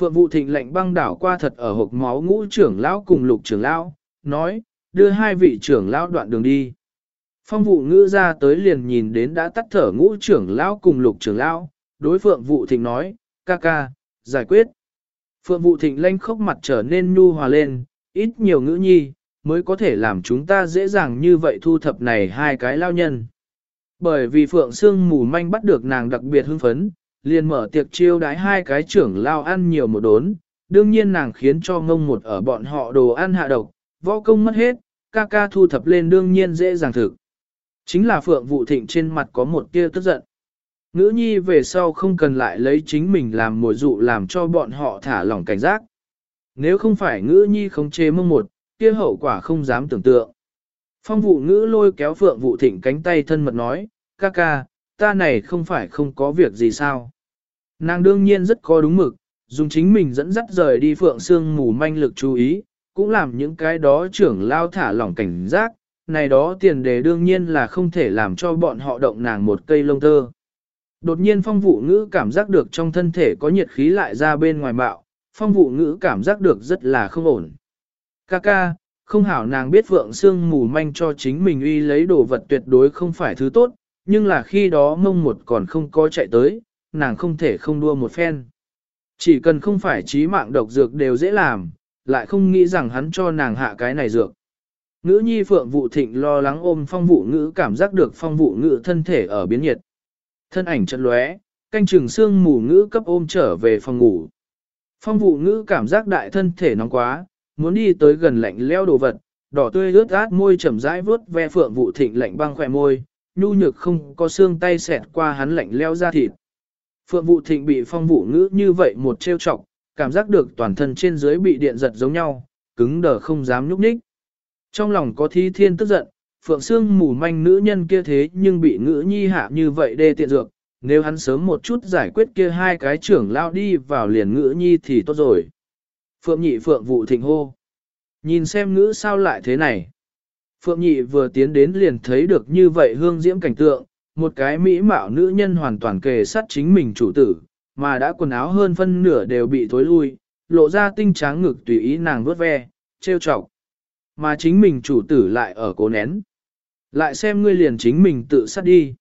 Phượng vụ thịnh lệnh băng đảo qua thật ở hộp máu ngũ trưởng lão cùng lục trưởng lão, nói, đưa hai vị trưởng lão đoạn đường đi. Phong vụ ngữ ra tới liền nhìn đến đã tắt thở ngũ trưởng lão cùng lục trưởng lão, đối phượng vụ thịnh nói, ca ca, giải quyết. Phượng vụ thịnh lanh khóc mặt trở nên nhu hòa lên, ít nhiều ngữ nhi, mới có thể làm chúng ta dễ dàng như vậy thu thập này hai cái lao nhân. Bởi vì Phượng Sương mù manh bắt được nàng đặc biệt hưng phấn, liền mở tiệc chiêu đái hai cái trưởng lao ăn nhiều một đốn, đương nhiên nàng khiến cho ngông một ở bọn họ đồ ăn hạ độc, võ công mất hết, ca ca thu thập lên đương nhiên dễ dàng thực. Chính là Phượng Vụ Thịnh trên mặt có một tia tức giận. Ngữ nhi về sau không cần lại lấy chính mình làm mồi dụ làm cho bọn họ thả lỏng cảnh giác. Nếu không phải ngữ nhi khống chế mông một, kia hậu quả không dám tưởng tượng. Phong vụ ngữ lôi kéo Phượng Vụ Thịnh cánh tay thân mật nói, ca ca, ta này không phải không có việc gì sao. Nàng đương nhiên rất có đúng mực, dùng chính mình dẫn dắt rời đi Phượng xương mù manh lực chú ý, cũng làm những cái đó trưởng lao thả lỏng cảnh giác, này đó tiền đề đương nhiên là không thể làm cho bọn họ động nàng một cây lông tơ. Đột nhiên phong vụ ngữ cảm giác được trong thân thể có nhiệt khí lại ra bên ngoài bạo, phong vụ ngữ cảm giác được rất là không ổn. Ca ca, không hảo nàng biết vượng xương mù manh cho chính mình uy lấy đồ vật tuyệt đối không phải thứ tốt, nhưng là khi đó mông một còn không có chạy tới, nàng không thể không đua một phen. Chỉ cần không phải trí mạng độc dược đều dễ làm, lại không nghĩ rằng hắn cho nàng hạ cái này dược. Ngữ nhi phượng vụ thịnh lo lắng ôm phong vụ ngữ cảm giác được phong vụ ngữ thân thể ở biến nhiệt. Thân ảnh chân lóe, canh trường xương mù ngữ cấp ôm trở về phòng ngủ. Phong vụ ngữ cảm giác đại thân thể nóng quá, muốn đi tới gần lạnh leo đồ vật, đỏ tươi ướt át môi chậm rãi vớt ve phượng vụ thịnh lạnh băng khỏe môi, nhu nhược không có xương tay xẹt qua hắn lạnh leo ra thịt. Phượng vụ thịnh bị phong vụ ngữ như vậy một trêu chọc, cảm giác được toàn thân trên dưới bị điện giật giống nhau, cứng đờ không dám nhúc nhích. Trong lòng có thi thiên tức giận, Phượng xương mù manh nữ nhân kia thế nhưng bị ngữ nhi hạ như vậy đê tiện dược, nếu hắn sớm một chút giải quyết kia hai cái trưởng lao đi vào liền ngữ nhi thì tốt rồi. Phượng nhị Phượng vụ thịnh hô. Nhìn xem ngữ sao lại thế này. Phượng nhị vừa tiến đến liền thấy được như vậy hương diễm cảnh tượng, một cái mỹ mạo nữ nhân hoàn toàn kề sát chính mình chủ tử, mà đã quần áo hơn phân nửa đều bị thối lui, lộ ra tinh tráng ngực tùy ý nàng vớt ve, trêu chọc. Mà chính mình chủ tử lại ở cố nén. Lại xem ngươi liền chính mình tự sát đi.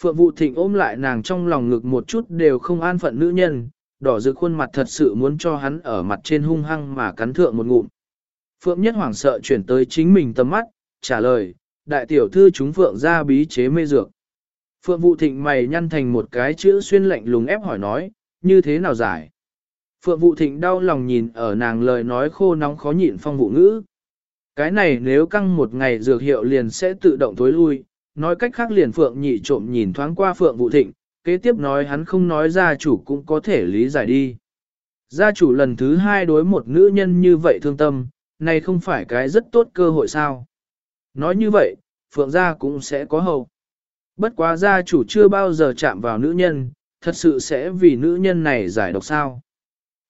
Phượng vụ thịnh ôm lại nàng trong lòng ngực một chút đều không an phận nữ nhân, đỏ rực khuôn mặt thật sự muốn cho hắn ở mặt trên hung hăng mà cắn thượng một ngụm. Phượng nhất hoảng sợ chuyển tới chính mình tầm mắt, trả lời, đại tiểu thư chúng Phượng ra bí chế mê dược. Phượng vụ thịnh mày nhăn thành một cái chữ xuyên lạnh lùng ép hỏi nói, như thế nào giải? Phượng vụ thịnh đau lòng nhìn ở nàng lời nói khô nóng khó nhịn phong vụ ngữ. Cái này nếu căng một ngày dược hiệu liền sẽ tự động tối lui, nói cách khác liền Phượng nhị trộm nhìn thoáng qua Phượng vụ thịnh, kế tiếp nói hắn không nói gia chủ cũng có thể lý giải đi. Gia chủ lần thứ hai đối một nữ nhân như vậy thương tâm, này không phải cái rất tốt cơ hội sao. Nói như vậy, Phượng gia cũng sẽ có hậu. Bất quá gia chủ chưa bao giờ chạm vào nữ nhân, thật sự sẽ vì nữ nhân này giải độc sao.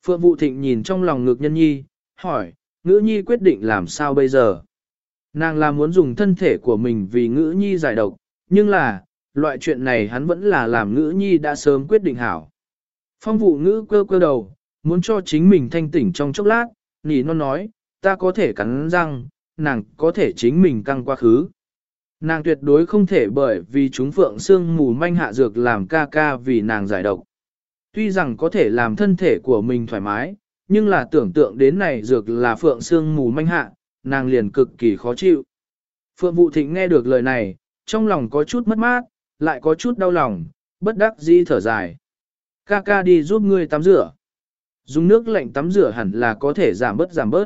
Phượng vũ Thịnh nhìn trong lòng ngực nhân nhi, hỏi, ngữ nhi quyết định làm sao bây giờ? Nàng là muốn dùng thân thể của mình vì ngữ nhi giải độc, nhưng là, loại chuyện này hắn vẫn là làm ngữ nhi đã sớm quyết định hảo. Phong vụ ngữ cơ cơ đầu, muốn cho chính mình thanh tỉnh trong chốc lát, nỉ non nói, ta có thể cắn răng, nàng có thể chính mình căng quá khứ. Nàng tuyệt đối không thể bởi vì chúng phượng xương mù manh hạ dược làm ca ca vì nàng giải độc. Tuy rằng có thể làm thân thể của mình thoải mái, nhưng là tưởng tượng đến này dược là phượng xương mù manh hạ, nàng liền cực kỳ khó chịu. Phượng Vụ Thịnh nghe được lời này, trong lòng có chút mất mát, lại có chút đau lòng, bất đắc dĩ thở dài. Ca ca đi giúp ngươi tắm rửa. Dùng nước lạnh tắm rửa hẳn là có thể giảm bớt giảm bớt.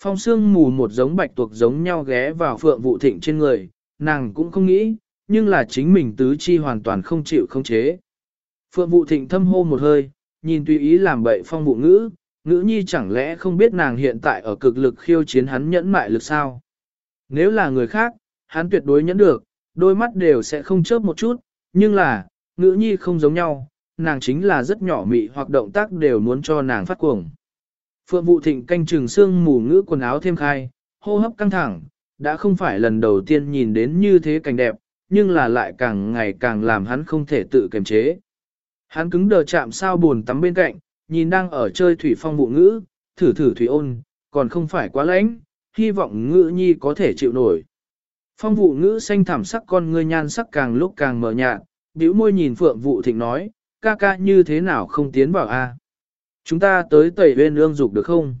Phong sương mù một giống bạch tuộc giống nhau ghé vào Phượng Vụ Thịnh trên người, nàng cũng không nghĩ, nhưng là chính mình tứ chi hoàn toàn không chịu không chế. Phượng vụ thịnh thâm hô một hơi, nhìn tùy ý làm bậy phong vụ ngữ, ngữ nhi chẳng lẽ không biết nàng hiện tại ở cực lực khiêu chiến hắn nhẫn mại lực sao? Nếu là người khác, hắn tuyệt đối nhẫn được, đôi mắt đều sẽ không chớp một chút, nhưng là, ngữ nhi không giống nhau, nàng chính là rất nhỏ mị hoặc động tác đều muốn cho nàng phát cuồng. Phượng Vũ thịnh canh trừng xương mù ngữ quần áo thêm khai, hô hấp căng thẳng, đã không phải lần đầu tiên nhìn đến như thế cảnh đẹp, nhưng là lại càng ngày càng làm hắn không thể tự kiềm chế. Hắn cứng đờ chạm sao buồn tắm bên cạnh, nhìn đang ở chơi thủy phong vụ ngữ, thử thử thủy ôn, còn không phải quá lãnh, hy vọng ngữ nhi có thể chịu nổi. Phong vụ ngữ xanh thảm sắc con ngươi nhan sắc càng lúc càng mờ nhạt, bĩu môi nhìn phượng vụ thịnh nói, ca ca như thế nào không tiến vào a? Chúng ta tới tẩy bên ương dục được không?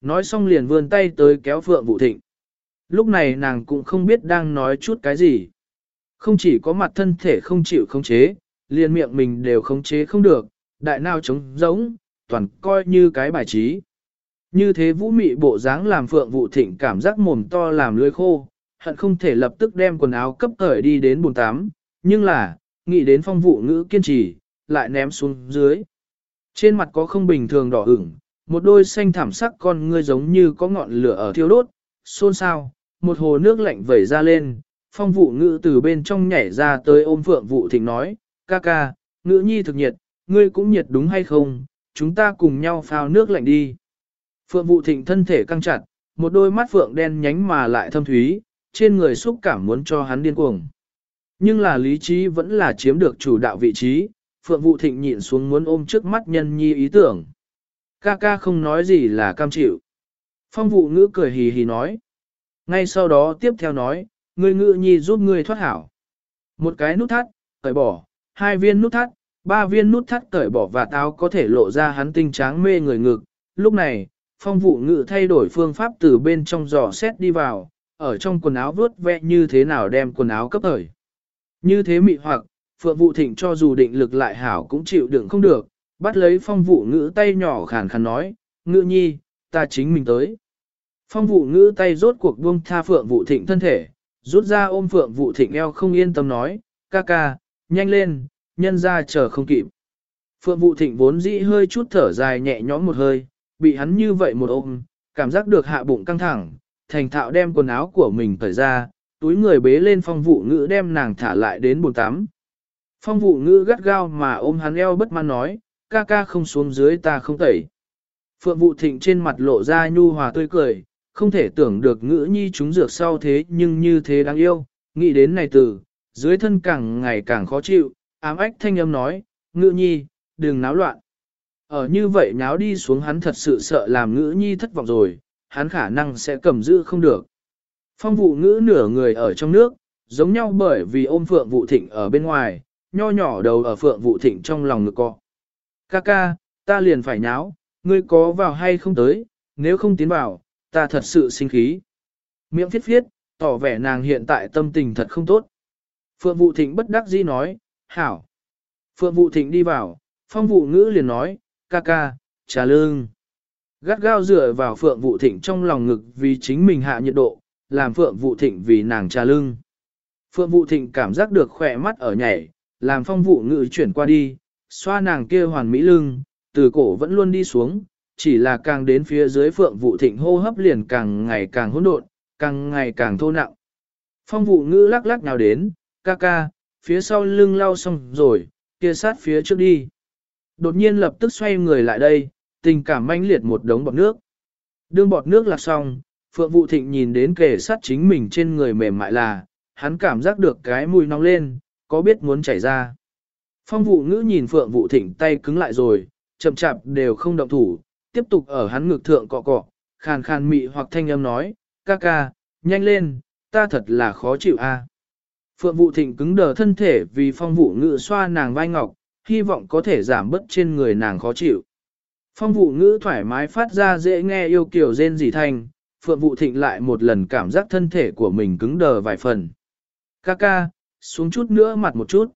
Nói xong liền vươn tay tới kéo phượng vũ thịnh. Lúc này nàng cũng không biết đang nói chút cái gì. Không chỉ có mặt thân thể không chịu khống chế, liền miệng mình đều khống chế không được, đại nào trống giống, toàn coi như cái bài trí. Như thế vũ mị bộ dáng làm phượng vũ thịnh cảm giác mồm to làm lưỡi khô, hận không thể lập tức đem quần áo cấp cởi đi đến bồn tắm, nhưng là, nghĩ đến phong vụ ngữ kiên trì, lại ném xuống dưới. Trên mặt có không bình thường đỏ ửng, một đôi xanh thảm sắc con ngươi giống như có ngọn lửa ở thiêu đốt, xôn xao, một hồ nước lạnh vẩy ra lên, phong vụ ngữ từ bên trong nhảy ra tới ôm phượng vụ thịnh nói, ca ca, ngữ nhi thực nhiệt, ngươi cũng nhiệt đúng hay không, chúng ta cùng nhau phao nước lạnh đi. Phượng vụ thịnh thân thể căng chặt, một đôi mắt phượng đen nhánh mà lại thâm thúy, trên người xúc cảm muốn cho hắn điên cuồng. Nhưng là lý trí vẫn là chiếm được chủ đạo vị trí, Phượng Vũ Thịnh nhịn xuống muốn ôm trước mắt nhân nhi ý tưởng. Ca ca không nói gì là cam chịu. Phong vụ ngữ cười hì hì nói. Ngay sau đó tiếp theo nói, ngươi ngữ nhi giúp ngươi thoát hảo. Một cái nút thắt, cởi bỏ, hai viên nút thắt, ba viên nút thắt cởi bỏ và táo có thể lộ ra hắn tinh tráng mê người ngực. Lúc này, phong vụ ngữ thay đổi phương pháp từ bên trong giò xét đi vào, ở trong quần áo vớt vẹ như thế nào đem quần áo cấp thời. Như thế mị hoặc, Phượng Vũ Thịnh cho dù định lực lại hảo cũng chịu đựng không được, bắt lấy phong vụ ngữ tay nhỏ khàn khàn nói, ngữ nhi, ta chính mình tới. Phong vụ ngữ tay rốt cuộc buông tha Phượng Vũ Thịnh thân thể, rút ra ôm Phượng Vũ Thịnh eo không yên tâm nói, ca ca, nhanh lên, nhân ra chờ không kịp. Phượng Vũ Thịnh vốn dĩ hơi chút thở dài nhẹ nhõm một hơi, bị hắn như vậy một ôm, cảm giác được hạ bụng căng thẳng, thành thạo đem quần áo của mình cởi ra, túi người bế lên phong vụ ngữ đem nàng thả lại đến bồn tắm. Phong vụ ngữ gắt gao mà ôm hắn eo bất mãn nói, ca ca không xuống dưới ta không tẩy. Phượng vụ thịnh trên mặt lộ ra nhu hòa tươi cười, không thể tưởng được ngữ nhi chúng dược sau thế nhưng như thế đáng yêu, nghĩ đến này từ, dưới thân càng ngày càng khó chịu, ám ách thanh âm nói, ngữ nhi, đừng náo loạn. Ở như vậy náo đi xuống hắn thật sự sợ làm ngữ nhi thất vọng rồi, hắn khả năng sẽ cầm giữ không được. Phong vụ ngữ nửa người ở trong nước, giống nhau bởi vì ôm phượng vụ thịnh ở bên ngoài, nho nhỏ đầu ở phượng vụ thịnh trong lòng ngực cọ. Ca ca, ta liền phải nháo, ngươi có vào hay không tới, nếu không tiến vào, ta thật sự sinh khí. Miệng phiết phiết, tỏ vẻ nàng hiện tại tâm tình thật không tốt. Phượng vụ thịnh bất đắc dĩ nói, hảo. Phượng vụ thịnh đi vào, phong vụ ngữ liền nói, ca ca, trà lương. Gắt gao dựa vào phượng vụ thịnh trong lòng ngực vì chính mình hạ nhiệt độ, làm phượng vụ thịnh vì nàng trà lưng. Phượng vụ thịnh cảm giác được khỏe mắt ở nhảy, làm phong vụ ngự chuyển qua đi, xoa nàng kia hoàn mỹ lưng, từ cổ vẫn luôn đi xuống, chỉ là càng đến phía dưới phượng vụ thịnh hô hấp liền càng ngày càng hỗn độn, càng ngày càng thô nặng. Phong vụ ngữ lắc lắc nào đến, ca ca, phía sau lưng lau xong rồi, kia sát phía trước đi. Đột nhiên lập tức xoay người lại đây, tình cảm manh liệt một đống bọt nước. Đương bọt nước lạc xong, Phượng Vụ Thịnh nhìn đến kề sát chính mình trên người mềm mại là, hắn cảm giác được cái mùi nóng lên, có biết muốn chảy ra. Phong vụ ngữ nhìn Phượng Vụ Thịnh tay cứng lại rồi, chậm chạp đều không động thủ, tiếp tục ở hắn ngực thượng cọ cọ, khàn khàn mị hoặc thanh âm nói, ca ca, nhanh lên, ta thật là khó chịu a. Phượng Vụ Thịnh cứng đờ thân thể vì phong vụ ngữ xoa nàng vai ngọc, hy vọng có thể giảm bớt trên người nàng khó chịu. Phong vụ ngữ thoải mái phát ra dễ nghe yêu kiểu rên rỉ thanh, Phượng Vụ Thịnh lại một lần cảm giác thân thể của mình cứng đờ vài phần. Ca ca, xuống chút nữa mặt một chút.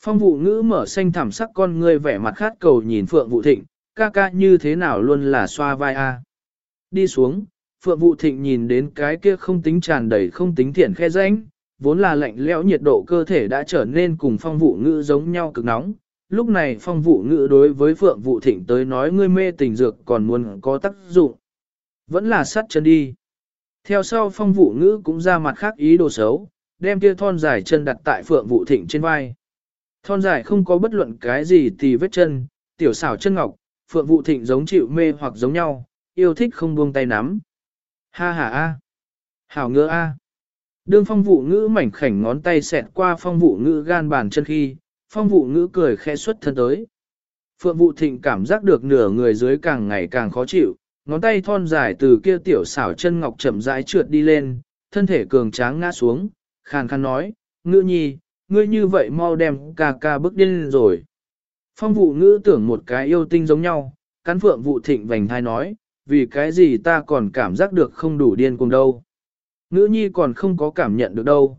Phong vụ ngữ mở xanh thảm sắc con ngươi vẻ mặt khát cầu nhìn Phượng Vụ Thịnh, ca ca như thế nào luôn là xoa vai a. Đi xuống, Phượng Vụ Thịnh nhìn đến cái kia không tính tràn đầy không tính thiện khe rãnh, vốn là lạnh lẽo nhiệt độ cơ thể đã trở nên cùng phong vụ ngữ giống nhau cực nóng, lúc này phong vụ ngữ đối với Phượng Vụ Thịnh tới nói ngươi mê tình dược còn muốn có tác dụng. Vẫn là sắt chân đi. Theo sau phong vụ ngữ cũng ra mặt khác ý đồ xấu, đem kia thon dài chân đặt tại Phượng Vụ Thịnh trên vai. Thon dài không có bất luận cái gì tì vết chân, tiểu xảo chân ngọc, Phượng Vụ Thịnh giống chịu mê hoặc giống nhau, yêu thích không buông tay nắm. Ha ha a. Hảo ngựa a. Đương phong vụ ngữ mảnh khảnh ngón tay xẹt qua phong vụ ngữ gan bàn chân khi, phong vụ ngữ cười khẽ xuất thân tới. Phượng Vụ Thịnh cảm giác được nửa người dưới càng ngày càng khó chịu, ngón tay thon dài từ kia tiểu xảo chân ngọc chậm rãi trượt đi lên, thân thể cường tráng ngã xuống, khàn khàn nói, ngữ nhi, ngươi như vậy mau đem ca ca bước điên rồi. Phong vụ ngữ tưởng một cái yêu tinh giống nhau, cắn phượng vụ thịnh vành thai nói, vì cái gì ta còn cảm giác được không đủ điên cùng đâu. Ngữ nhi còn không có cảm nhận được đâu.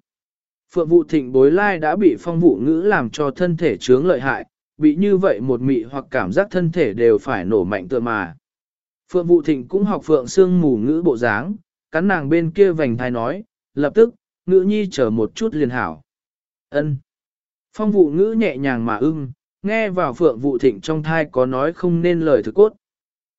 Phượng vụ thịnh bối lai đã bị phong vụ ngữ làm cho thân thể chướng lợi hại, bị như vậy một mị hoặc cảm giác thân thể đều phải nổ mạnh tựa mà. Phượng vụ thịnh cũng học phượng xương mù ngữ bộ dáng, cắn nàng bên kia vành thai nói, lập tức, ngữ nhi chờ một chút liền hảo. ân Phong vụ ngữ nhẹ nhàng mà ưng, nghe vào phượng vụ thịnh trong thai có nói không nên lời thực cốt.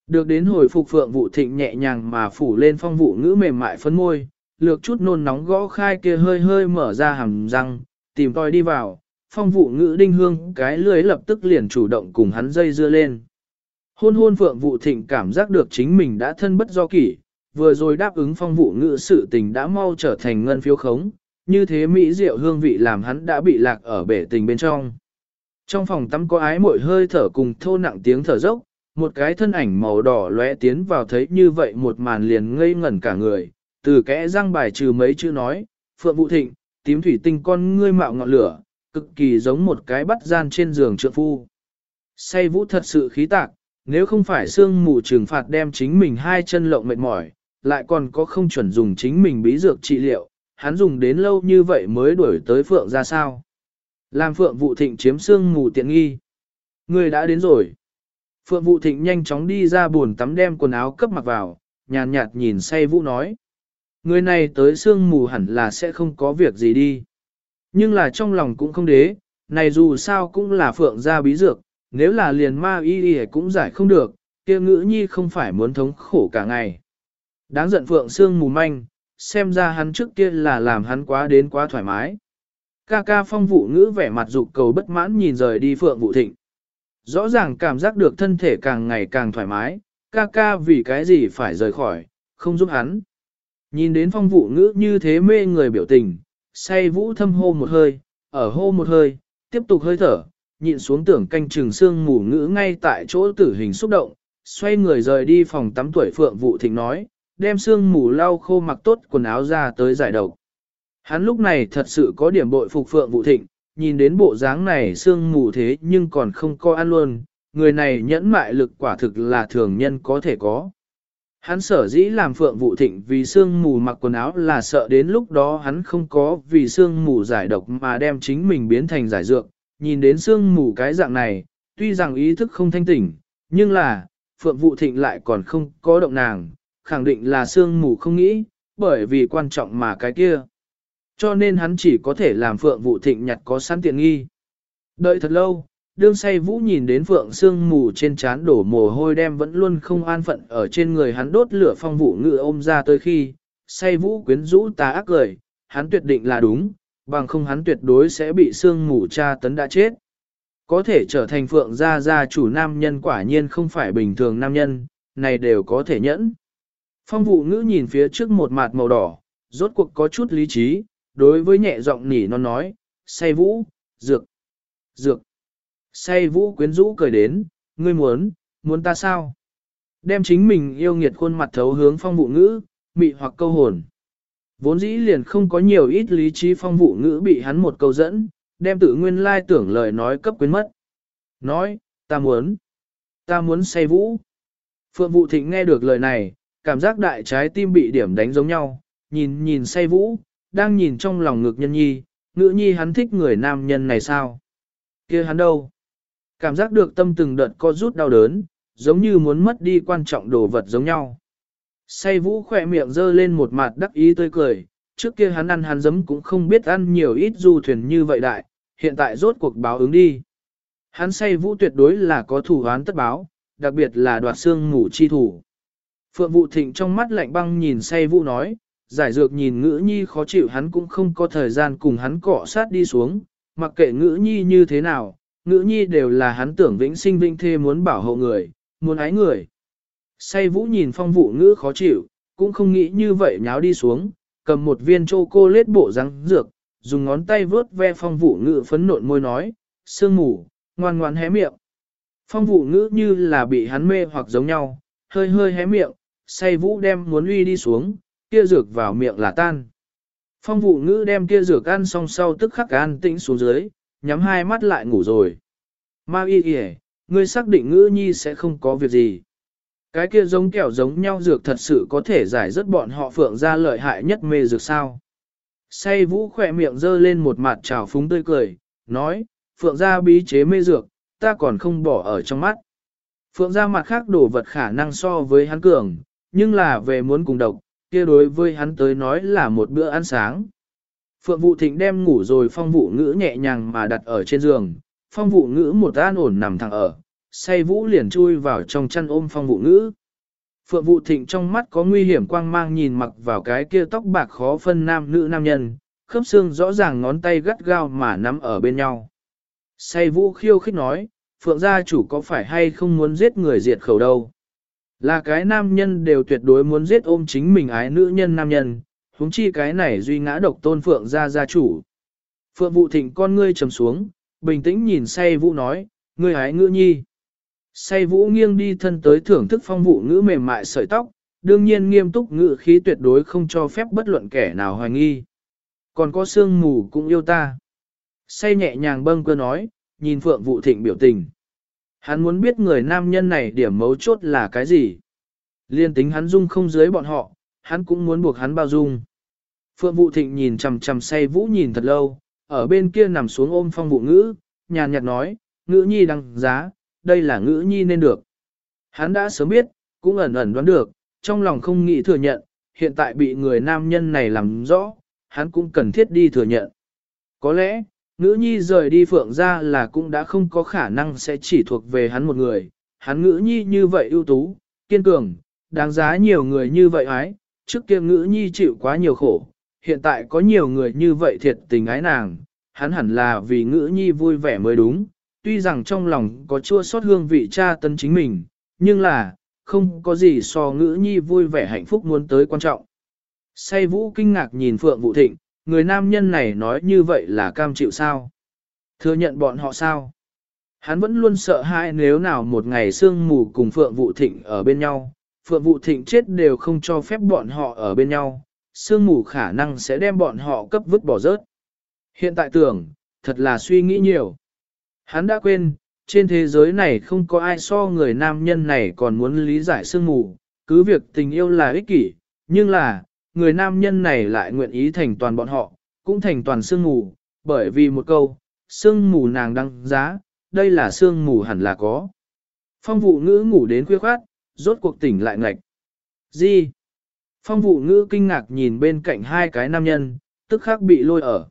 Được đến hồi phục phượng vụ thịnh nhẹ nhàng mà phủ lên phong vụ ngữ mềm mại phấn môi, lược chút nôn nóng gõ khai kia hơi hơi mở ra hàm răng, tìm tòi đi vào, phong vụ ngữ đinh hương cái lưới lập tức liền chủ động cùng hắn dây dưa lên. Hôn hôn phượng vụ thịnh cảm giác được chính mình đã thân bất do kỷ, vừa rồi đáp ứng phong vụ ngữ sự tình đã mau trở thành ngân phiếu khống, như thế mỹ diệu hương vị làm hắn đã bị lạc ở bể tình bên trong. Trong phòng tắm có ái mội hơi thở cùng thô nặng tiếng thở dốc, một cái thân ảnh màu đỏ lóe tiến vào thấy như vậy một màn liền ngây ngẩn cả người, từ kẽ răng bài trừ mấy chữ nói, Phượng Vũ Thịnh, tím thủy tinh con ngươi mạo ngọn lửa, cực kỳ giống một cái bắt gian trên giường trượng phu. Say vũ thật sự khí tạc, nếu không phải sương mù trừng phạt đem chính mình hai chân lộng mệt mỏi, lại còn có không chuẩn dùng chính mình bí dược trị liệu, hắn dùng đến lâu như vậy mới đuổi tới Phượng ra sao. Làm Phượng vụ Thịnh chiếm xương mù tiện nghi. Người đã đến rồi. Phượng vụ Thịnh nhanh chóng đi ra buồn tắm đem quần áo cấp mặc vào, nhàn nhạt, nhạt nhìn say Vũ nói. Người này tới sương mù hẳn là sẽ không có việc gì đi. Nhưng là trong lòng cũng không đế, này dù sao cũng là Phượng gia bí dược, nếu là liền ma y y cũng giải không được, kia ngữ nhi không phải muốn thống khổ cả ngày. Đáng giận Phượng sương mù manh, xem ra hắn trước kia là làm hắn quá đến quá thoải mái. Ca ca phong vụ ngữ vẻ mặt dục cầu bất mãn nhìn rời đi Phượng vụ thịnh. Rõ ràng cảm giác được thân thể càng ngày càng thoải mái, ca ca vì cái gì phải rời khỏi, không giúp hắn. Nhìn đến phong vụ ngữ như thế mê người biểu tình, say vũ thâm hô một hơi, ở hô một hơi, tiếp tục hơi thở, nhịn xuống tưởng canh trường xương mù ngữ ngay tại chỗ tử hình xúc động, xoay người rời đi phòng tắm tuổi phượng vụ thịnh nói, đem xương mù lau khô mặc tốt quần áo ra tới giải độc. Hắn lúc này thật sự có điểm bội phục phượng vụ thịnh, nhìn đến bộ dáng này xương mù thế nhưng còn không có ăn luôn, người này nhẫn mại lực quả thực là thường nhân có thể có. Hắn sở dĩ làm phượng vụ thịnh vì xương mù mặc quần áo là sợ đến lúc đó hắn không có vì xương mù giải độc mà đem chính mình biến thành giải dược. Nhìn đến xương mù cái dạng này, tuy rằng ý thức không thanh tỉnh, nhưng là, phượng vụ thịnh lại còn không có động nàng, khẳng định là sương mù không nghĩ, bởi vì quan trọng mà cái kia. Cho nên hắn chỉ có thể làm phượng vụ thịnh nhặt có sẵn tiện nghi. Đợi thật lâu, đương say vũ nhìn đến phượng sương mù trên trán đổ mồ hôi đem vẫn luôn không an phận ở trên người hắn đốt lửa phong vụ ngự ôm ra tới khi, say vũ quyến rũ tà ác cười, hắn tuyệt định là đúng, bằng không hắn tuyệt đối sẽ bị sương mù cha tấn đã chết. Có thể trở thành phượng gia gia chủ nam nhân quả nhiên không phải bình thường nam nhân, này đều có thể nhẫn. Phong vụ ngữ nhìn phía trước một mặt màu đỏ, rốt cuộc có chút lý trí, đối với nhẹ giọng nỉ nó nói, say vũ, dược, dược. Say vũ quyến rũ cười đến, ngươi muốn, muốn ta sao? Đem chính mình yêu nghiệt khuôn mặt thấu hướng phong vụ ngữ, mị hoặc câu hồn. Vốn dĩ liền không có nhiều ít lý trí phong vụ ngữ bị hắn một câu dẫn, đem tự nguyên lai tưởng lời nói cấp quyến mất. Nói, ta muốn, ta muốn say vũ. Phượng vụ thịnh nghe được lời này, cảm giác đại trái tim bị điểm đánh giống nhau, nhìn nhìn say vũ, đang nhìn trong lòng ngực nhân nhi, ngữ nhi hắn thích người nam nhân này sao? kia hắn đâu? Cảm giác được tâm từng đợt co rút đau đớn, giống như muốn mất đi quan trọng đồ vật giống nhau. Say vũ khỏe miệng dơ lên một mặt đắc ý tươi cười, trước kia hắn ăn hắn giấm cũng không biết ăn nhiều ít du thuyền như vậy đại, hiện tại rốt cuộc báo ứng đi. Hắn say vũ tuyệt đối là có thủ án tất báo, đặc biệt là đoạt xương ngủ chi thủ. Phượng Vũ thịnh trong mắt lạnh băng nhìn say vũ nói, giải dược nhìn ngữ nhi khó chịu hắn cũng không có thời gian cùng hắn cọ sát đi xuống, mặc kệ ngữ nhi như thế nào, ngữ nhi đều là hắn tưởng vĩnh sinh vinh thê muốn bảo hộ người, muốn ái người. Say vũ nhìn phong vụ ngữ khó chịu, cũng không nghĩ như vậy nháo đi xuống, cầm một viên chô cô lết bộ răng dược, dùng ngón tay vớt ve phong vụ ngữ phấn nộn môi nói, sương mù, ngoan ngoan hé miệng. Phong vụ ngữ như là bị hắn mê hoặc giống nhau, hơi hơi hé miệng, say vũ đem muốn uy đi xuống, kia dược vào miệng là tan. Phong vụ ngữ đem kia dược ăn xong sau tức khắc an tĩnh xuống dưới, nhắm hai mắt lại ngủ rồi. Ma y kìa, ngươi xác định ngữ nhi sẽ không có việc gì. Cái kia giống kẹo giống nhau dược thật sự có thể giải rất bọn họ phượng ra lợi hại nhất mê dược sao. Say vũ khỏe miệng dơ lên một mặt trào phúng tươi cười, nói, phượng ra bí chế mê dược, ta còn không bỏ ở trong mắt. Phượng ra mặt khác đổ vật khả năng so với hắn cường, nhưng là về muốn cùng độc, kia đối với hắn tới nói là một bữa ăn sáng. Phượng vụ thịnh đem ngủ rồi phong vụ ngữ nhẹ nhàng mà đặt ở trên giường, phong vụ ngữ một an ổn nằm thẳng ở, say vũ liền chui vào trong chăn ôm phong vụ ngữ. Phượng vụ thịnh trong mắt có nguy hiểm quang mang nhìn mặc vào cái kia tóc bạc khó phân nam nữ nam nhân, khớp xương rõ ràng ngón tay gắt gao mà nắm ở bên nhau. Say vũ khiêu khích nói, Phượng gia chủ có phải hay không muốn giết người diệt khẩu đâu. Là cái nam nhân đều tuyệt đối muốn giết ôm chính mình ái nữ nhân nam nhân, huống chi cái này duy ngã độc tôn Phượng gia gia chủ. Phượng vụ thịnh con ngươi trầm xuống, bình tĩnh nhìn say vũ nói, ngươi ái ngữ nhi. Say vũ nghiêng đi thân tới thưởng thức phong vụ ngữ mềm mại sợi tóc, đương nhiên nghiêm túc ngữ khí tuyệt đối không cho phép bất luận kẻ nào hoài nghi. Còn có sương mù cũng yêu ta. Say nhẹ nhàng bâng cơ nói, nhìn phượng vụ thịnh biểu tình. Hắn muốn biết người nam nhân này điểm mấu chốt là cái gì. Liên tính hắn dung không dưới bọn họ, hắn cũng muốn buộc hắn bao dung. Phượng vũ thịnh nhìn chằm chằm say vũ nhìn thật lâu, ở bên kia nằm xuống ôm phong vụ ngữ, nhàn nhạt nói, ngữ nhi đăng giá, đây là ngữ nhi nên được. Hắn đã sớm biết, cũng ẩn ẩn đoán được, trong lòng không nghĩ thừa nhận, hiện tại bị người nam nhân này làm rõ, hắn cũng cần thiết đi thừa nhận. Có lẽ, ngữ nhi rời đi phượng ra là cũng đã không có khả năng sẽ chỉ thuộc về hắn một người, hắn ngữ nhi như vậy ưu tú, kiên cường, đáng giá nhiều người như vậy ái, trước kia ngữ nhi chịu quá nhiều khổ, hiện tại có nhiều người như vậy thiệt tình ái nàng, hắn hẳn là vì ngữ nhi vui vẻ mới đúng, tuy rằng trong lòng có chua xót hương vị cha tân chính mình, nhưng là, không có gì so ngữ nhi vui vẻ hạnh phúc muốn tới quan trọng. Say vũ kinh ngạc nhìn Phượng Vũ Thịnh, người nam nhân này nói như vậy là cam chịu sao? Thừa nhận bọn họ sao? Hắn vẫn luôn sợ hãi nếu nào một ngày sương mù cùng Phượng Vũ Thịnh ở bên nhau, Phượng Vũ Thịnh chết đều không cho phép bọn họ ở bên nhau, sương mù khả năng sẽ đem bọn họ cấp vứt bỏ rớt. Hiện tại tưởng, thật là suy nghĩ nhiều. Hắn đã quên, trên thế giới này không có ai so người nam nhân này còn muốn lý giải sương mù, cứ việc tình yêu là ích kỷ, nhưng là, người nam nhân này lại nguyện ý thành toàn bọn họ, cũng thành toàn sương mù, bởi vì một câu, sương mù nàng đăng giá, đây là sương mù hẳn là có. Phong vụ ngữ ngủ đến khuya khoát, rốt cuộc tỉnh lại ngạch. Gì? Phong vụ ngữ kinh ngạc nhìn bên cạnh hai cái nam nhân, tức khắc bị lôi ở.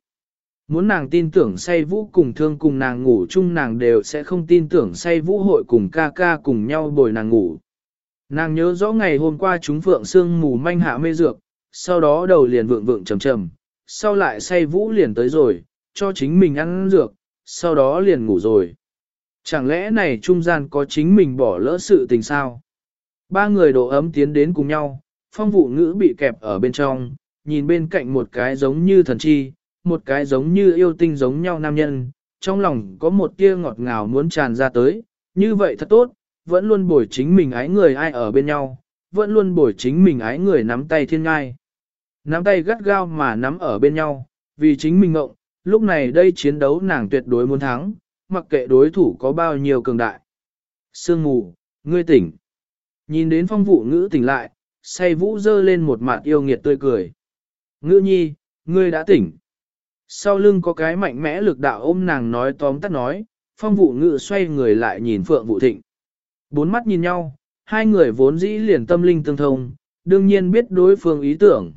Muốn nàng tin tưởng say vũ cùng thương cùng nàng ngủ chung nàng đều sẽ không tin tưởng say vũ hội cùng ca ca cùng nhau bồi nàng ngủ. Nàng nhớ rõ ngày hôm qua chúng phượng sương mù manh hạ mê dược, sau đó đầu liền vượng vượng trầm trầm, sau lại say vũ liền tới rồi, cho chính mình ăn dược, sau đó liền ngủ rồi. Chẳng lẽ này trung gian có chính mình bỏ lỡ sự tình sao? Ba người độ ấm tiến đến cùng nhau, phong vụ ngữ bị kẹp ở bên trong, nhìn bên cạnh một cái giống như thần chi, một cái giống như yêu tinh giống nhau nam nhân, trong lòng có một tia ngọt ngào muốn tràn ra tới, như vậy thật tốt, vẫn luôn bồi chính mình ái người ai ở bên nhau, vẫn luôn bồi chính mình ái người nắm tay thiên ngai. Nắm tay gắt gao mà nắm ở bên nhau, vì chính mình ngộng, lúc này đây chiến đấu nàng tuyệt đối muốn thắng, mặc kệ đối thủ có bao nhiêu cường đại. Sương mù, ngươi tỉnh. Nhìn đến phong vụ ngữ tỉnh lại, say vũ dơ lên một mặt yêu nghiệt tươi cười. Ngữ nhi, ngươi đã tỉnh. Sau lưng có cái mạnh mẽ lực đạo ôm nàng nói tóm tắt nói, phong vụ ngữ xoay người lại nhìn phượng vụ thịnh. Bốn mắt nhìn nhau, hai người vốn dĩ liền tâm linh tương thông, đương nhiên biết đối phương ý tưởng.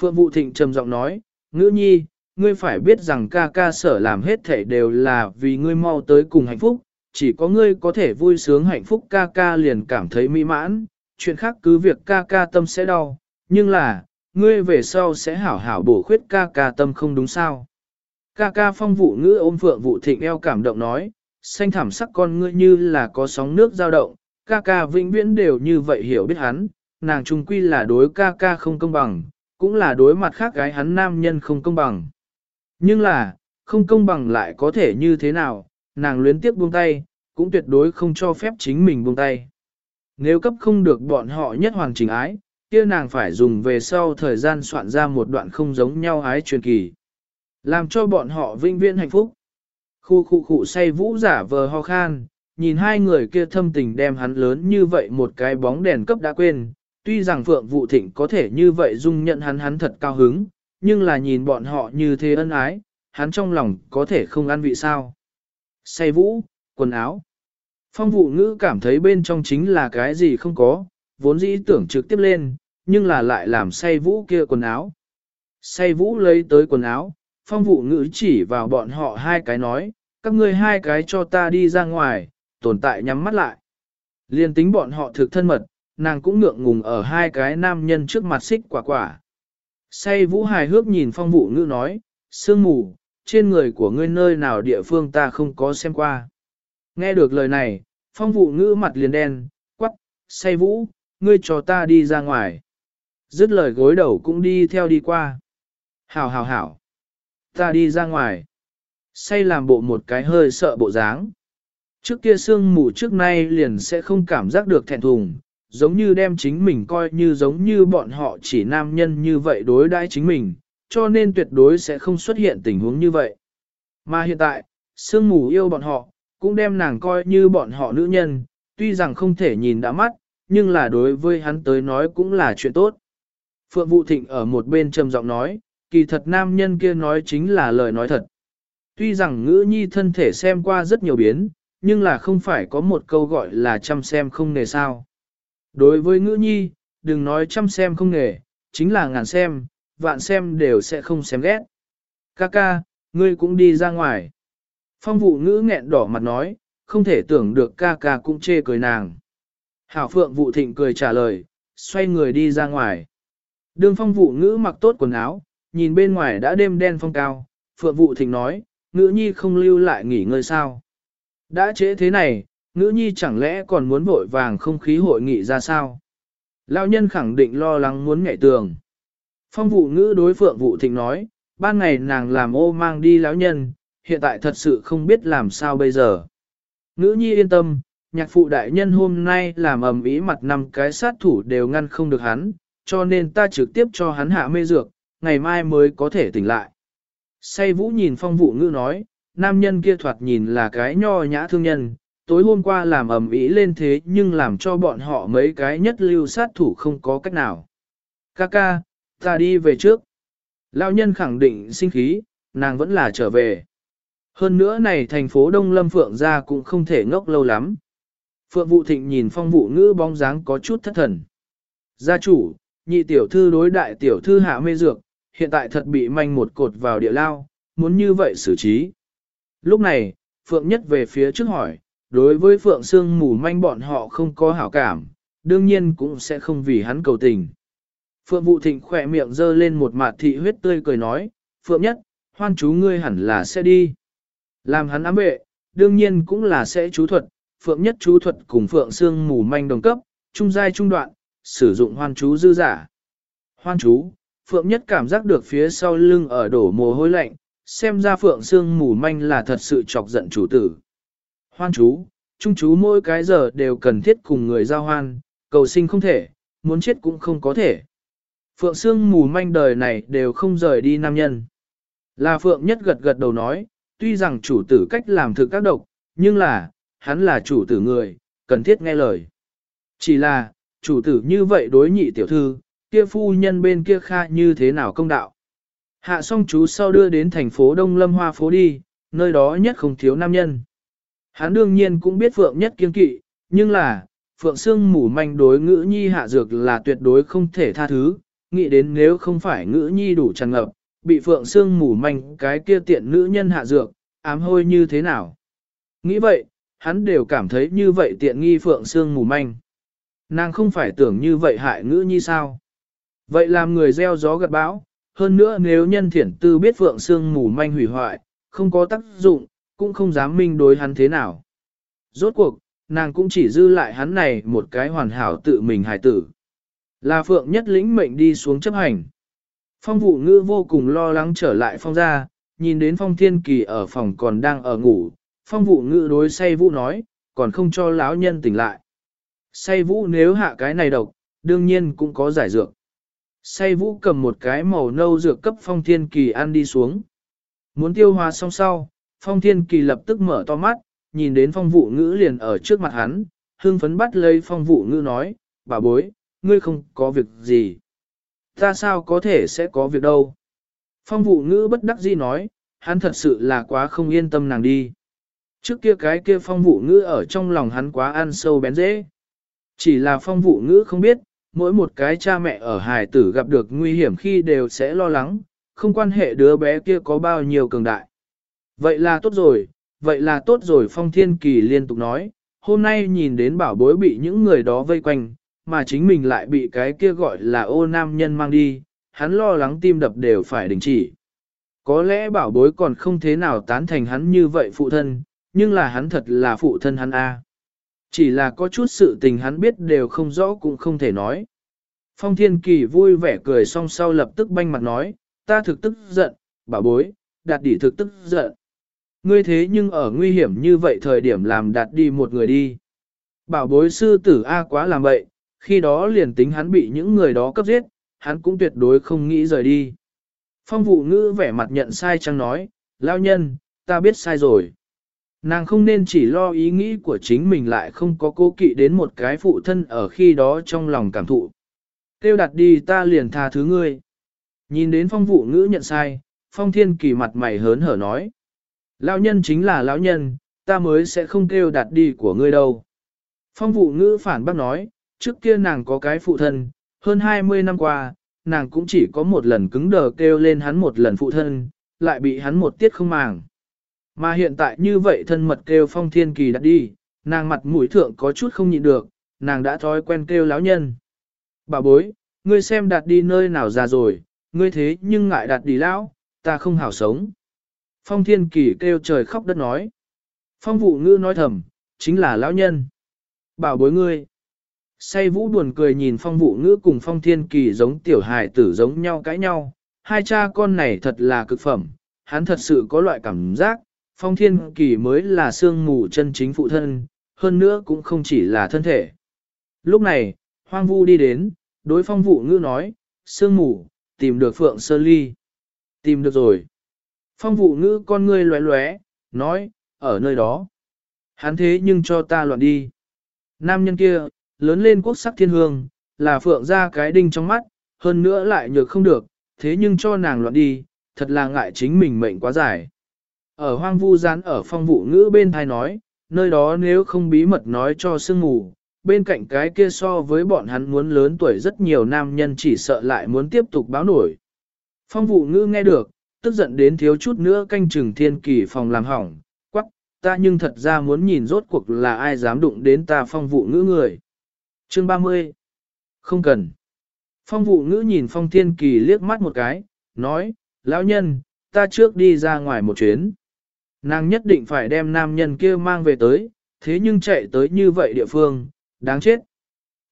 Phượng Vũ thịnh trầm giọng nói, ngữ nhi, ngươi phải biết rằng ca ca sở làm hết thể đều là vì ngươi mau tới cùng hạnh phúc, chỉ có ngươi có thể vui sướng hạnh phúc ca ca liền cảm thấy mỹ mãn, chuyện khác cứ việc ca ca tâm sẽ đau, nhưng là, ngươi về sau sẽ hảo hảo bổ khuyết ca ca tâm không đúng sao. Ca ca phong vụ ngữ ôm phượng vụ thịnh eo cảm động nói, xanh thảm sắc con ngươi như là có sóng nước dao động, ca ca vĩnh viễn đều như vậy hiểu biết hắn, nàng trung quy là đối ca ca không công bằng, cũng là đối mặt khác gái hắn nam nhân không công bằng. Nhưng là, không công bằng lại có thể như thế nào, nàng luyến tiếp buông tay, cũng tuyệt đối không cho phép chính mình buông tay. Nếu cấp không được bọn họ nhất hoàn chỉnh ái, kia nàng phải dùng về sau thời gian soạn ra một đoạn không giống nhau ái truyền kỳ. Làm cho bọn họ vinh viễn hạnh phúc. Khu khu khu say vũ giả vờ ho khan, nhìn hai người kia thâm tình đem hắn lớn như vậy một cái bóng đèn cấp đã quên. Tuy rằng Phượng Vũ Thịnh có thể như vậy dung nhận hắn hắn thật cao hứng, nhưng là nhìn bọn họ như thế ân ái, hắn trong lòng có thể không ăn vị sao. Say vũ, quần áo. Phong vụ ngữ cảm thấy bên trong chính là cái gì không có, vốn dĩ tưởng trực tiếp lên, nhưng là lại làm say vũ kia quần áo. Say vũ lấy tới quần áo, phong vụ ngữ chỉ vào bọn họ hai cái nói, các ngươi hai cái cho ta đi ra ngoài, tồn tại nhắm mắt lại. Liên tính bọn họ thực thân mật, nàng cũng ngượng ngùng ở hai cái nam nhân trước mặt xích quả quả. Say vũ hài hước nhìn phong vụ ngữ nói, sương mù, trên người của ngươi nơi nào địa phương ta không có xem qua. Nghe được lời này, phong vụ ngữ mặt liền đen, quắc, say vũ, ngươi cho ta đi ra ngoài. Dứt lời gối đầu cũng đi theo đi qua. Hảo hảo hảo. Ta đi ra ngoài. Say làm bộ một cái hơi sợ bộ dáng. Trước kia sương mù trước nay liền sẽ không cảm giác được thẹn thùng, giống như đem chính mình coi như giống như bọn họ chỉ nam nhân như vậy đối đãi chính mình, cho nên tuyệt đối sẽ không xuất hiện tình huống như vậy. Mà hiện tại, sương mù yêu bọn họ, cũng đem nàng coi như bọn họ nữ nhân, tuy rằng không thể nhìn đã mắt, nhưng là đối với hắn tới nói cũng là chuyện tốt. Phượng Vũ Thịnh ở một bên trầm giọng nói, kỳ thật nam nhân kia nói chính là lời nói thật. Tuy rằng ngữ nhi thân thể xem qua rất nhiều biến, nhưng là không phải có một câu gọi là chăm xem không nề sao. Đối với ngữ nhi, đừng nói chăm xem không nghề chính là ngàn xem, vạn xem đều sẽ không xem ghét. Ca ca, ngươi cũng đi ra ngoài. Phong vụ ngữ nghẹn đỏ mặt nói, không thể tưởng được ca ca cũng chê cười nàng. Hảo phượng vụ thịnh cười trả lời, xoay người đi ra ngoài. Đường phong vụ ngữ mặc tốt quần áo, nhìn bên ngoài đã đêm đen phong cao, phượng vụ thịnh nói, ngữ nhi không lưu lại nghỉ ngơi sao. Đã trễ thế này, ngữ nhi chẳng lẽ còn muốn vội vàng không khí hội nghị ra sao? Lão nhân khẳng định lo lắng muốn nhảy tường. Phong vụ ngữ đối phượng vụ thịnh nói, ban ngày nàng làm ô mang đi lão nhân, hiện tại thật sự không biết làm sao bây giờ. Ngữ nhi yên tâm, nhạc phụ đại nhân hôm nay làm ầm ý mặt năm cái sát thủ đều ngăn không được hắn, cho nên ta trực tiếp cho hắn hạ mê dược, ngày mai mới có thể tỉnh lại. Say vũ nhìn phong vụ ngữ nói, nam nhân kia thoạt nhìn là cái nho nhã thương nhân, tối hôm qua làm ầm ĩ lên thế nhưng làm cho bọn họ mấy cái nhất lưu sát thủ không có cách nào. Kaka, ta đi về trước. Lão nhân khẳng định sinh khí, nàng vẫn là trở về. Hơn nữa này thành phố Đông Lâm Phượng ra cũng không thể ngốc lâu lắm. Phượng Vũ Thịnh nhìn phong vụ ngữ bóng dáng có chút thất thần. Gia chủ, nhị tiểu thư đối đại tiểu thư hạ mê dược, hiện tại thật bị manh một cột vào địa lao, muốn như vậy xử trí. Lúc này, Phượng Nhất về phía trước hỏi, đối với Phượng Sương mù manh bọn họ không có hảo cảm, đương nhiên cũng sẽ không vì hắn cầu tình. Phượng vũ Thịnh khỏe miệng dơ lên một mặt thị huyết tươi cười nói, Phượng Nhất, hoan chú ngươi hẳn là sẽ đi. Làm hắn ám vệ, đương nhiên cũng là sẽ chú thuật, Phượng Nhất chú thuật cùng Phượng Sương mù manh đồng cấp, trung giai trung đoạn, sử dụng hoan chú dư giả. Hoan chú, Phượng Nhất cảm giác được phía sau lưng ở đổ mồ hôi lạnh, xem ra Phượng Sương mù manh là thật sự chọc giận chủ tử. Hoan chú, trung chú mỗi cái giờ đều cần thiết cùng người giao hoan, cầu sinh không thể, muốn chết cũng không có thể. Phượng Sương mù manh đời này đều không rời đi nam nhân. Là Phượng Nhất gật gật đầu nói, tuy rằng chủ tử cách làm thực các độc, nhưng là, hắn là chủ tử người, cần thiết nghe lời. Chỉ là, chủ tử như vậy đối nhị tiểu thư, kia phu nhân bên kia kha như thế nào công đạo. Hạ song chú sau đưa đến thành phố Đông Lâm Hoa phố đi, nơi đó nhất không thiếu nam nhân. Hắn đương nhiên cũng biết Phượng nhất kiên kỵ, nhưng là, Phượng Sương mủ manh đối ngữ nhi hạ dược là tuyệt đối không thể tha thứ, nghĩ đến nếu không phải ngữ nhi đủ tràn ngập, bị Phượng Sương mủ manh cái kia tiện nữ nhân hạ dược, ám hôi như thế nào. Nghĩ vậy, hắn đều cảm thấy như vậy tiện nghi Phượng Sương mù manh. Nàng không phải tưởng như vậy hại ngữ nhi sao. Vậy làm người gieo gió gặt bão, hơn nữa nếu nhân thiển tư biết Phượng Sương mù manh hủy hoại, không có tác dụng, cũng không dám minh đối hắn thế nào. Rốt cuộc, nàng cũng chỉ dư lại hắn này một cái hoàn hảo tự mình hài tử. Là Phượng nhất lĩnh mệnh đi xuống chấp hành. Phong vụ ngữ vô cùng lo lắng trở lại phong ra, nhìn đến phong thiên kỳ ở phòng còn đang ở ngủ. Phong vụ ngữ đối say vũ nói, còn không cho lão nhân tỉnh lại. Say vũ nếu hạ cái này độc, đương nhiên cũng có giải dược. Say vũ cầm một cái màu nâu dược cấp phong thiên kỳ ăn đi xuống. Muốn tiêu hóa xong sau, phong thiên kỳ lập tức mở to mắt, nhìn đến phong vụ ngữ liền ở trước mặt hắn, hương phấn bắt lấy phong vụ ngữ nói, bà bối, ngươi không có việc gì. Ta sao có thể sẽ có việc đâu. Phong vụ ngữ bất đắc dĩ nói, hắn thật sự là quá không yên tâm nàng đi. Trước kia cái kia phong vụ ngữ ở trong lòng hắn quá ăn sâu bén dễ. Chỉ là phong vụ ngữ không biết, mỗi một cái cha mẹ ở hài tử gặp được nguy hiểm khi đều sẽ lo lắng, không quan hệ đứa bé kia có bao nhiêu cường đại. Vậy là tốt rồi, vậy là tốt rồi phong thiên kỳ liên tục nói, hôm nay nhìn đến bảo bối bị những người đó vây quanh, mà chính mình lại bị cái kia gọi là ô nam nhân mang đi, hắn lo lắng tim đập đều phải đình chỉ. Có lẽ bảo bối còn không thế nào tán thành hắn như vậy phụ thân, nhưng là hắn thật là phụ thân hắn A. Chỉ là có chút sự tình hắn biết đều không rõ cũng không thể nói. Phong Thiên Kỳ vui vẻ cười xong sau lập tức banh mặt nói, ta thực tức giận, bảo bối, đạt đỉ thực tức giận. Ngươi thế nhưng ở nguy hiểm như vậy thời điểm làm đạt đi một người đi. Bảo bối sư tử A quá làm vậy, khi đó liền tính hắn bị những người đó cấp giết, hắn cũng tuyệt đối không nghĩ rời đi. Phong vụ ngữ vẻ mặt nhận sai chăng nói, lao nhân, ta biết sai rồi. Nàng không nên chỉ lo ý nghĩ của chính mình lại không có cố kỵ đến một cái phụ thân ở khi đó trong lòng cảm thụ. Tiêu đặt đi ta liền tha thứ ngươi. Nhìn đến phong vụ ngữ nhận sai, phong thiên kỳ mặt mày hớn hở nói. Lão nhân chính là lão nhân, ta mới sẽ không kêu đặt đi của ngươi đâu. Phong vụ ngữ phản bác nói, trước kia nàng có cái phụ thân, hơn 20 năm qua, nàng cũng chỉ có một lần cứng đờ kêu lên hắn một lần phụ thân, lại bị hắn một tiết không màng. Mà hiện tại như vậy thân mật kêu phong thiên kỳ đặt đi, nàng mặt mũi thượng có chút không nhịn được, nàng đã thói quen kêu lão nhân. Bà bối, ngươi xem đặt đi nơi nào già rồi, ngươi thế nhưng ngại đặt đi lão, ta không hảo sống. Phong thiên kỳ kêu trời khóc đất nói. Phong vụ ngư nói thầm, chính là lão nhân. Bảo bối ngươi. Say vũ buồn cười nhìn phong vụ ngữ cùng phong thiên kỳ giống tiểu hài tử giống nhau cãi nhau. Hai cha con này thật là cực phẩm, hắn thật sự có loại cảm giác, phong thiên kỳ mới là xương mù chân chính phụ thân, hơn nữa cũng không chỉ là thân thể. Lúc này, hoang vu đi đến, đối phong vụ ngữ nói, sương mù, tìm được phượng sơ ly. Tìm được rồi. Phong vụ ngữ con ngươi lóe lóe, nói, ở nơi đó. Hắn thế nhưng cho ta loạn đi. Nam nhân kia, lớn lên quốc sắc thiên hương, là phượng ra cái đinh trong mắt, hơn nữa lại nhược không được, thế nhưng cho nàng loạn đi, thật là ngại chính mình mệnh quá dài. Ở hoang vu gián ở phong vụ ngữ bên thai nói, nơi đó nếu không bí mật nói cho sương mù, bên cạnh cái kia so với bọn hắn muốn lớn tuổi rất nhiều nam nhân chỉ sợ lại muốn tiếp tục báo nổi. Phong vụ ngữ nghe được, tức giận đến thiếu chút nữa canh chừng thiên kỳ phòng làm hỏng, quắc, ta nhưng thật ra muốn nhìn rốt cuộc là ai dám đụng đến ta phong vụ ngữ người. Chương 30 Không cần. Phong vụ ngữ nhìn phong thiên kỳ liếc mắt một cái, nói, lão nhân, ta trước đi ra ngoài một chuyến. Nàng nhất định phải đem nam nhân kia mang về tới, thế nhưng chạy tới như vậy địa phương, đáng chết.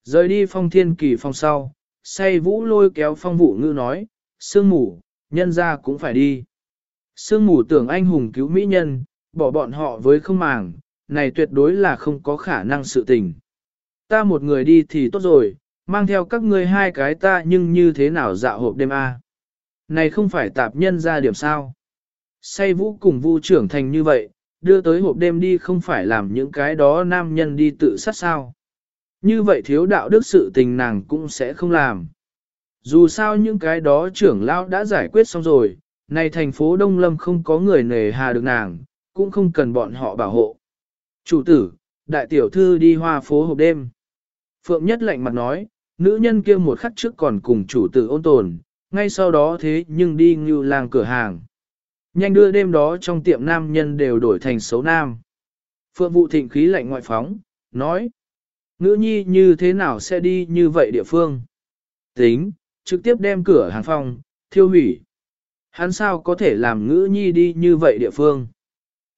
Rời đi phong thiên kỳ phong sau, say vũ lôi kéo phong vụ ngữ nói, sương mù, nhân ra cũng phải đi. Sương mù tưởng anh hùng cứu mỹ nhân, bỏ bọn họ với không màng, này tuyệt đối là không có khả năng sự tình. Ta một người đi thì tốt rồi, mang theo các ngươi hai cái ta nhưng như thế nào dạo hộp đêm a? Này không phải tạp nhân ra điểm sao? Say vũ cùng vu trưởng thành như vậy, đưa tới hộp đêm đi không phải làm những cái đó nam nhân đi tự sát sao. Như vậy thiếu đạo đức sự tình nàng cũng sẽ không làm. Dù sao những cái đó trưởng lão đã giải quyết xong rồi, này thành phố Đông Lâm không có người nề hà được nàng, cũng không cần bọn họ bảo hộ. Chủ tử, đại tiểu thư đi hoa phố hộp đêm. Phượng Nhất lạnh mặt nói, nữ nhân kia một khắc trước còn cùng chủ tử ôn tồn, ngay sau đó thế nhưng đi như làng cửa hàng. Nhanh đưa đêm đó trong tiệm nam nhân đều đổi thành xấu nam. Phượng Vũ thịnh khí lạnh ngoại phóng, nói, nữ nhi như thế nào sẽ đi như vậy địa phương? Tính, trực tiếp đem cửa hàng phòng, thiêu hủy. Hắn sao có thể làm ngữ nhi đi như vậy địa phương?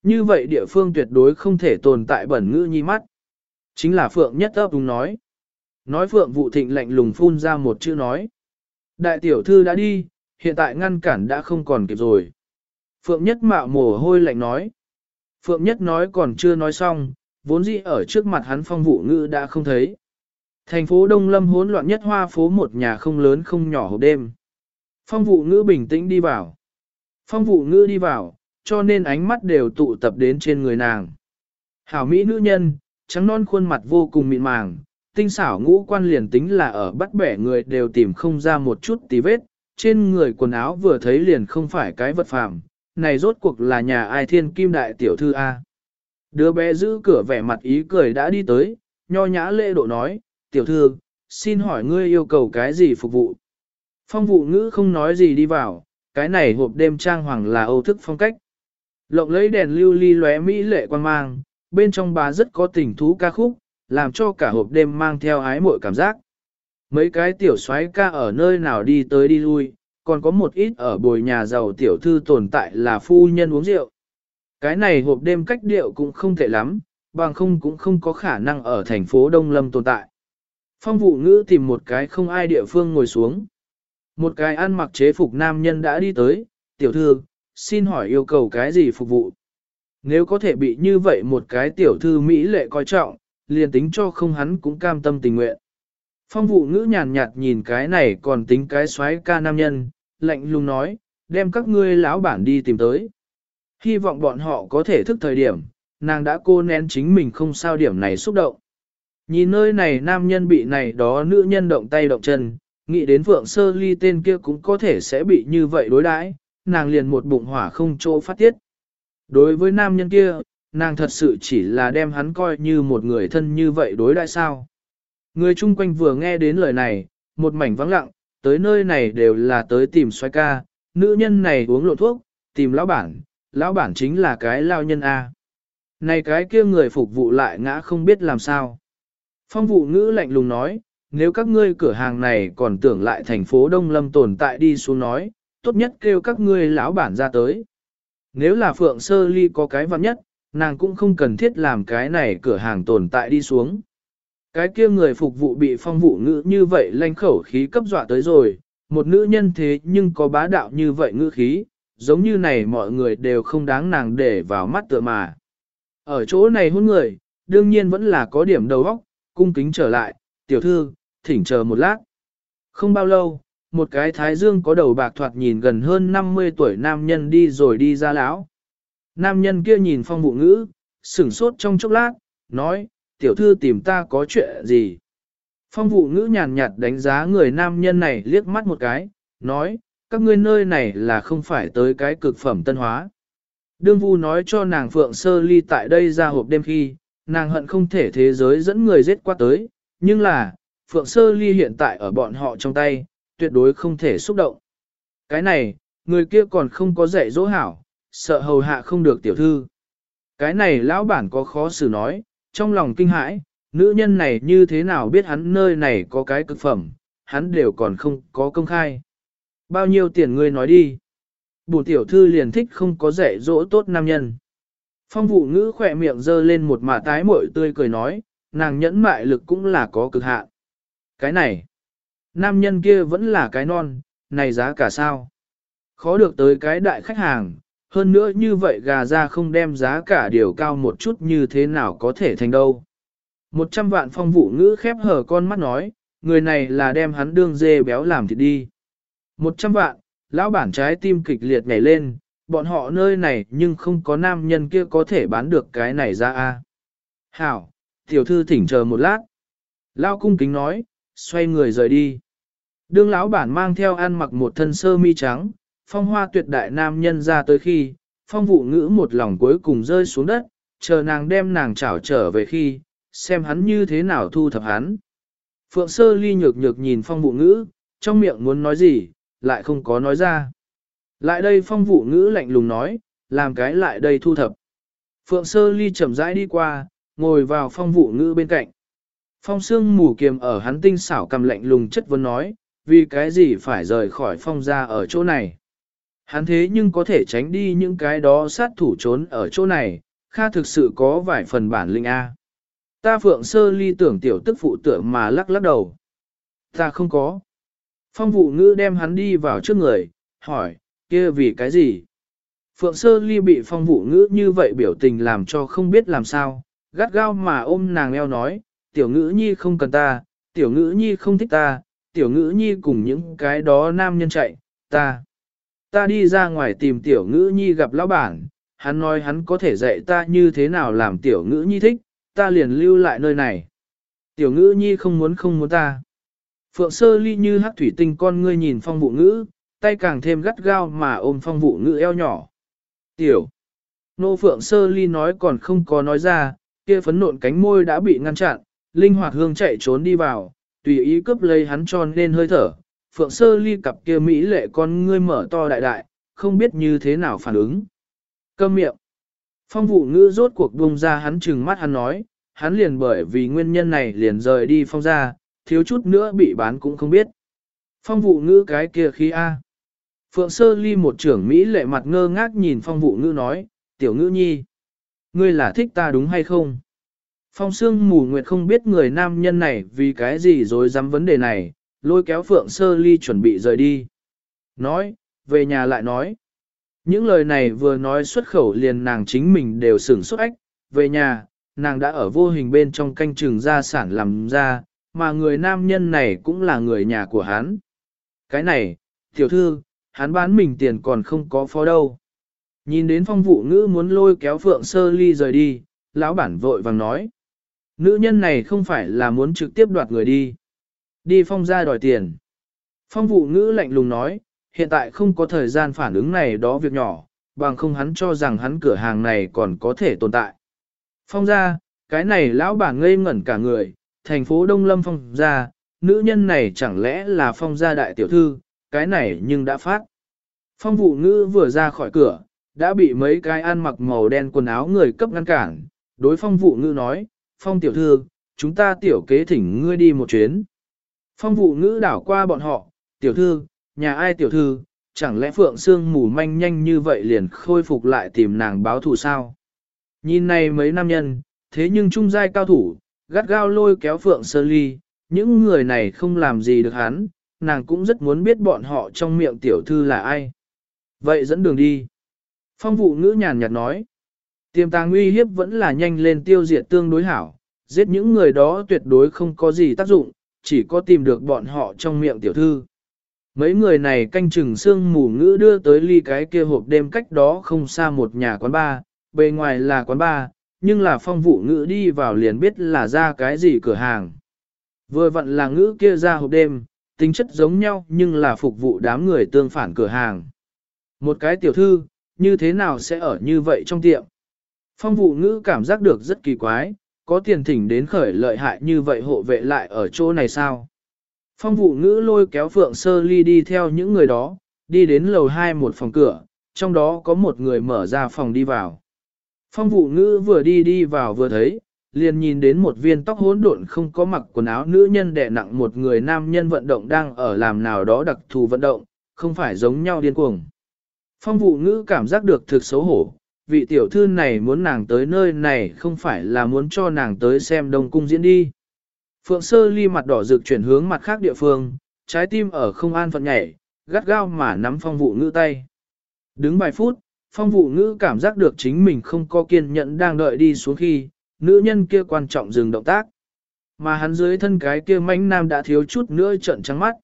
Như vậy địa phương tuyệt đối không thể tồn tại bẩn ngữ nhi mắt. Chính là Phượng nhất ấp đúng nói. Nói Phượng vụ thịnh lạnh lùng phun ra một chữ nói. Đại tiểu thư đã đi, hiện tại ngăn cản đã không còn kịp rồi. Phượng nhất mạo mồ hôi lạnh nói. Phượng nhất nói còn chưa nói xong, vốn dĩ ở trước mặt hắn phong vụ ngữ đã không thấy. Thành phố Đông Lâm hỗn loạn nhất hoa phố một nhà không lớn không nhỏ hộp đêm. Phong vụ ngữ bình tĩnh đi vào. Phong vụ ngữ đi vào, cho nên ánh mắt đều tụ tập đến trên người nàng. Hảo Mỹ nữ nhân, trắng non khuôn mặt vô cùng mịn màng, tinh xảo ngũ quan liền tính là ở bắt bẻ người đều tìm không ra một chút tí vết, trên người quần áo vừa thấy liền không phải cái vật phàm, này rốt cuộc là nhà ai thiên kim đại tiểu thư A. Đứa bé giữ cửa vẻ mặt ý cười đã đi tới, nho nhã lễ độ nói, tiểu thư, xin hỏi ngươi yêu cầu cái gì phục vụ. Phong vụ ngữ không nói gì đi vào, cái này hộp đêm trang hoàng là âu thức phong cách. Lộng lấy đèn lưu ly lóe mỹ lệ quan mang, bên trong bà rất có tình thú ca khúc, làm cho cả hộp đêm mang theo ái mội cảm giác. Mấy cái tiểu xoáy ca ở nơi nào đi tới đi lui, còn có một ít ở bồi nhà giàu tiểu thư tồn tại là phu nhân uống rượu. Cái này hộp đêm cách điệu cũng không tệ lắm, bằng không cũng không có khả năng ở thành phố Đông Lâm tồn tại. Phong vụ ngữ tìm một cái không ai địa phương ngồi xuống. Một cái ăn mặc chế phục nam nhân đã đi tới, tiểu thư, xin hỏi yêu cầu cái gì phục vụ. Nếu có thể bị như vậy một cái tiểu thư Mỹ lệ coi trọng, liền tính cho không hắn cũng cam tâm tình nguyện. Phong vụ ngữ nhàn nhạt nhìn cái này còn tính cái xoáy ca nam nhân, lạnh lùng nói, đem các ngươi lão bản đi tìm tới. Hy vọng bọn họ có thể thức thời điểm, nàng đã cô nén chính mình không sao điểm này xúc động. Nhìn nơi này nam nhân bị này đó nữ nhân động tay động chân, nghĩ đến Phượng Sơ Ly tên kia cũng có thể sẽ bị như vậy đối đãi, nàng liền một bụng hỏa không chỗ phát tiết. Đối với nam nhân kia, nàng thật sự chỉ là đem hắn coi như một người thân như vậy đối đãi sao. Người chung quanh vừa nghe đến lời này, một mảnh vắng lặng, tới nơi này đều là tới tìm xoay ca, nữ nhân này uống lộ thuốc, tìm lão bản, lão bản chính là cái lao nhân A. Này cái kia người phục vụ lại ngã không biết làm sao. Phong vụ ngữ lạnh lùng nói, nếu các ngươi cửa hàng này còn tưởng lại thành phố Đông Lâm tồn tại đi xuống nói, tốt nhất kêu các ngươi lão bản ra tới. Nếu là Phượng Sơ Ly có cái vặn nhất, nàng cũng không cần thiết làm cái này cửa hàng tồn tại đi xuống. Cái kia người phục vụ bị phong vụ ngữ như vậy lanh khẩu khí cấp dọa tới rồi, một nữ nhân thế nhưng có bá đạo như vậy ngữ khí, giống như này mọi người đều không đáng nàng để vào mắt tựa mà. Ở chỗ này hôn người, đương nhiên vẫn là có điểm đầu óc, cung kính trở lại, tiểu thư, thỉnh chờ một lát. Không bao lâu, một cái thái dương có đầu bạc thoạt nhìn gần hơn 50 tuổi nam nhân đi rồi đi ra lão. Nam nhân kia nhìn phong vụ ngữ, sửng sốt trong chốc lát, nói, tiểu thư tìm ta có chuyện gì. Phong vụ ngữ nhàn nhạt đánh giá người nam nhân này liếc mắt một cái, nói, các ngươi nơi này là không phải tới cái cực phẩm tân hóa. Đương vu nói cho nàng Phượng Sơ Ly tại đây ra hộp đêm khi, nàng hận không thể thế giới dẫn người giết qua tới, nhưng là, Phượng Sơ Ly hiện tại ở bọn họ trong tay, tuyệt đối không thể xúc động. Cái này, người kia còn không có dạy dỗ hảo, sợ hầu hạ không được tiểu thư. Cái này lão bản có khó xử nói, trong lòng kinh hãi, nữ nhân này như thế nào biết hắn nơi này có cái cực phẩm, hắn đều còn không có công khai. Bao nhiêu tiền ngươi nói đi. Bùn tiểu thư liền thích không có dạy dỗ tốt nam nhân. Phong vụ ngữ khỏe miệng dơ lên một mà tái mội tươi cười nói, nàng nhẫn mại lực cũng là có cực hạn. Cái này, nam nhân kia vẫn là cái non, này giá cả sao? Khó được tới cái đại khách hàng, hơn nữa như vậy gà ra không đem giá cả điều cao một chút như thế nào có thể thành đâu. Một trăm vạn phong vụ ngữ khép hở con mắt nói, người này là đem hắn đương dê béo làm thịt đi. Một trăm vạn, lão bản trái tim kịch liệt nhảy lên, bọn họ nơi này nhưng không có nam nhân kia có thể bán được cái này ra a. Hảo, tiểu thư thỉnh chờ một lát. Lão cung kính nói, xoay người rời đi. Đương lão bản mang theo ăn mặc một thân sơ mi trắng, phong hoa tuyệt đại nam nhân ra tới khi, phong vụ ngữ một lòng cuối cùng rơi xuống đất, chờ nàng đem nàng chảo trở về khi, xem hắn như thế nào thu thập hắn. Phượng sơ ly nhược nhược nhìn phong vụ ngữ, trong miệng muốn nói gì, lại không có nói ra. Lại đây phong vụ ngữ lạnh lùng nói, làm cái lại đây thu thập. Phượng sơ ly chậm rãi đi qua, ngồi vào phong vụ ngữ bên cạnh. Phong sương mù kiềm ở hắn tinh xảo cầm lạnh lùng chất vấn nói, vì cái gì phải rời khỏi phong ra ở chỗ này. Hắn thế nhưng có thể tránh đi những cái đó sát thủ trốn ở chỗ này, Kha thực sự có vài phần bản linh A. Ta phượng sơ ly tưởng tiểu tức phụ tượng mà lắc lắc đầu. Ta không có. Phong vụ ngữ đem hắn đi vào trước người, hỏi, kia vì cái gì? Phượng sơ ly bị phong vụ ngữ như vậy biểu tình làm cho không biết làm sao, gắt gao mà ôm nàng eo nói, tiểu ngữ nhi không cần ta, tiểu ngữ nhi không thích ta, tiểu ngữ nhi cùng những cái đó nam nhân chạy, ta. Ta đi ra ngoài tìm tiểu ngữ nhi gặp lão bản, hắn nói hắn có thể dạy ta như thế nào làm tiểu ngữ nhi thích, ta liền lưu lại nơi này. Tiểu ngữ nhi không muốn không muốn ta. Phượng sơ ly như hắc thủy tinh con ngươi nhìn phong vụ ngữ, tay càng thêm gắt gao mà ôm phong vụ ngữ eo nhỏ. Tiểu. Nô phượng sơ ly nói còn không có nói ra, kia phấn nộn cánh môi đã bị ngăn chặn, linh hoạt hương chạy trốn đi vào, tùy ý cướp lấy hắn tròn nên hơi thở. Phượng sơ ly cặp kia mỹ lệ con ngươi mở to đại đại, không biết như thế nào phản ứng. Câm miệng. Phong vụ ngữ rốt cuộc buông ra hắn trừng mắt hắn nói, hắn liền bởi vì nguyên nhân này liền rời đi phong ra, thiếu chút nữa bị bán cũng không biết. Phong vụ ngữ cái kia khí A. Phượng sơ ly một trưởng Mỹ lệ mặt ngơ ngác nhìn phong vụ ngữ nói, tiểu ngữ nhi. Ngươi là thích ta đúng hay không? Phong sương mù nguyệt không biết người nam nhân này vì cái gì rồi dám vấn đề này, lôi kéo Phượng sơ ly chuẩn bị rời đi. Nói, về nhà lại nói. Những lời này vừa nói xuất khẩu liền nàng chính mình đều sửng xuất ách, về nhà, nàng đã ở vô hình bên trong canh trường gia sản làm ra, mà người nam nhân này cũng là người nhà của hắn. Cái này, tiểu thư, hắn bán mình tiền còn không có phó đâu. Nhìn đến phong vụ ngữ muốn lôi kéo Phượng Sơ Ly rời đi, lão bản vội vàng nói. Nữ nhân này không phải là muốn trực tiếp đoạt người đi. Đi phong ra đòi tiền. Phong vụ ngữ lạnh lùng nói, hiện tại không có thời gian phản ứng này đó việc nhỏ, bằng không hắn cho rằng hắn cửa hàng này còn có thể tồn tại. Phong ra, cái này lão bản ngây ngẩn cả người, thành phố Đông Lâm phong ra, nữ nhân này chẳng lẽ là phong gia đại tiểu thư, cái này nhưng đã phát. Phong vụ ngữ vừa ra khỏi cửa, đã bị mấy cái ăn mặc màu đen quần áo người cấp ngăn cản, đối phong vụ ngữ nói, phong tiểu thư, chúng ta tiểu kế thỉnh ngươi đi một chuyến. Phong vụ ngữ đảo qua bọn họ, tiểu thư, nhà ai tiểu thư, chẳng lẽ phượng xương mù manh nhanh như vậy liền khôi phục lại tìm nàng báo thù sao? Nhìn này mấy nam nhân, thế nhưng trung giai cao thủ, gắt gao lôi kéo phượng sơ ly, những người này không làm gì được hắn, nàng cũng rất muốn biết bọn họ trong miệng tiểu thư là ai. Vậy dẫn đường đi. Phong vụ ngữ nhàn nhạt nói. Tiềm tàng uy hiếp vẫn là nhanh lên tiêu diệt tương đối hảo, giết những người đó tuyệt đối không có gì tác dụng, chỉ có tìm được bọn họ trong miệng tiểu thư. Mấy người này canh chừng xương mù ngữ đưa tới ly cái kia hộp đêm cách đó không xa một nhà quán bar, bề ngoài là quán bar, nhưng là phong vụ ngữ đi vào liền biết là ra cái gì cửa hàng. Vừa vặn là ngữ kia ra hộp đêm, tính chất giống nhau nhưng là phục vụ đám người tương phản cửa hàng. Một cái tiểu thư, như thế nào sẽ ở như vậy trong tiệm? Phong vụ ngữ cảm giác được rất kỳ quái, có tiền thỉnh đến khởi lợi hại như vậy hộ vệ lại ở chỗ này sao? Phong vụ ngữ lôi kéo Phượng Sơ Ly đi theo những người đó, đi đến lầu 2 một phòng cửa, trong đó có một người mở ra phòng đi vào. Phong vụ ngữ vừa đi đi vào vừa thấy, liền nhìn đến một viên tóc hỗn độn không có mặc quần áo nữ nhân đè nặng một người nam nhân vận động đang ở làm nào đó đặc thù vận động, không phải giống nhau điên cuồng. Phong vụ ngữ cảm giác được thực xấu hổ, vị tiểu thư này muốn nàng tới nơi này không phải là muốn cho nàng tới xem đông cung diễn đi. Phượng sơ ly mặt đỏ rực chuyển hướng mặt khác địa phương, trái tim ở không an phận nhảy, gắt gao mà nắm phong vụ ngữ tay. Đứng vài phút, phong vụ ngữ cảm giác được chính mình không có kiên nhẫn đang đợi đi xuống khi, nữ nhân kia quan trọng dừng động tác. Mà hắn dưới thân cái kia manh nam đã thiếu chút nữa trợn trắng mắt.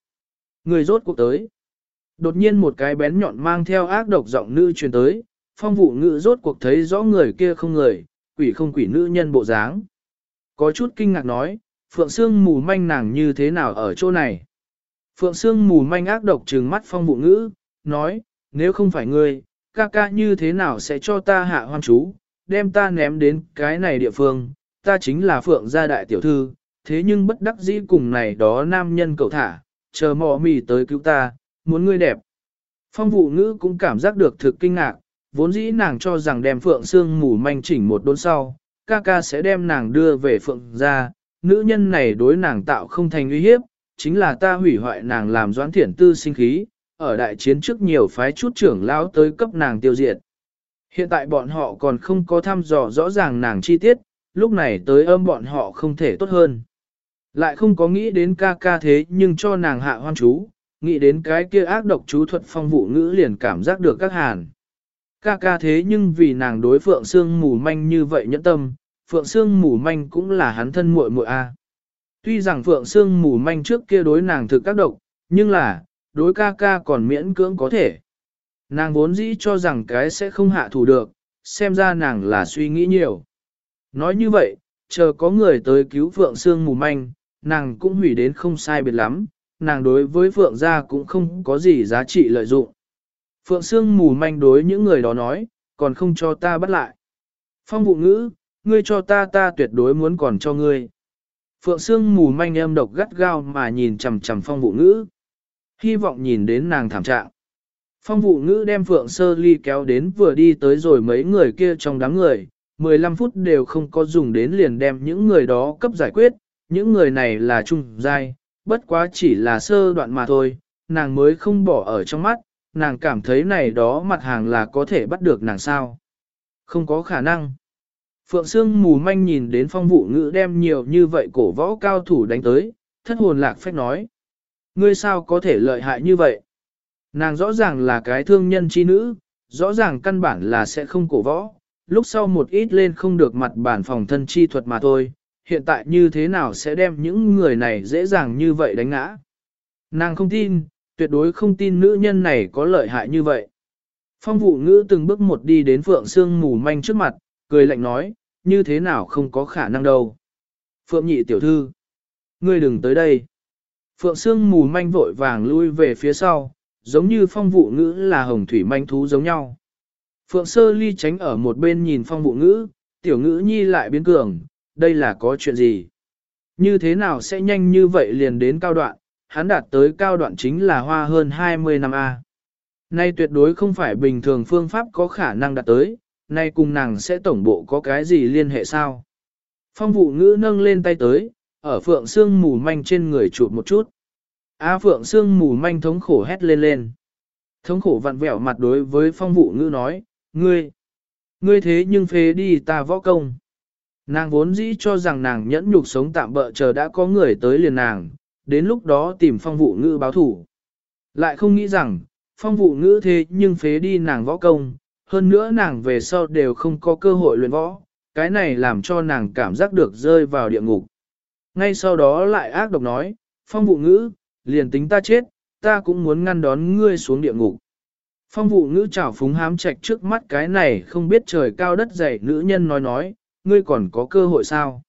Người rốt cuộc tới. Đột nhiên một cái bén nhọn mang theo ác độc giọng nữ truyền tới, phong vụ ngữ rốt cuộc thấy rõ người kia không người, quỷ không quỷ nữ nhân bộ dáng. Có chút kinh ngạc nói, Phượng Sương mù manh nàng như thế nào ở chỗ này? Phượng Sương mù manh ác độc trừng mắt phong vụ ngữ, nói, nếu không phải ngươi, ca ca như thế nào sẽ cho ta hạ hoan chú, đem ta ném đến cái này địa phương, ta chính là Phượng gia đại tiểu thư, thế nhưng bất đắc dĩ cùng này đó nam nhân cậu thả, chờ mò mì tới cứu ta, muốn ngươi đẹp. Phong vụ ngữ cũng cảm giác được thực kinh ngạc, vốn dĩ nàng cho rằng đem Phượng xương mù manh chỉnh một đốn sau, ca ca sẽ đem nàng đưa về Phượng gia, nữ nhân này đối nàng tạo không thành uy hiếp, chính là ta hủy hoại nàng làm doãn thiển tư sinh khí, ở đại chiến trước nhiều phái chút trưởng lão tới cấp nàng tiêu diệt. Hiện tại bọn họ còn không có thăm dò rõ ràng nàng chi tiết, lúc này tới âm bọn họ không thể tốt hơn. Lại không có nghĩ đến ca ca thế nhưng cho nàng hạ hoan chú, nghĩ đến cái kia ác độc chú thuật phong vụ ngữ liền cảm giác được các hàn. Ca ca thế nhưng vì nàng đối phượng xương mù manh như vậy nhẫn tâm, Phượng xương mù manh cũng là hắn thân muội muội a. Tuy rằng Phượng xương mù manh trước kia đối nàng thực các độc, nhưng là, đối ca ca còn miễn cưỡng có thể. Nàng vốn dĩ cho rằng cái sẽ không hạ thủ được, xem ra nàng là suy nghĩ nhiều. Nói như vậy, chờ có người tới cứu Phượng Sương mù manh, nàng cũng hủy đến không sai biệt lắm, nàng đối với Phượng gia cũng không có gì giá trị lợi dụng. Phượng Sương mù manh đối những người đó nói, còn không cho ta bắt lại. Phong vụ ngữ, ngươi cho ta ta tuyệt đối muốn còn cho ngươi. Phượng Sương mù manh em độc gắt gao mà nhìn chằm chằm phong vụ ngữ. Hy vọng nhìn đến nàng thảm trạng. Phong vụ ngữ đem Phượng Sơ Ly kéo đến vừa đi tới rồi mấy người kia trong đám người, 15 phút đều không có dùng đến liền đem những người đó cấp giải quyết, những người này là trung giai, bất quá chỉ là sơ đoạn mà thôi, nàng mới không bỏ ở trong mắt, nàng cảm thấy này đó mặt hàng là có thể bắt được nàng sao. Không có khả năng. Phượng Sương mù manh nhìn đến phong vụ ngữ đem nhiều như vậy cổ võ cao thủ đánh tới, thất hồn lạc phách nói. Ngươi sao có thể lợi hại như vậy? Nàng rõ ràng là cái thương nhân chi nữ, rõ ràng căn bản là sẽ không cổ võ, lúc sau một ít lên không được mặt bản phòng thân chi thuật mà thôi, hiện tại như thế nào sẽ đem những người này dễ dàng như vậy đánh ngã. Nàng không tin, tuyệt đối không tin nữ nhân này có lợi hại như vậy. Phong vụ ngữ từng bước một đi đến Phượng Sương mù manh trước mặt, cười lạnh nói, như thế nào không có khả năng đâu. Phượng nhị tiểu thư, ngươi đừng tới đây. Phượng Sương mù manh vội vàng lui về phía sau, giống như phong vụ ngữ là hồng thủy manh thú giống nhau. Phượng Sơ Ly tránh ở một bên nhìn phong vụ ngữ, tiểu ngữ nhi lại biến cường, đây là có chuyện gì? Như thế nào sẽ nhanh như vậy liền đến cao đoạn, hắn đạt tới cao đoạn chính là hoa hơn 20 năm A. Nay tuyệt đối không phải bình thường phương pháp có khả năng đạt tới, nay cùng nàng sẽ tổng bộ có cái gì liên hệ sao? Phong vụ ngữ nâng lên tay tới, ở phượng xương mù manh trên người chụp một chút. A phượng sương mù manh thống khổ hét lên lên. Thống khổ vặn vẹo mặt đối với phong vụ ngữ nói, ngươi, ngươi thế nhưng phế đi ta võ công. Nàng vốn dĩ cho rằng nàng nhẫn nhục sống tạm bỡ chờ đã có người tới liền nàng, đến lúc đó tìm phong vụ ngữ báo thủ. Lại không nghĩ rằng, phong vụ ngữ thế nhưng phế đi nàng võ công, hơn nữa nàng về sau đều không có cơ hội luyện võ, cái này làm cho nàng cảm giác được rơi vào địa ngục. Ngay sau đó lại ác độc nói, phong vụ ngữ, liền tính ta chết, ta cũng muốn ngăn đón ngươi xuống địa ngục. Phong vụ ngữ trảo phúng hám trạch trước mắt cái này không biết trời cao đất dày nữ nhân nói nói, ngươi còn có cơ hội sao?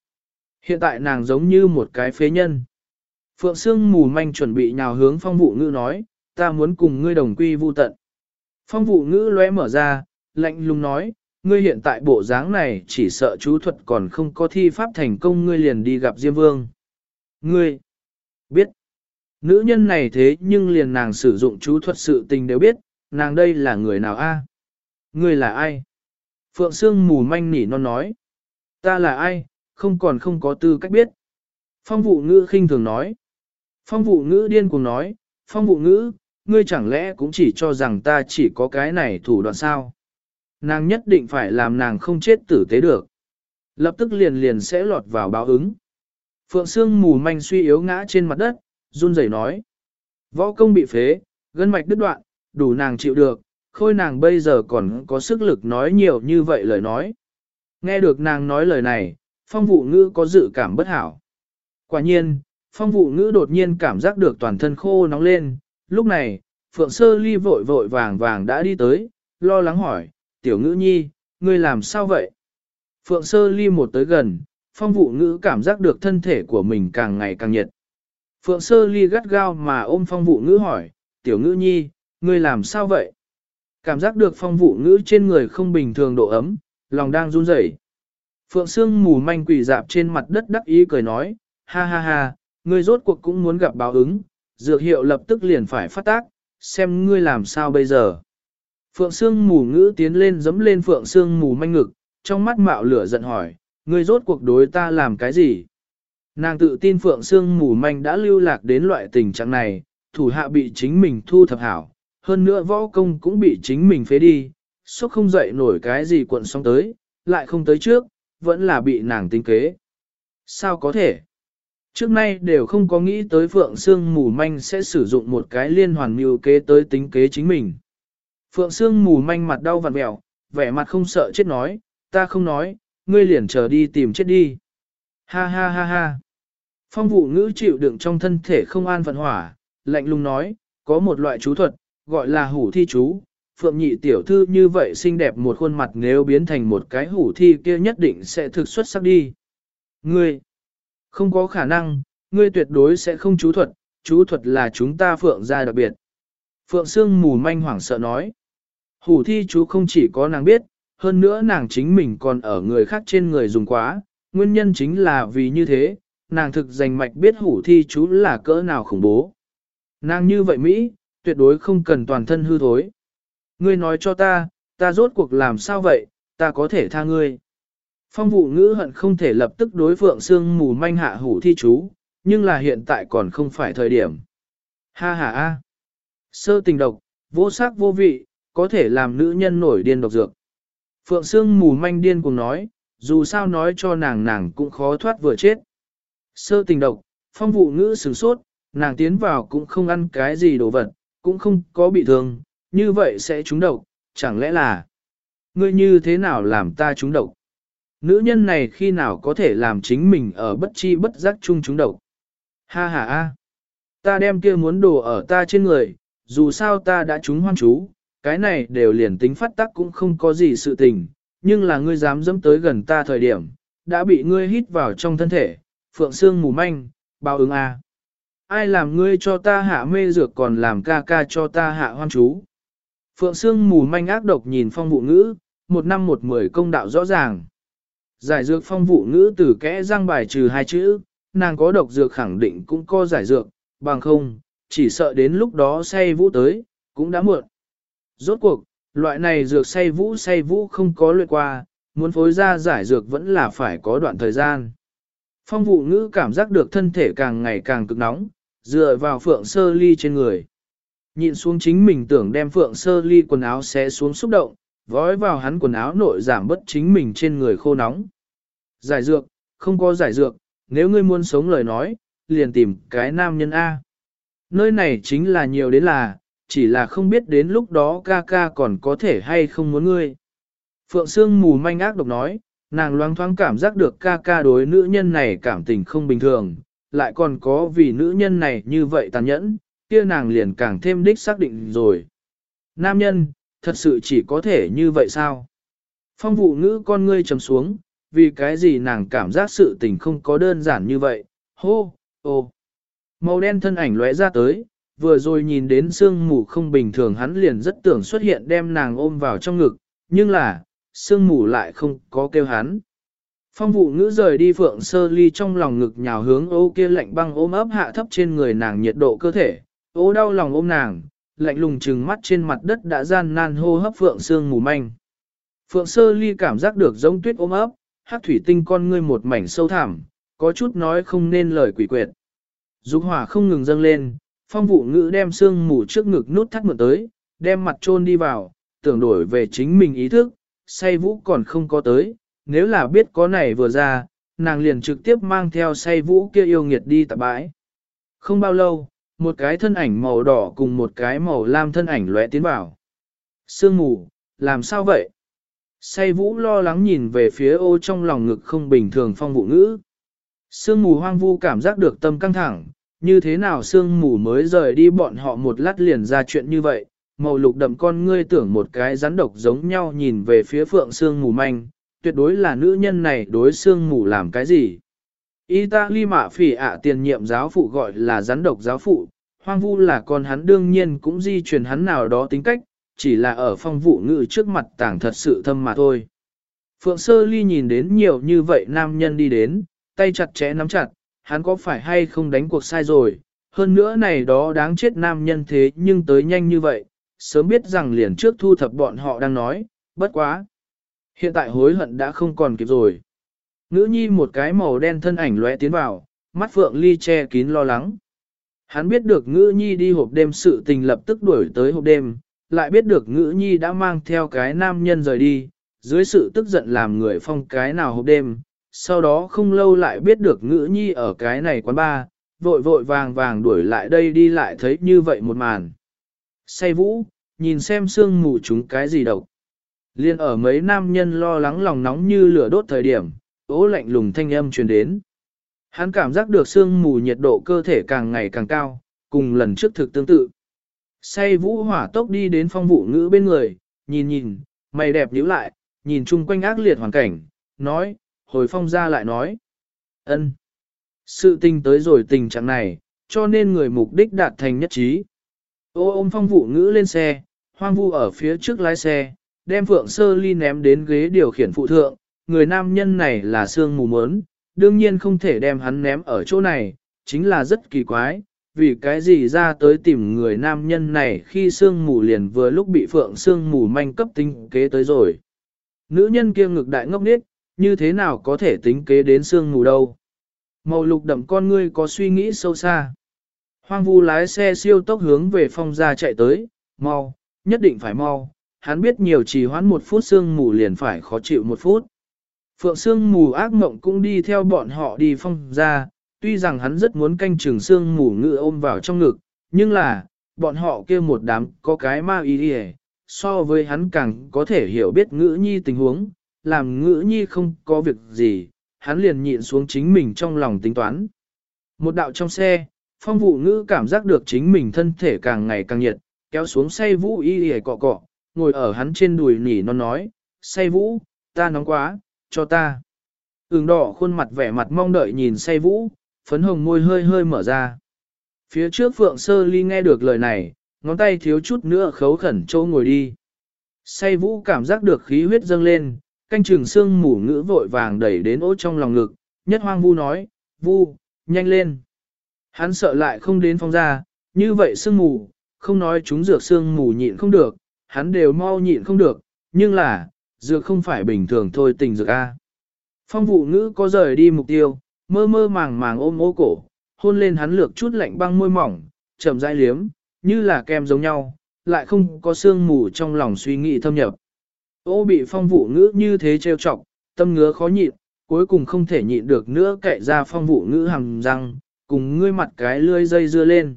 Hiện tại nàng giống như một cái phế nhân. Phượng Sương mù manh chuẩn bị nhào hướng phong vụ ngữ nói, ta muốn cùng ngươi đồng quy vu tận. Phong vụ ngữ lóe mở ra, lạnh lùng nói, ngươi hiện tại bộ dáng này chỉ sợ chú thuật còn không có thi pháp thành công ngươi liền đi gặp Diêm Vương. Ngươi, biết, nữ nhân này thế nhưng liền nàng sử dụng chú thuật sự tình đều biết, nàng đây là người nào a? người là ai? Phượng Sương mù manh nỉ non nói, ta là ai, không còn không có tư cách biết. Phong vụ ngữ khinh thường nói, phong vụ ngữ điên cuồng nói, phong vụ ngữ, ngươi chẳng lẽ cũng chỉ cho rằng ta chỉ có cái này thủ đoạn sao? Nàng nhất định phải làm nàng không chết tử tế được. Lập tức liền liền sẽ lọt vào báo ứng. Phượng Sương mù manh suy yếu ngã trên mặt đất, run rẩy nói. Võ công bị phế, gân mạch đứt đoạn, đủ nàng chịu được, khôi nàng bây giờ còn có sức lực nói nhiều như vậy lời nói. Nghe được nàng nói lời này, phong vụ ngữ có dự cảm bất hảo. Quả nhiên, phong vụ ngữ đột nhiên cảm giác được toàn thân khô nóng lên, lúc này, Phượng Sơ Ly vội vội vàng vàng đã đi tới, lo lắng hỏi, tiểu ngữ nhi, ngươi làm sao vậy? Phượng Sơ Ly một tới gần, phong vụ ngữ cảm giác được thân thể của mình càng ngày càng nhiệt. Phượng Sơ Ly gắt gao mà ôm phong vụ ngữ hỏi, tiểu ngữ nhi, ngươi làm sao vậy? Cảm giác được phong vụ ngữ trên người không bình thường độ ấm, lòng đang run rẩy. Phượng Sương mù manh quỷ dạp trên mặt đất đắc ý cười nói, ha ha ha, ngươi rốt cuộc cũng muốn gặp báo ứng, dược hiệu lập tức liền phải phát tác, xem ngươi làm sao bây giờ. Phượng Sương mù ngữ tiến lên dấm lên Phượng Sương mù manh ngực, trong mắt mạo lửa giận hỏi, ngươi rốt cuộc đối ta làm cái gì? Nàng tự tin Phượng Sương mù manh đã lưu lạc đến loại tình trạng này, thủ hạ bị chính mình thu thập hảo, hơn nữa võ công cũng bị chính mình phế đi, sốc không dậy nổi cái gì cuộn xong tới, lại không tới trước, vẫn là bị nàng tính kế. Sao có thể? Trước nay đều không có nghĩ tới Phượng Sương mù manh sẽ sử dụng một cái liên hoàn mưu kế tới tính kế chính mình. Phượng Sương mù manh mặt đau vặn mẹo, vẻ mặt không sợ chết nói, ta không nói, ngươi liền chờ đi tìm chết đi. Ha ha ha ha. Phong vụ ngữ chịu đựng trong thân thể không an phận hỏa, lạnh lùng nói, có một loại chú thuật, gọi là hủ thi chú. Phượng nhị tiểu thư như vậy xinh đẹp một khuôn mặt nếu biến thành một cái hủ thi kia nhất định sẽ thực xuất sắc đi. Ngươi, không có khả năng, ngươi tuyệt đối sẽ không chú thuật, chú thuật là chúng ta Phượng gia đặc biệt. Phượng Sương mù manh hoảng sợ nói. Hủ thi chú không chỉ có nàng biết, hơn nữa nàng chính mình còn ở người khác trên người dùng quá, nguyên nhân chính là vì như thế, nàng thực dành mạch biết hủ thi chú là cỡ nào khủng bố. Nàng như vậy Mỹ, tuyệt đối không cần toàn thân hư thối. Ngươi nói cho ta, ta rốt cuộc làm sao vậy, ta có thể tha ngươi. Phong vụ ngữ hận không thể lập tức đối phượng xương mù manh hạ hủ thi chú, nhưng là hiện tại còn không phải thời điểm. Ha ha a. Sơ tình độc, vô sắc vô vị, có thể làm nữ nhân nổi điên độc dược. Phượng xương mù manh điên cùng nói, dù sao nói cho nàng nàng cũng khó thoát vừa chết. Sơ tình độc, phong vụ ngữ sửng sốt, nàng tiến vào cũng không ăn cái gì đồ vật, cũng không có bị thương, như vậy sẽ trúng độc, chẳng lẽ là ngươi như thế nào làm ta trúng độc? Nữ nhân này khi nào có thể làm chính mình ở bất chi bất giác chung trúng độc? Ha ha ha! Ta đem kia muốn đồ ở ta trên người, dù sao ta đã trúng hoan chú, cái này đều liền tính phát tắc cũng không có gì sự tình, nhưng là ngươi dám dẫm tới gần ta thời điểm, đã bị ngươi hít vào trong thân thể, phượng xương mù manh, bao ứng a. À. Ai làm ngươi cho ta hạ mê dược còn làm ca ca cho ta hạ hoan chú. Phượng xương mù manh ác độc nhìn phong vụ ngữ, một năm một mười công đạo rõ ràng. Giải dược phong vụ ngữ từ kẽ răng bài trừ hai chữ, nàng có độc dược khẳng định cũng có giải dược, bằng không, chỉ sợ đến lúc đó say vũ tới, cũng đã muộn. Rốt cuộc, loại này dược say vũ say vũ không có luyện qua, muốn phối ra giải dược vẫn là phải có đoạn thời gian. Phong vụ ngữ cảm giác được thân thể càng ngày càng cực nóng, dựa vào phượng sơ ly trên người. Nhìn xuống chính mình tưởng đem phượng sơ ly quần áo xé xuống xúc động, vói vào hắn quần áo nội giảm bất chính mình trên người khô nóng. Giải dược, không có giải dược, nếu ngươi muốn sống lời nói, liền tìm cái nam nhân A. Nơi này chính là nhiều đến là, chỉ là không biết đến lúc đó ca ca còn có thể hay không muốn ngươi. Phượng Sương mù manh ác độc nói, nàng loáng thoáng cảm giác được ca ca đối nữ nhân này cảm tình không bình thường, lại còn có vì nữ nhân này như vậy tàn nhẫn, kia nàng liền càng thêm đích xác định rồi. Nam nhân, thật sự chỉ có thể như vậy sao? Phong vụ ngữ con ngươi trầm xuống, vì cái gì nàng cảm giác sự tình không có đơn giản như vậy, hô, ô. Màu đen thân ảnh lóe ra tới, vừa rồi nhìn đến sương mù không bình thường hắn liền rất tưởng xuất hiện đem nàng ôm vào trong ngực, nhưng là, sương mù lại không có kêu hắn. Phong vụ ngữ rời đi phượng sơ ly trong lòng ngực nhào hướng ô kia lạnh băng ôm ấp hạ thấp trên người nàng nhiệt độ cơ thể, ô đau lòng ôm nàng, lạnh lùng trừng mắt trên mặt đất đã gian nan hô hấp phượng sương mù manh. Phượng sơ ly cảm giác được giống tuyết ôm ấp, hát thủy tinh con ngươi một mảnh sâu thẳm, có chút nói không nên lời quỷ quyệt. Dục hỏa không ngừng dâng lên, phong vụ ngữ đem sương mù trước ngực nút thắt mượn tới, đem mặt trôn đi vào, tưởng đổi về chính mình ý thức, say vũ còn không có tới, nếu là biết có này vừa ra, nàng liền trực tiếp mang theo say vũ kia yêu nghiệt đi tạp bãi. Không bao lâu, một cái thân ảnh màu đỏ cùng một cái màu lam thân ảnh lóe tiến vào. Sương mù, làm sao vậy? Say vũ lo lắng nhìn về phía ô trong lòng ngực không bình thường phong vụ ngữ. Sương mù hoang vu cảm giác được tâm căng thẳng, như thế nào sương mù mới rời đi bọn họ một lát liền ra chuyện như vậy, màu lục đậm con ngươi tưởng một cái rắn độc giống nhau nhìn về phía phượng sương mù manh, tuyệt đối là nữ nhân này đối sương mù làm cái gì. Italy mạ phỉ ạ tiền nhiệm giáo phụ gọi là rắn độc giáo phụ, hoang vu là con hắn đương nhiên cũng di truyền hắn nào đó tính cách, chỉ là ở phong vụ ngự trước mặt tảng thật sự thâm mà thôi. Phượng Sơ Ly nhìn đến nhiều như vậy nam nhân đi đến, tay chặt chẽ nắm chặt, hắn có phải hay không đánh cuộc sai rồi, hơn nữa này đó đáng chết nam nhân thế nhưng tới nhanh như vậy, sớm biết rằng liền trước thu thập bọn họ đang nói, bất quá. Hiện tại hối hận đã không còn kịp rồi. Ngữ nhi một cái màu đen thân ảnh lóe tiến vào, mắt phượng ly che kín lo lắng. Hắn biết được ngữ nhi đi hộp đêm sự tình lập tức đuổi tới hộp đêm, lại biết được ngữ nhi đã mang theo cái nam nhân rời đi, dưới sự tức giận làm người phong cái nào hộp đêm, sau đó không lâu lại biết được ngữ nhi ở cái này quán ba, vội vội vàng vàng đuổi lại đây đi lại thấy như vậy một màn. Say vũ, nhìn xem sương mù chúng cái gì độc. Liên ở mấy nam nhân lo lắng lòng nóng như lửa đốt thời điểm, ố lạnh lùng thanh âm truyền đến. Hắn cảm giác được sương mù nhiệt độ cơ thể càng ngày càng cao, cùng lần trước thực tương tự. Say vũ hỏa tốc đi đến phong vụ ngữ bên người, nhìn nhìn, mày đẹp nhíu lại, nhìn chung quanh ác liệt hoàn cảnh, nói, hồi phong ra lại nói. ân Sự tình tới rồi tình trạng này, cho nên người mục đích đạt thành nhất trí. Ô ôm phong vụ ngữ lên xe, hoang vu ở phía trước lái xe, đem phượng sơ ly ném đến ghế điều khiển phụ thượng, người nam nhân này là xương mù mớn, đương nhiên không thể đem hắn ném ở chỗ này, chính là rất kỳ quái, vì cái gì ra tới tìm người nam nhân này khi xương mù liền vừa lúc bị phượng xương mù manh cấp tính kế tới rồi. Nữ nhân kia ngực đại ngốc nết, như thế nào có thể tính kế đến xương mù đâu. Màu lục đậm con ngươi có suy nghĩ sâu xa. Hoang vu lái xe siêu tốc hướng về phong ra chạy tới, mau, nhất định phải mau, hắn biết nhiều trì hoãn một phút xương mù liền phải khó chịu một phút. Phượng xương mù ác mộng cũng đi theo bọn họ đi phong ra, tuy rằng hắn rất muốn canh trường xương mù ngự ôm vào trong ngực, nhưng là, bọn họ kia một đám có cái ma ý đi so với hắn càng có thể hiểu biết ngữ nhi tình huống, làm ngữ nhi không có việc gì, hắn liền nhịn xuống chính mình trong lòng tính toán. Một đạo trong xe, phong vụ ngữ cảm giác được chính mình thân thể càng ngày càng nhiệt, kéo xuống say vũ y y cọ cọ, ngồi ở hắn trên đùi nỉ non nói, say vũ, ta nóng quá, cho ta. Ứng đỏ khuôn mặt vẻ mặt mong đợi nhìn say vũ, phấn hồng môi hơi hơi mở ra. Phía trước Phượng Sơ Ly nghe được lời này, ngón tay thiếu chút nữa khấu khẩn châu ngồi đi. Say vũ cảm giác được khí huyết dâng lên, canh trường xương mủ ngữ vội vàng đẩy đến ố trong lòng ngực, nhất hoang vu nói, vu, nhanh lên. Hắn sợ lại không đến phong ra, như vậy sương mù, không nói chúng dược xương mù nhịn không được, hắn đều mau nhịn không được, nhưng là, dược không phải bình thường thôi tình dược A. Phong vụ ngữ có rời đi mục tiêu, mơ mơ màng màng ôm ô cổ, hôn lên hắn lược chút lạnh băng môi mỏng, chậm rãi liếm, như là kem giống nhau, lại không có sương mù trong lòng suy nghĩ thâm nhập. Ô bị phong vụ ngữ như thế trêu chọc, tâm ngứa khó nhịn, cuối cùng không thể nhịn được nữa kệ ra phong vụ ngữ hằng răng, cùng ngươi mặt cái lươi dây dưa lên.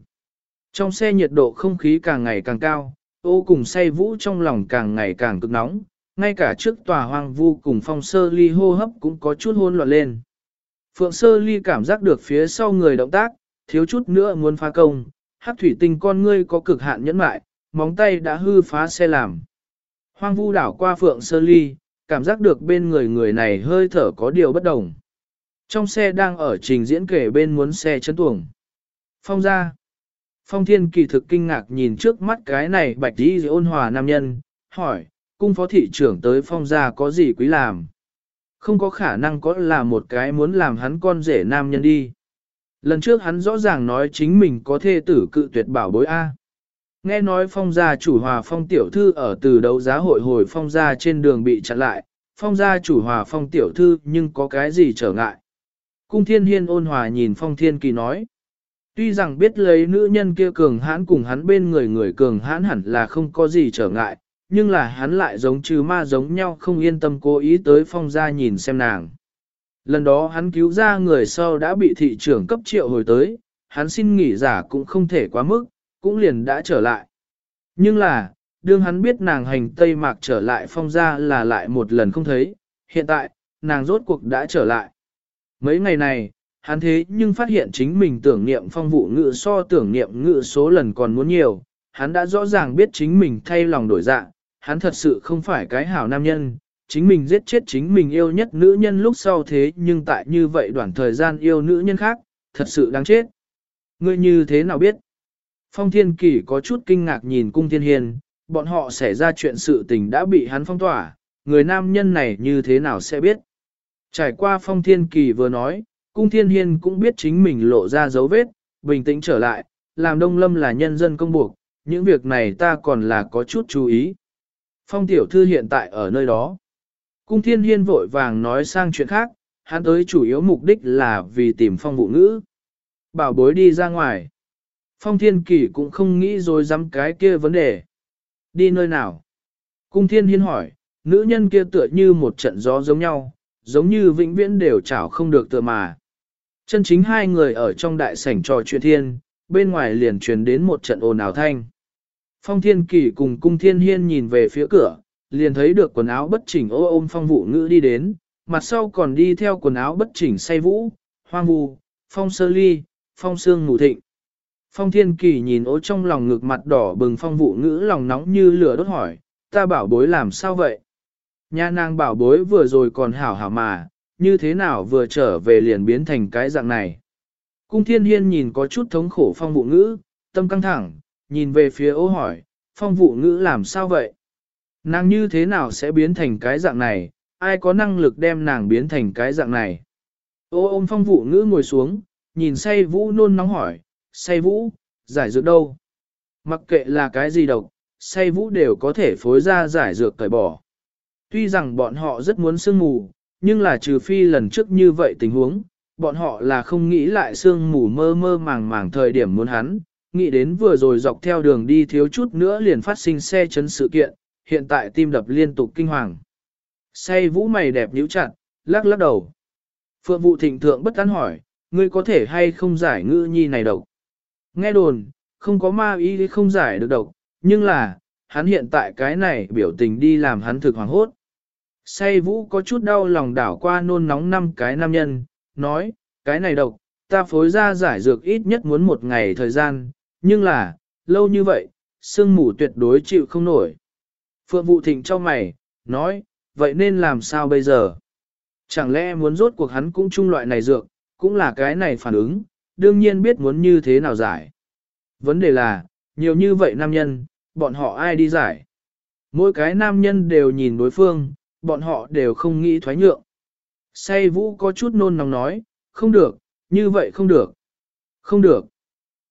Trong xe nhiệt độ không khí càng ngày càng cao, ô cùng say vũ trong lòng càng ngày càng cực nóng, ngay cả trước tòa hoang vu cùng phong sơ ly hô hấp cũng có chút hôn loạn lên. Phượng sơ ly cảm giác được phía sau người động tác, thiếu chút nữa muốn phá công, hắc thủy tinh con ngươi có cực hạn nhẫn mại, móng tay đã hư phá xe làm. Hoang vu đảo qua phượng sơ ly, cảm giác được bên người người này hơi thở có điều bất đồng. Trong xe đang ở trình diễn kể bên muốn xe chấn tuồng. Phong ra. Phong thiên kỳ thực kinh ngạc nhìn trước mắt cái này bạch đi ôn hòa nam nhân, hỏi, cung phó thị trưởng tới phong gia có gì quý làm? Không có khả năng có là một cái muốn làm hắn con rể nam nhân đi. Lần trước hắn rõ ràng nói chính mình có thê tử cự tuyệt bảo bối A. Nghe nói phong gia chủ hòa phong tiểu thư ở từ đấu giá hội hồi phong gia trên đường bị chặn lại, phong gia chủ hòa phong tiểu thư nhưng có cái gì trở ngại. Cung thiên hiên ôn hòa nhìn phong thiên kỳ nói. Tuy rằng biết lấy nữ nhân kia cường hãn cùng hắn bên người người cường hãn hẳn là không có gì trở ngại, nhưng là hắn lại giống trừ ma giống nhau không yên tâm cố ý tới phong gia nhìn xem nàng. Lần đó hắn cứu ra người sau đã bị thị trưởng cấp triệu hồi tới, hắn xin nghỉ giả cũng không thể quá mức, cũng liền đã trở lại. Nhưng là, đương hắn biết nàng hành Tây Mạc trở lại phong gia là lại một lần không thấy, hiện tại, nàng rốt cuộc đã trở lại. Mấy ngày này, hắn thế nhưng phát hiện chính mình tưởng niệm phong vụ ngự so tưởng niệm ngự số lần còn muốn nhiều, hắn đã rõ ràng biết chính mình thay lòng đổi dạ, hắn thật sự không phải cái hảo nam nhân, chính mình giết chết chính mình yêu nhất nữ nhân lúc sau thế nhưng tại như vậy đoạn thời gian yêu nữ nhân khác, thật sự đáng chết. Ngươi như thế nào biết? Phong Thiên Kỳ có chút kinh ngạc nhìn Cung Thiên Hiền, bọn họ xảy ra chuyện sự tình đã bị hắn phong tỏa, người nam nhân này như thế nào sẽ biết? Trải qua Phong Thiên Kỳ vừa nói, Cung Thiên Hiên cũng biết chính mình lộ ra dấu vết, bình tĩnh trở lại, làm Đông Lâm là nhân dân công buộc, những việc này ta còn là có chút chú ý. Phong tiểu thư hiện tại ở nơi đó. Cung thiên hiên vội vàng nói sang chuyện khác, hắn tới chủ yếu mục đích là vì tìm phong vụ ngữ. Bảo bối đi ra ngoài. Phong thiên kỷ cũng không nghĩ rồi dám cái kia vấn đề. Đi nơi nào? Cung thiên hiên hỏi, nữ nhân kia tựa như một trận gió giống nhau, giống như vĩnh viễn đều chảo không được tựa mà. Chân chính hai người ở trong đại sảnh trò chuyện thiên, bên ngoài liền truyền đến một trận ồn ào thanh. Phong Thiên Kỳ cùng Cung Thiên Hiên nhìn về phía cửa, liền thấy được quần áo bất chỉnh ô ôm phong Vũ ngữ đi đến, mặt sau còn đi theo quần áo bất chỉnh say vũ, hoang vu, phong sơ ly, phong sương ngủ thịnh. Phong thiên kỳ nhìn ố trong lòng ngực mặt đỏ bừng phong Vũ ngữ lòng nóng như lửa đốt hỏi, ta bảo bối làm sao vậy? Nhà nàng bảo bối vừa rồi còn hảo hảo mà, như thế nào vừa trở về liền biến thành cái dạng này? Cung thiên hiên nhìn có chút thống khổ phong vụ ngữ, tâm căng thẳng, nhìn về phía ô hỏi, phong vụ ngữ làm sao vậy? Nàng như thế nào sẽ biến thành cái dạng này, ai có năng lực đem nàng biến thành cái dạng này? Ô ôm phong vụ ngữ ngồi xuống, nhìn say vũ nôn nóng hỏi, say vũ, giải dược đâu? Mặc kệ là cái gì độc, say vũ đều có thể phối ra giải dược cởi bỏ. Tuy rằng bọn họ rất muốn sương mù, nhưng là trừ phi lần trước như vậy tình huống, bọn họ là không nghĩ lại sương mù mơ mơ màng màng thời điểm muốn hắn, nghĩ đến vừa rồi dọc theo đường đi thiếu chút nữa liền phát sinh xe chấn sự kiện, hiện tại tim đập liên tục kinh hoàng. Say vũ mày đẹp nhíu chặt, lắc lắc đầu. Phượng vụ thịnh thượng bất tán hỏi, ngươi có thể hay không giải ngữ nhi này độc? Nghe đồn, không có ma ý không giải được độc, nhưng là, hắn hiện tại cái này biểu tình đi làm hắn thực hoàng hốt. Say vũ có chút đau lòng đảo qua nôn nóng năm cái nam nhân, nói, cái này độc, ta phối ra giải dược ít nhất muốn một ngày thời gian, nhưng là, lâu như vậy, sương mù tuyệt đối chịu không nổi. Phượng vụ thịnh cho mày, nói, vậy nên làm sao bây giờ? Chẳng lẽ muốn rốt cuộc hắn cũng chung loại này dược, cũng là cái này phản ứng, đương nhiên biết muốn như thế nào giải. Vấn đề là, nhiều như vậy nam nhân, bọn họ ai đi giải? Mỗi cái nam nhân đều nhìn đối phương, bọn họ đều không nghĩ thoái nhượng. Say vũ có chút nôn nóng nói, không được, như vậy không được. Không được.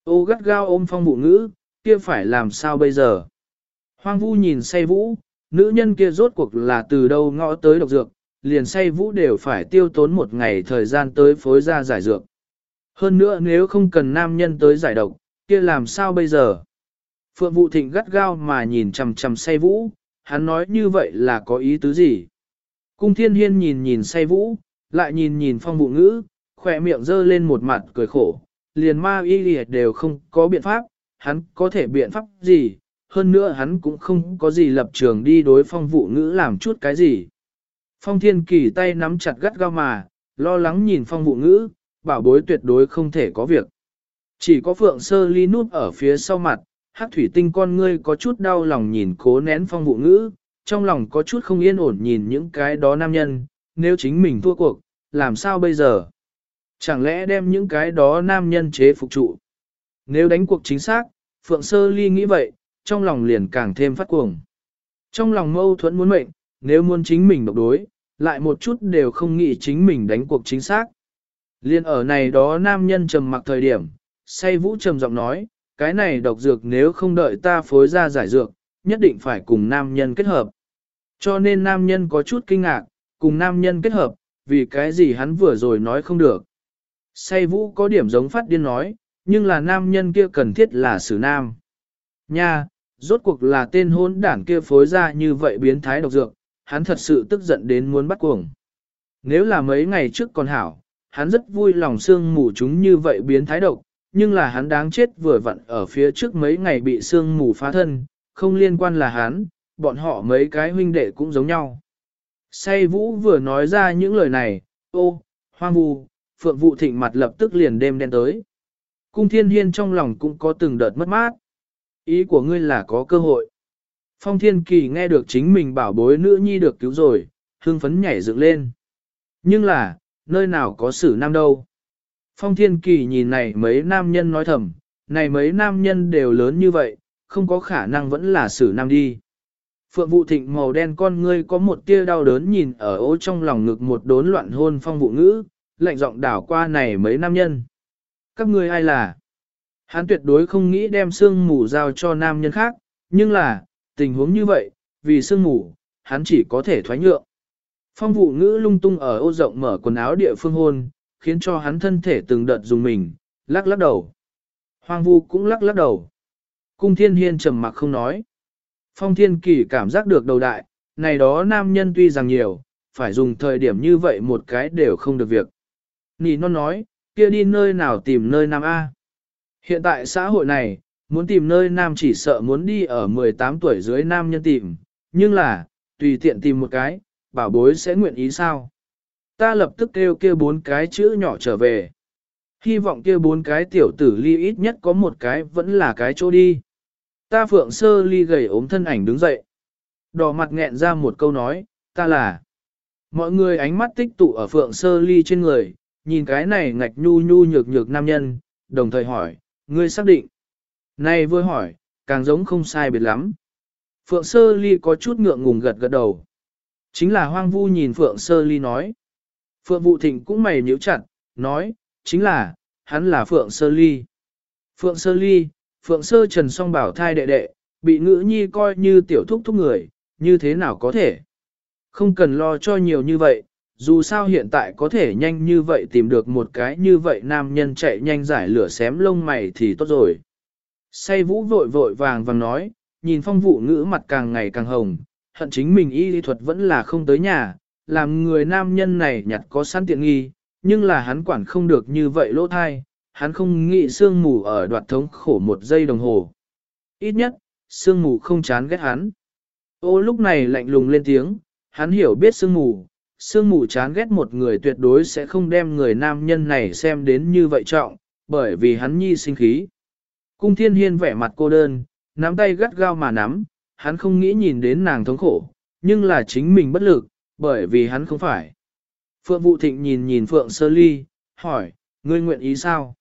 Ô gắt gao ôm phong bụ ngữ, kia phải làm sao bây giờ? Hoang vu nhìn say vũ, nữ nhân kia rốt cuộc là từ đâu ngõ tới độc dược, liền say vũ đều phải tiêu tốn một ngày thời gian tới phối ra giải dược. Hơn nữa nếu không cần nam nhân tới giải độc, kia làm sao bây giờ? Phượng vụ thịnh gắt gao mà nhìn chằm chằm say vũ, hắn nói như vậy là có ý tứ gì? Cung thiên hiên nhìn nhìn say vũ, lại nhìn nhìn phong vụ ngữ, khỏe miệng dơ lên một mặt cười khổ, liền ma y liệt đều không có biện pháp, hắn có thể biện pháp gì, hơn nữa hắn cũng không có gì lập trường đi đối phong vụ ngữ làm chút cái gì. Phong thiên kỳ tay nắm chặt gắt gao mà, lo lắng nhìn phong vụ ngữ, bảo bối tuyệt đối không thể có việc. Chỉ có phượng sơ ly nút ở phía sau mặt, hát thủy tinh con ngươi có chút đau lòng nhìn cố nén phong vụ ngữ, trong lòng có chút không yên ổn nhìn những cái đó nam nhân, nếu chính mình thua cuộc, làm sao bây giờ? Chẳng lẽ đem những cái đó nam nhân chế phục trụ? Nếu đánh cuộc chính xác, Phượng Sơ Ly nghĩ vậy, trong lòng liền càng thêm phát cuồng. Trong lòng mâu thuẫn muốn mệnh, nếu muốn chính mình độc đối, lại một chút đều không nghĩ chính mình đánh cuộc chính xác. Liên ở này đó nam nhân trầm mặc thời điểm, say vũ trầm giọng nói, cái này độc dược nếu không đợi ta phối ra giải dược, nhất định phải cùng nam nhân kết hợp. Cho nên nam nhân có chút kinh ngạc, cùng nam nhân kết hợp, vì cái gì hắn vừa rồi nói không được. Say vũ có điểm giống phát điên nói, nhưng là nam nhân kia cần thiết là xử nam. Nha, rốt cuộc là tên hôn đảng kia phối ra như vậy biến thái độc dược, hắn thật sự tức giận đến muốn bắt cuồng. Nếu là mấy ngày trước còn hảo, hắn rất vui lòng xương mù chúng như vậy biến thái độc, nhưng là hắn đáng chết vừa vặn ở phía trước mấy ngày bị xương mù phá thân, không liên quan là hắn, bọn họ mấy cái huynh đệ cũng giống nhau. Say vũ vừa nói ra những lời này, ô, hoang vu, phượng vụ thịnh mặt lập tức liền đêm đen tới. Cung thiên hiên trong lòng cũng có từng đợt mất mát. Ý của ngươi là có cơ hội. Phong thiên kỳ nghe được chính mình bảo bối nữ nhi được cứu rồi, hương phấn nhảy dựng lên. Nhưng là, nơi nào có xử nam đâu. Phong thiên kỳ nhìn này mấy nam nhân nói thầm, này mấy nam nhân đều lớn như vậy, không có khả năng vẫn là xử nam đi. Phượng vụ thịnh màu đen con ngươi có một tia đau đớn nhìn ở ố trong lòng ngực một đốn loạn hôn phong vụ ngữ, lạnh giọng đảo qua này mấy nam nhân. Các ngươi ai là? Hắn tuyệt đối không nghĩ đem sương mù giao cho nam nhân khác, nhưng là, tình huống như vậy, vì sương mù, hắn chỉ có thể thoái nhượng. Phong vụ ngữ lung tung ở ô rộng mở quần áo địa phương hôn, khiến cho hắn thân thể từng đợt dùng mình, lắc lắc đầu. Hoàng vu cũng lắc lắc đầu. Cung thiên hiên trầm mặc không nói. Phong thiên kỳ cảm giác được đầu đại, này đó nam nhân tuy rằng nhiều, phải dùng thời điểm như vậy một cái đều không được việc. Nì non nói, kia đi nơi nào tìm nơi nam A. Hiện tại xã hội này, muốn tìm nơi nam chỉ sợ muốn đi ở 18 tuổi dưới nam nhân tìm, nhưng là, tùy tiện tìm một cái, bảo bối sẽ nguyện ý sao. Ta lập tức kêu kia bốn cái chữ nhỏ trở về. Hy vọng kia bốn cái tiểu tử ly ít nhất có một cái vẫn là cái chỗ đi. Ta phượng sơ ly gầy ốm thân ảnh đứng dậy. Đỏ mặt nghẹn ra một câu nói, ta là. Mọi người ánh mắt tích tụ ở phượng sơ ly trên người, nhìn cái này ngạch nhu nhu nhược nhược nam nhân, đồng thời hỏi, ngươi xác định. Này vừa hỏi, càng giống không sai biệt lắm. Phượng sơ ly có chút ngượng ngùng gật gật đầu. Chính là hoang vu nhìn Phượng sơ ly nói. Phượng Vũ thịnh cũng mày nhíu chặt, nói, chính là, hắn là Phượng sơ ly. Phượng sơ ly, Phượng sơ trần song bảo thai đệ đệ, bị ngữ nhi coi như tiểu thúc thúc người, như thế nào có thể. Không cần lo cho nhiều như vậy, dù sao hiện tại có thể nhanh như vậy tìm được một cái như vậy nam nhân chạy nhanh giải lửa xém lông mày thì tốt rồi. Say vũ vội vội vàng vàng nói, nhìn phong vụ ngữ mặt càng ngày càng hồng, hận chính mình y lý thuật vẫn là không tới nhà, làm người nam nhân này nhặt có sẵn tiện nghi, nhưng là hắn quản không được như vậy lỗ thai, hắn không nghĩ sương mù ở đoạt thống khổ một giây đồng hồ. Ít nhất, sương mù không chán ghét hắn. Ô lúc này lạnh lùng lên tiếng, hắn hiểu biết sương mù, sương mù chán ghét một người tuyệt đối sẽ không đem người nam nhân này xem đến như vậy trọng, bởi vì hắn nhi sinh khí. Cung thiên hiên vẻ mặt cô đơn, nắm tay gắt gao mà nắm, hắn không nghĩ nhìn đến nàng thống khổ, nhưng là chính mình bất lực, bởi vì hắn không phải. Phượng Vũ Thịnh nhìn nhìn Phượng Sơ Ly, hỏi, ngươi nguyện ý sao?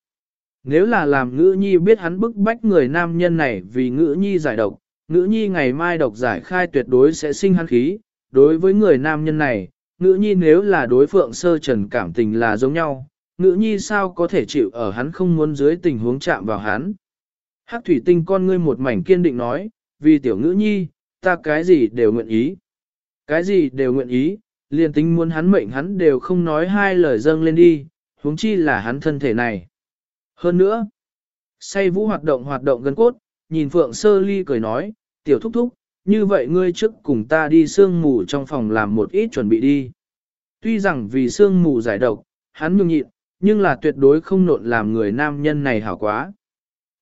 Nếu là làm ngữ nhi biết hắn bức bách người nam nhân này vì ngữ nhi giải độc, ngữ nhi ngày mai độc giải khai tuyệt đối sẽ sinh hắn khí. Đối với người nam nhân này, ngữ nhi nếu là đối Phượng Sơ Trần cảm tình là giống nhau, ngữ nhi sao có thể chịu ở hắn không muốn dưới tình huống chạm vào hắn. Hắc thủy tinh con ngươi một mảnh kiên định nói, vì tiểu ngữ nhi, ta cái gì đều nguyện ý. Cái gì đều nguyện ý, liền tính muốn hắn mệnh hắn đều không nói hai lời dâng lên đi, huống chi là hắn thân thể này. Hơn nữa, say vũ hoạt động hoạt động gần cốt, nhìn Phượng Sơ Ly cười nói, tiểu thúc thúc, như vậy ngươi trước cùng ta đi sương mù trong phòng làm một ít chuẩn bị đi. Tuy rằng vì sương mù giải độc, hắn nhung nhịn, nhưng là tuyệt đối không nộn làm người nam nhân này hảo quá.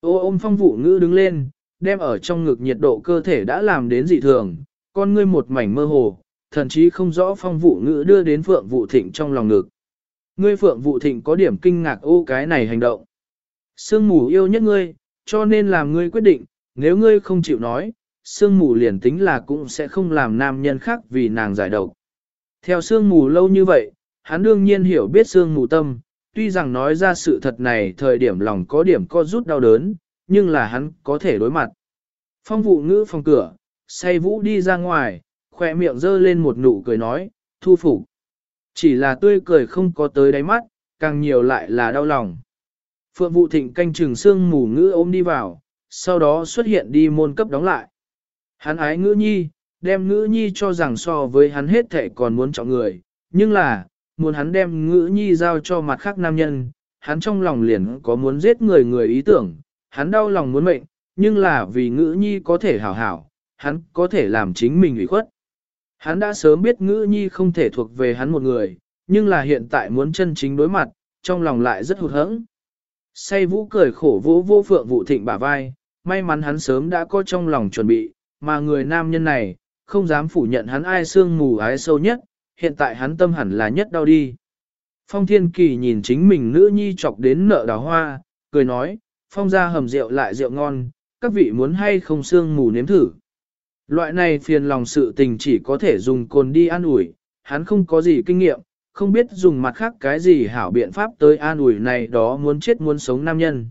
Ô ôm phong vụ ngữ đứng lên, đem ở trong ngực nhiệt độ cơ thể đã làm đến dị thường, con ngươi một mảnh mơ hồ, thậm chí không rõ phong vụ ngữ đưa đến phượng vụ thịnh trong lòng ngực. Ngươi phượng vụ thịnh có điểm kinh ngạc ô cái này hành động. Sương mù yêu nhất ngươi, cho nên làm ngươi quyết định, nếu ngươi không chịu nói, sương mù liền tính là cũng sẽ không làm nam nhân khác vì nàng giải độc. Theo sương mù lâu như vậy, hắn đương nhiên hiểu biết sương mù tâm, tuy rằng nói ra sự thật này thời điểm lòng có điểm co rút đau đớn, nhưng là hắn có thể đối mặt. Phong vụ ngữ phòng cửa, say vũ đi ra ngoài, khỏe miệng dơ lên một nụ cười nói, thu phục. Chỉ là tươi cười không có tới đáy mắt, càng nhiều lại là đau lòng. Phượng vụ thịnh canh trừng xương mù ngữ ôm đi vào, sau đó xuất hiện đi môn cấp đóng lại. Hắn ái ngữ nhi, đem ngữ nhi cho rằng so với hắn hết thể còn muốn chọn người, nhưng là, muốn hắn đem ngữ nhi giao cho mặt khác nam nhân, hắn trong lòng liền có muốn giết người người ý tưởng, hắn đau lòng muốn mệnh, nhưng là vì ngữ nhi có thể hảo hảo, hắn có thể làm chính mình ủy khuất. Hắn đã sớm biết ngữ nhi không thể thuộc về hắn một người, nhưng là hiện tại muốn chân chính đối mặt, trong lòng lại rất hụt hẫng. Say vũ cười khổ vũ vô phượng vụ thịnh bả vai, may mắn hắn sớm đã có trong lòng chuẩn bị, mà người nam nhân này, không dám phủ nhận hắn ai xương mù ái sâu nhất, hiện tại hắn tâm hẳn là nhất đau đi. Phong Thiên Kỳ nhìn chính mình nữ nhi chọc đến nợ đào hoa, cười nói, phong ra hầm rượu lại rượu ngon, các vị muốn hay không xương mù nếm thử. Loại này phiền lòng sự tình chỉ có thể dùng cồn đi an ủi, hắn không có gì kinh nghiệm, không biết dùng mặt khác cái gì hảo biện pháp tới an ủi này đó muốn chết muốn sống nam nhân.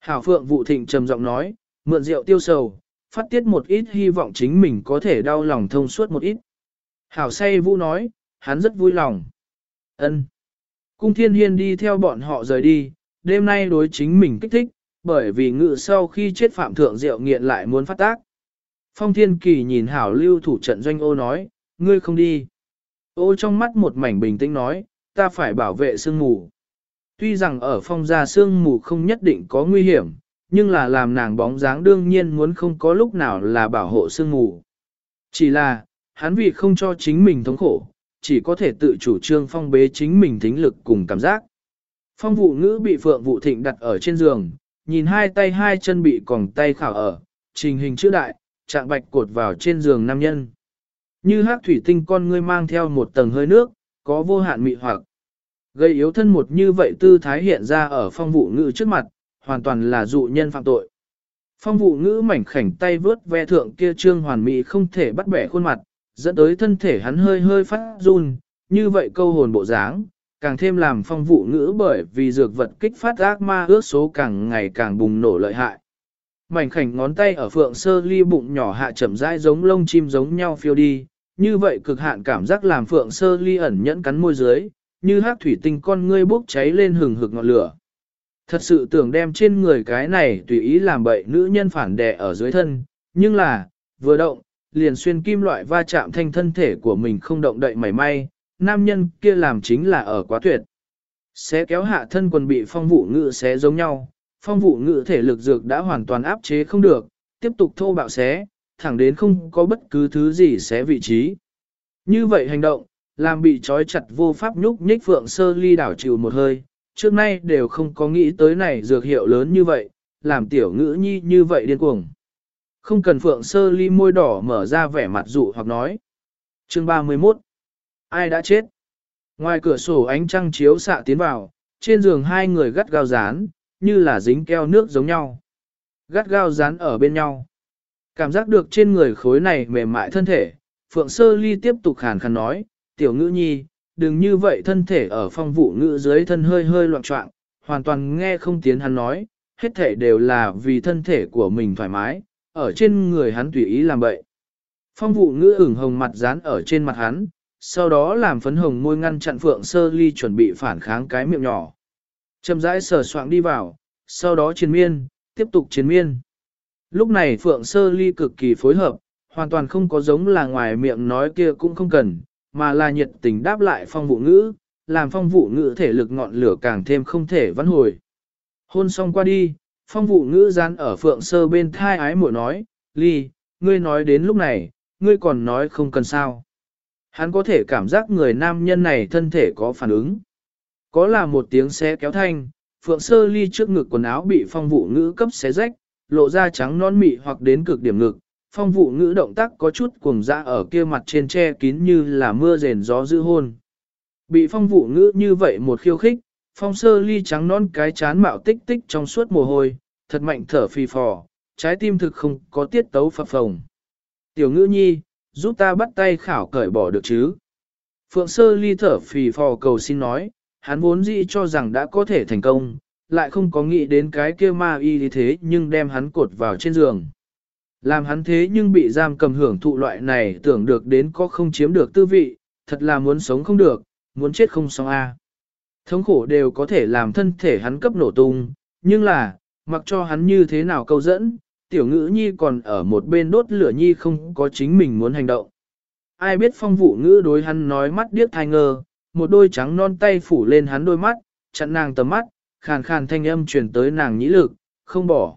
Hảo Phượng Vụ Thịnh trầm giọng nói, mượn rượu tiêu sầu, phát tiết một ít hy vọng chính mình có thể đau lòng thông suốt một ít. Hảo say Vũ nói, hắn rất vui lòng. Ân. Cung Thiên Hiên đi theo bọn họ rời đi, đêm nay đối chính mình kích thích, bởi vì ngự sau khi chết phạm thượng rượu nghiện lại muốn phát tác. Phong Thiên Kỳ nhìn Hảo lưu thủ trận doanh ô nói, ngươi không đi. Ô trong mắt một mảnh bình tĩnh nói, ta phải bảo vệ sương mù. Tuy rằng ở phong gia sương mù không nhất định có nguy hiểm, nhưng là làm nàng bóng dáng đương nhiên muốn không có lúc nào là bảo hộ sương mù. Chỉ là, hắn vì không cho chính mình thống khổ, chỉ có thể tự chủ trương phong bế chính mình tính lực cùng cảm giác. Phong vụ ngữ bị phượng vụ thịnh đặt ở trên giường, nhìn hai tay hai chân bị còng tay khảo ở, trình hình chữ đại, trạng bạch cột vào trên giường nam nhân. như hát thủy tinh con ngươi mang theo một tầng hơi nước, có vô hạn mị hoặc. Gây yếu thân một như vậy tư thái hiện ra ở phong vụ ngữ trước mặt, hoàn toàn là dụ nhân phạm tội. Phong vụ ngữ mảnh khảnh tay vướt ve thượng kia trương hoàn mỹ không thể bắt bẻ khuôn mặt, dẫn tới thân thể hắn hơi hơi phát run, như vậy câu hồn bộ dáng, càng thêm làm phong vụ ngữ bởi vì dược vật kích phát ác ma ước số càng ngày càng bùng nổ lợi hại. Mảnh khảnh ngón tay ở phượng sơ ly bụng nhỏ hạ chậm rãi giống lông chim giống nhau phiêu đi, như vậy cực hạn cảm giác làm phượng sơ ly ẩn nhẫn cắn môi dưới, như hát thủy tinh con ngươi bốc cháy lên hừng hực ngọn lửa. Thật sự tưởng đem trên người cái này tùy ý làm bậy nữ nhân phản đè ở dưới thân, nhưng là, vừa động, liền xuyên kim loại va chạm thanh thân thể của mình không động đậy mảy may, nam nhân kia làm chính là ở quá tuyệt. Xé kéo hạ thân quần bị phong vụ ngự xé giống nhau, phong vụ ngự thể lực dược đã hoàn toàn áp chế không được, tiếp tục thô bạo xé, thẳng đến không có bất cứ thứ gì xé vị trí. Như vậy hành động, làm bị trói chặt vô pháp nhúc nhích phượng sơ ly đảo chịu một hơi, trước nay đều không có nghĩ tới này dược hiệu lớn như vậy, làm tiểu ngữ nhi như vậy điên cuồng. Không cần phượng sơ ly môi đỏ mở ra vẻ mặt dụ hoặc nói. Chương 31 Ai đã chết? Ngoài cửa sổ ánh trăng chiếu xạ tiến vào, trên giường hai người gắt gao dán, như là dính keo nước giống nhau. Gắt gao dán ở bên nhau. Cảm giác được trên người khối này mềm mại thân thể, Phượng Sơ Ly tiếp tục khàn khàn nói, tiểu ngữ nhi, đừng như vậy thân thể ở phong vụ ngữ dưới thân hơi hơi loạn trọng, hoàn toàn nghe không tiến hắn nói, hết thể đều là vì thân thể của mình thoải mái, ở trên người hắn tùy ý làm bậy. Phong vụ ngữ ửng hồng mặt dán ở trên mặt hắn, sau đó làm phấn hồng môi ngăn chặn Phượng Sơ Ly chuẩn bị phản kháng cái miệng nhỏ. Chậm rãi sờ soạng đi vào, sau đó chiến miên, tiếp tục chiến miên. Lúc này Phượng Sơ Ly cực kỳ phối hợp, hoàn toàn không có giống là ngoài miệng nói kia cũng không cần, mà là nhiệt tình đáp lại phong vụ ngữ, làm phong vụ ngữ thể lực ngọn lửa càng thêm không thể vãn hồi. Hôn xong qua đi, phong vụ ngữ dán ở Phượng Sơ bên thai ái muội nói, Ly, ngươi nói đến lúc này, ngươi còn nói không cần sao. Hắn có thể cảm giác người nam nhân này thân thể có phản ứng. Có là một tiếng xé kéo thanh, Phượng Sơ Ly trước ngực quần áo bị phong vụ ngữ cấp xé rách, lộ ra trắng non mị hoặc đến cực điểm ngực. Phong vụ ngữ động tác có chút cuồng dã ở kia mặt trên che kín như là mưa rền gió dữ hôn. Bị phong vụ ngữ như vậy một khiêu khích, phong sơ ly trắng non cái chán mạo tích tích trong suốt mồ hôi, thật mạnh thở phì phò, trái tim thực không có tiết tấu phập phồng. Tiểu ngữ nhi, giúp ta bắt tay khảo cởi bỏ được chứ. Phượng sơ ly thở phì phò cầu xin nói, hắn vốn dĩ cho rằng đã có thể thành công, lại không có nghĩ đến cái kia ma y như thế nhưng đem hắn cột vào trên giường. Làm hắn thế nhưng bị giam cầm hưởng thụ loại này tưởng được đến có không chiếm được tư vị, thật là muốn sống không được, muốn chết không xong a. Thống khổ đều có thể làm thân thể hắn cấp nổ tung, nhưng là, mặc cho hắn như thế nào câu dẫn, tiểu ngữ nhi còn ở một bên đốt lửa nhi không có chính mình muốn hành động. Ai biết phong vụ ngữ đối hắn nói mắt điếc thai ngơ, một đôi trắng non tay phủ lên hắn đôi mắt, chặn nàng tầm mắt, khàn khàn thanh âm truyền tới nàng nhĩ lực, không bỏ.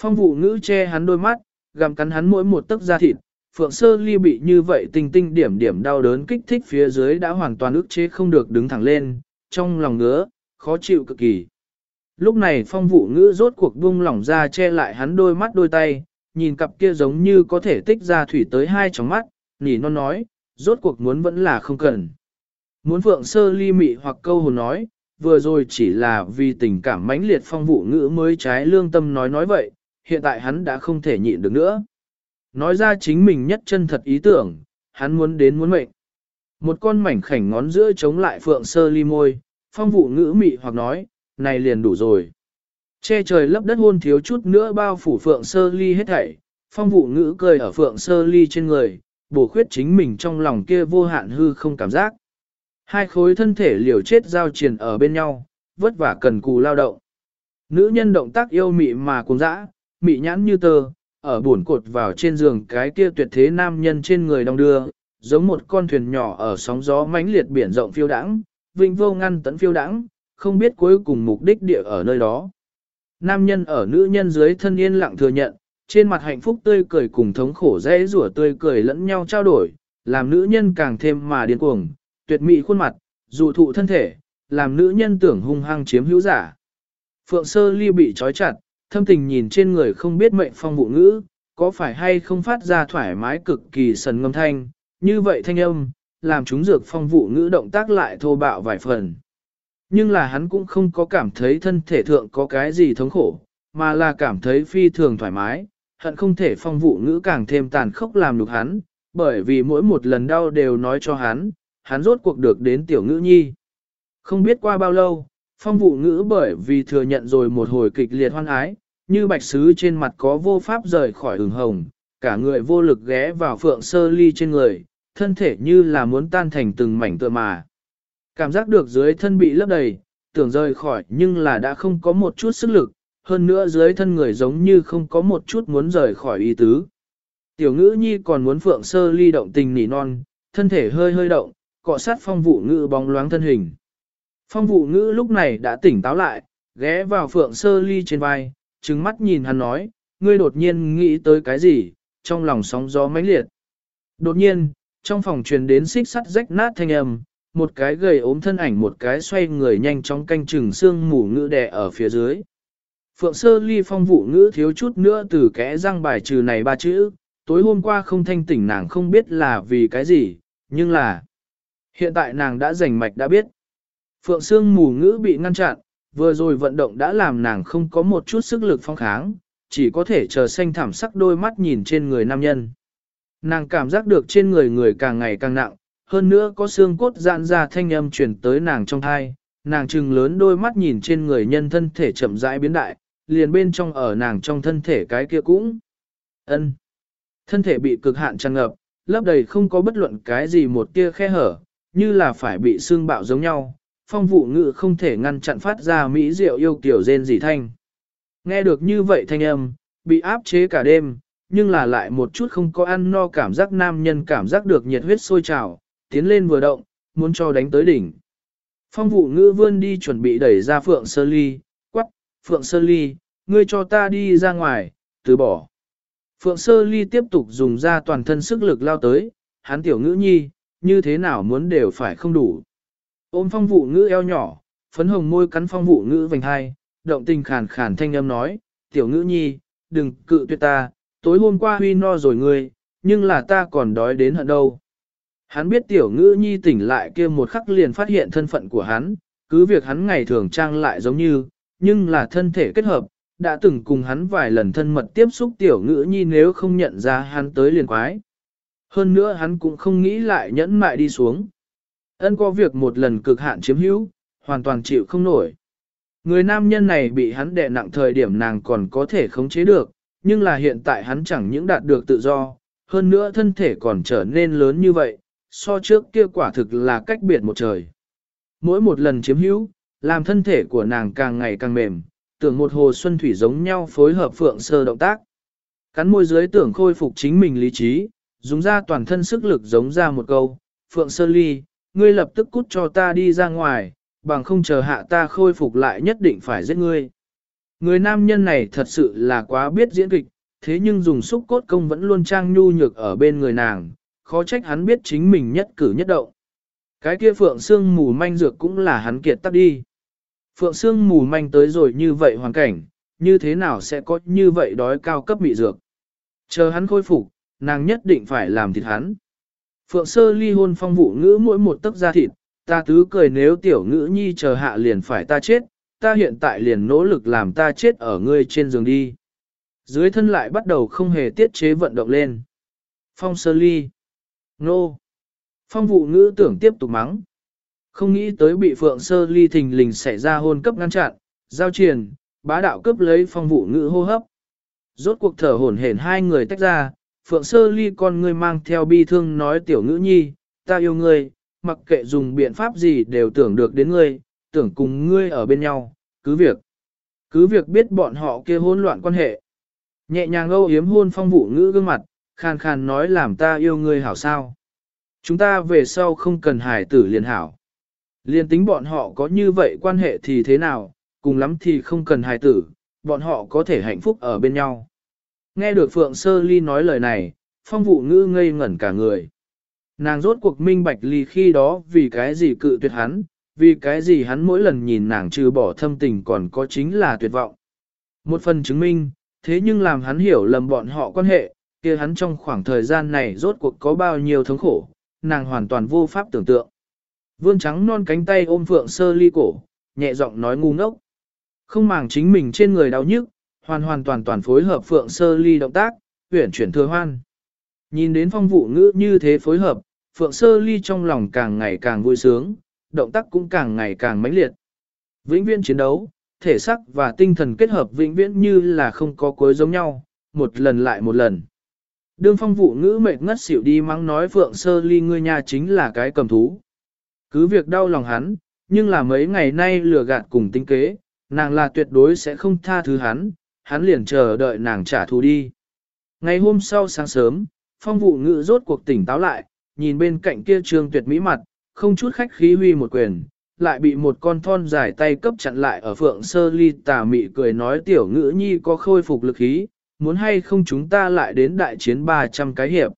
Phong vụ ngữ che hắn đôi mắt, gặm cắn hắn mỗi một tấc da thịt, phượng sơ ly bị như vậy tinh tinh điểm điểm đau đớn kích thích phía dưới đã hoàn toàn ức chế không được đứng thẳng lên, trong lòng ngứa, khó chịu cực kỳ. Lúc này phong vụ ngữ rốt cuộc buông lỏng ra che lại hắn đôi mắt đôi tay, nhìn cặp kia giống như có thể tích ra thủy tới hai tròng mắt, nỉ non nói, rốt cuộc muốn vẫn là không cần. Muốn phượng sơ ly mị hoặc câu hồn nói, vừa rồi chỉ là vì tình cảm mãnh liệt phong vụ ngữ mới trái lương tâm nói nói vậy, hiện tại hắn đã không thể nhịn được nữa. Nói ra chính mình nhất chân thật ý tưởng, hắn muốn đến muốn mệnh. Một con mảnh khảnh ngón giữa chống lại phượng sơ ly môi, phong vụ ngữ mị hoặc nói, này liền đủ rồi. Che trời lấp đất hôn thiếu chút nữa bao phủ phượng sơ ly hết thảy, phong vụ ngữ cười ở phượng sơ ly trên người, bổ khuyết chính mình trong lòng kia vô hạn hư không cảm giác. Hai khối thân thể liều chết giao triền ở bên nhau, vất vả cần cù lao động. Nữ nhân động tác yêu mị mà cuồng dã, mị nhãn như tơ, ở buồn cột vào trên giường cái kia tuyệt thế nam nhân trên người đong đưa, giống một con thuyền nhỏ ở sóng gió mãnh liệt biển rộng phiêu đãng, vinh vô ngăn tấn phiêu đãng, không biết cuối cùng mục đích địa ở nơi đó. Nam nhân ở nữ nhân dưới thân yên lặng thừa nhận, trên mặt hạnh phúc tươi cười cùng thống khổ dễ rủa tươi cười lẫn nhau trao đổi, làm nữ nhân càng thêm mà điên cuồng, tuyệt mỹ khuôn mặt, dụ thụ thân thể, làm nữ nhân tưởng hung hăng chiếm hữu giả. Phượng sơ ly bị trói chặt, thâm tình nhìn trên người không biết mệnh phong vụ ngữ, có phải hay không phát ra thoải mái cực kỳ sần ngâm thanh, như vậy thanh âm, làm chúng dược phong vụ ngữ động tác lại thô bạo vài phần. Nhưng là hắn cũng không có cảm thấy thân thể thượng có cái gì thống khổ, mà là cảm thấy phi thường thoải mái, hận không thể phong vụ ngữ càng thêm tàn khốc làm nhục hắn, bởi vì mỗi một lần đau đều nói cho hắn, hắn rốt cuộc được đến tiểu ngữ nhi. Không biết qua bao lâu, phong vụ ngữ bởi vì thừa nhận rồi một hồi kịch liệt hoan ái, như bạch sứ trên mặt có vô pháp rời khỏi hừng hồng, cả người vô lực ghé vào phượng sơ ly trên người, thân thể như là muốn tan thành từng mảnh tựa mà. Cảm giác được dưới thân bị lấp đầy, tưởng rời khỏi nhưng là đã không có một chút sức lực, hơn nữa dưới thân người giống như không có một chút muốn rời khỏi ý tứ. Tiểu ngữ nhi còn muốn phượng sơ ly động tình nỉ non, thân thể hơi hơi động, cọ sát phong vụ ngữ bóng loáng thân hình. Phong vụ ngữ lúc này đã tỉnh táo lại, ghé vào phượng sơ ly trên vai, trừng mắt nhìn hắn nói, ngươi đột nhiên nghĩ tới cái gì, trong lòng sóng gió mãnh liệt. Đột nhiên, trong phòng truyền đến xích sắt rách nát thanh âm, một cái gầy ốm thân ảnh một cái xoay người nhanh chóng canh chừng xương mù ngữ đè ở phía dưới. Phượng sơ ly phong vụ ngữ thiếu chút nữa từ kẽ răng bài trừ này ba chữ, tối hôm qua không thanh tỉnh nàng không biết là vì cái gì, nhưng là hiện tại nàng đã rành mạch đã biết. Phượng Sương mù ngữ bị ngăn chặn, vừa rồi vận động đã làm nàng không có một chút sức lực phong kháng, chỉ có thể chờ xanh thảm sắc đôi mắt nhìn trên người nam nhân. Nàng cảm giác được trên người người càng ngày càng nặng, hơn nữa có xương cốt giãn ra thanh âm truyền tới nàng trong thai, nàng trừng lớn đôi mắt nhìn trên người nhân thân thể chậm rãi biến đại, liền bên trong ở nàng trong thân thể cái kia cũng. ân Thân thể bị cực hạn tràn ngập, lấp đầy không có bất luận cái gì một tia khe hở, như là phải bị xương bạo giống nhau, phong vụ ngự không thể ngăn chặn phát ra mỹ diệu yêu kiểu rên dị thanh. Nghe được như vậy thanh âm, bị áp chế cả đêm, nhưng là lại một chút không có ăn no cảm giác nam nhân cảm giác được nhiệt huyết sôi trào, tiến lên vừa động, muốn cho đánh tới đỉnh. Phong vụ ngữ vươn đi chuẩn bị đẩy ra Phượng Sơ Ly, quắc, Phượng Sơ Ly, ngươi cho ta đi ra ngoài, từ bỏ. Phượng Sơ Ly tiếp tục dùng ra toàn thân sức lực lao tới, hắn tiểu ngữ nhi, như thế nào muốn đều phải không đủ. Ôm phong vụ ngữ eo nhỏ, phấn hồng môi cắn phong vụ ngữ vành hai, động tình khàn khàn thanh âm nói, tiểu ngữ nhi, đừng cự tuyệt ta, tối hôm qua huy no rồi ngươi, nhưng là ta còn đói đến hận đâu. Hắn biết tiểu ngữ nhi tỉnh lại kia một khắc liền phát hiện thân phận của hắn, cứ việc hắn ngày thường trang lại giống như, nhưng là thân thể kết hợp, đã từng cùng hắn vài lần thân mật tiếp xúc tiểu ngữ nhi nếu không nhận ra hắn tới liền quái. Hơn nữa hắn cũng không nghĩ lại nhẫn mại đi xuống. Ân có việc một lần cực hạn chiếm hữu, hoàn toàn chịu không nổi. Người nam nhân này bị hắn đè nặng thời điểm nàng còn có thể khống chế được, nhưng là hiện tại hắn chẳng những đạt được tự do, hơn nữa thân thể còn trở nên lớn như vậy, so trước kia quả thực là cách biệt một trời. Mỗi một lần chiếm hữu, làm thân thể của nàng càng ngày càng mềm, tưởng một hồ xuân thủy giống nhau phối hợp phượng sơ động tác. Cắn môi dưới tưởng khôi phục chính mình lý trí, dùng ra toàn thân sức lực giống ra một câu, phượng sơ ly, ngươi lập tức cút cho ta đi ra ngoài, bằng không chờ hạ ta khôi phục lại nhất định phải giết ngươi. Người nam nhân này thật sự là quá biết diễn kịch, thế nhưng dùng xúc cốt công vẫn luôn trang nhu nhược ở bên người nàng, khó trách hắn biết chính mình nhất cử nhất động. Cái kia phượng xương mù manh dược cũng là hắn kiệt tắt đi. Phượng xương mù manh tới rồi như vậy hoàn cảnh, như thế nào sẽ có như vậy đói cao cấp bị dược. Chờ hắn khôi phục, nàng nhất định phải làm thịt hắn. Phượng sơ ly hôn phong vụ ngữ mỗi một tấc da thịt, ta tứ cười nếu tiểu ngữ nhi chờ hạ liền phải ta chết, ta hiện tại liền nỗ lực làm ta chết ở ngươi trên giường đi. Dưới thân lại bắt đầu không hề tiết chế vận động lên. Phong sơ ly. Nô. Phong vụ ngữ tưởng tiếp tục mắng. Không nghĩ tới bị phượng sơ ly thình lình xảy ra hôn cấp ngăn chặn, giao triền, bá đạo cướp lấy phong vụ ngữ hô hấp. Rốt cuộc thở hổn hển hai người tách ra, phượng sơ ly con ngươi mang theo bi thương nói tiểu ngữ nhi, ta yêu ngươi, mặc kệ dùng biện pháp gì đều tưởng được đến ngươi, tưởng cùng ngươi ở bên nhau, cứ việc. Cứ việc biết bọn họ kia hôn loạn quan hệ. Nhẹ nhàng âu yếm hôn phong vụ ngữ gương mặt, khàn khàn nói làm ta yêu ngươi hảo sao. Chúng ta về sau không cần hài tử liền hảo. Liên tính bọn họ có như vậy quan hệ thì thế nào, cùng lắm thì không cần hài tử, bọn họ có thể hạnh phúc ở bên nhau. Nghe được Phượng Sơ Ly nói lời này, phong vụ ngữ ngây ngẩn cả người. Nàng rốt cuộc minh bạch ly khi đó vì cái gì cự tuyệt hắn, vì cái gì hắn mỗi lần nhìn nàng trừ bỏ thâm tình còn có chính là tuyệt vọng. Một phần chứng minh, thế nhưng làm hắn hiểu lầm bọn họ quan hệ, kia hắn trong khoảng thời gian này rốt cuộc có bao nhiêu thống khổ, nàng hoàn toàn vô pháp tưởng tượng. Vương trắng non cánh tay ôm Phượng Sơ Ly cổ, nhẹ giọng nói ngu ngốc. Không màng chính mình trên người đau nhức, hoàn hoàn toàn toàn phối hợp Phượng Sơ Ly động tác, huyển chuyển thừa hoan. Nhìn đến phong vụ ngữ như thế phối hợp, Phượng Sơ Ly trong lòng càng ngày càng vui sướng, động tác cũng càng ngày càng mãnh liệt. Vĩnh viễn chiến đấu, thể sắc và tinh thần kết hợp vĩnh viễn như là không có cuối giống nhau, một lần lại một lần. Đương phong vụ ngữ mệt ngất xỉu đi mắng nói Phượng Sơ Ly ngươi nhà chính là cái cầm thú. Cứ việc đau lòng hắn, nhưng là mấy ngày nay lừa gạt cùng tính kế, nàng là tuyệt đối sẽ không tha thứ hắn, hắn liền chờ đợi nàng trả thù đi. Ngày hôm sau sáng sớm, phong vụ ngữ rốt cuộc tỉnh táo lại, nhìn bên cạnh kia trương tuyệt mỹ mặt, không chút khách khí huy một quyền, lại bị một con thon dài tay cấp chặn lại ở phượng sơ ly tà mị cười nói tiểu ngữ nhi có khôi phục lực khí, muốn hay không chúng ta lại đến đại chiến 300 cái hiệp.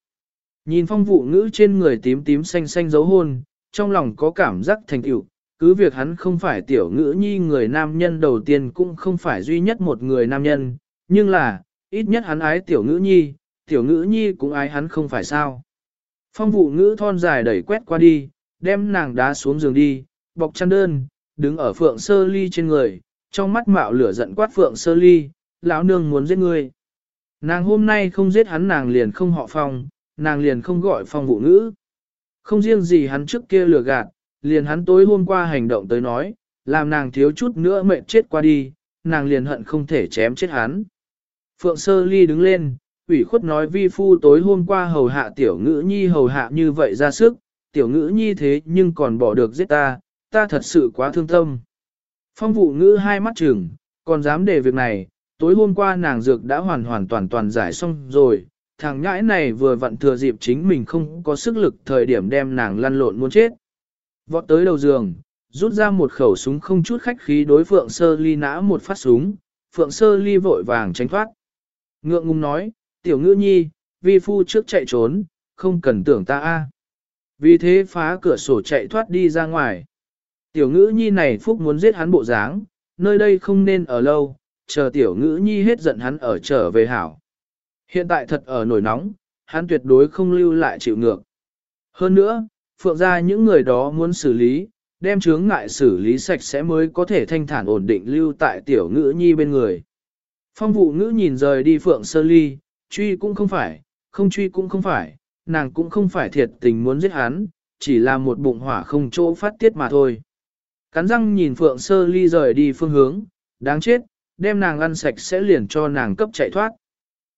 Nhìn phong vụ ngữ trên người tím tím xanh xanh dấu hôn, trong lòng có cảm giác thành tựu, cứ việc hắn không phải tiểu ngữ nhi người nam nhân đầu tiên cũng không phải duy nhất một người nam nhân, nhưng là, ít nhất hắn ái tiểu ngữ nhi, tiểu ngữ nhi cũng ái hắn không phải sao. Phong vụ ngữ thon dài đẩy quét qua đi, đem nàng đá xuống giường đi, bọc chăn đơn, đứng ở phượng sơ ly trên người, trong mắt mạo lửa giận quát phượng sơ ly, lão nương muốn giết ngươi. Nàng hôm nay không giết hắn nàng liền không họ phong, nàng liền không gọi phong vụ ngữ. Không riêng gì hắn trước kia lừa gạt, liền hắn tối hôm qua hành động tới nói, làm nàng thiếu chút nữa mệt chết qua đi, nàng liền hận không thể chém chết hắn. Phượng Sơ Ly đứng lên, ủy khuất nói vi phu tối hôm qua hầu hạ tiểu ngữ nhi hầu hạ như vậy ra sức, tiểu ngữ nhi thế nhưng còn bỏ được giết ta, ta thật sự quá thương tâm. Phong vụ ngữ hai mắt trừng, còn dám để việc này, tối hôm qua nàng dược đã hoàn hoàn toàn toàn giải xong rồi, thằng nhãi này vừa vặn thừa dịp chính mình không có sức lực thời điểm đem nàng lăn lộn muốn chết. Vọt tới đầu giường, rút ra một khẩu súng không chút khách khí đối Phượng Sơ Ly nã một phát súng, Phượng Sơ Ly vội vàng tránh thoát. Ngượng ngùng nói, tiểu ngữ nhi, vi phu trước chạy trốn, không cần tưởng ta a. Vì thế phá cửa sổ chạy thoát đi ra ngoài. Tiểu ngữ nhi này phúc muốn giết hắn bộ dáng, nơi đây không nên ở lâu, chờ tiểu ngữ nhi hết giận hắn ở trở về hảo. Hiện tại thật ở nổi nóng, hắn tuyệt đối không lưu lại chịu ngược. Hơn nữa, phượng ra những người đó muốn xử lý, đem chướng ngại xử lý sạch sẽ mới có thể thanh thản ổn định lưu tại tiểu ngữ nhi bên người. Phong vụ ngữ nhìn rời đi phượng sơ ly, truy cũng không phải, không truy cũng không phải, nàng cũng không phải thiệt tình muốn giết hắn, chỉ là một bụng hỏa không chỗ phát tiết mà thôi. Cắn răng nhìn phượng sơ ly rời đi phương hướng, đáng chết, đem nàng ăn sạch sẽ liền cho nàng cấp chạy thoát.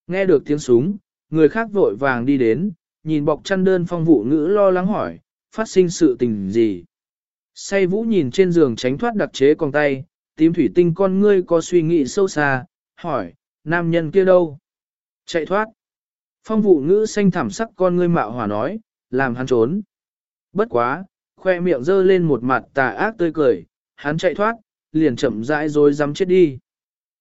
Nghe được tiếng súng, người khác vội vàng đi đến, nhìn bọc chăn đơn phong vụ ngữ lo lắng hỏi, phát sinh sự tình gì. Say vũ nhìn trên giường tránh thoát đặc chế con tay, tím thủy tinh con ngươi có suy nghĩ sâu xa, hỏi, nam nhân kia đâu? Chạy thoát. Phong vụ ngữ xanh thảm sắc con ngươi mạo hỏa nói, làm hắn trốn. Bất quá, khoe miệng dơ lên một mặt tà ác tươi cười, hắn chạy thoát, liền chậm rãi rồi dám chết đi.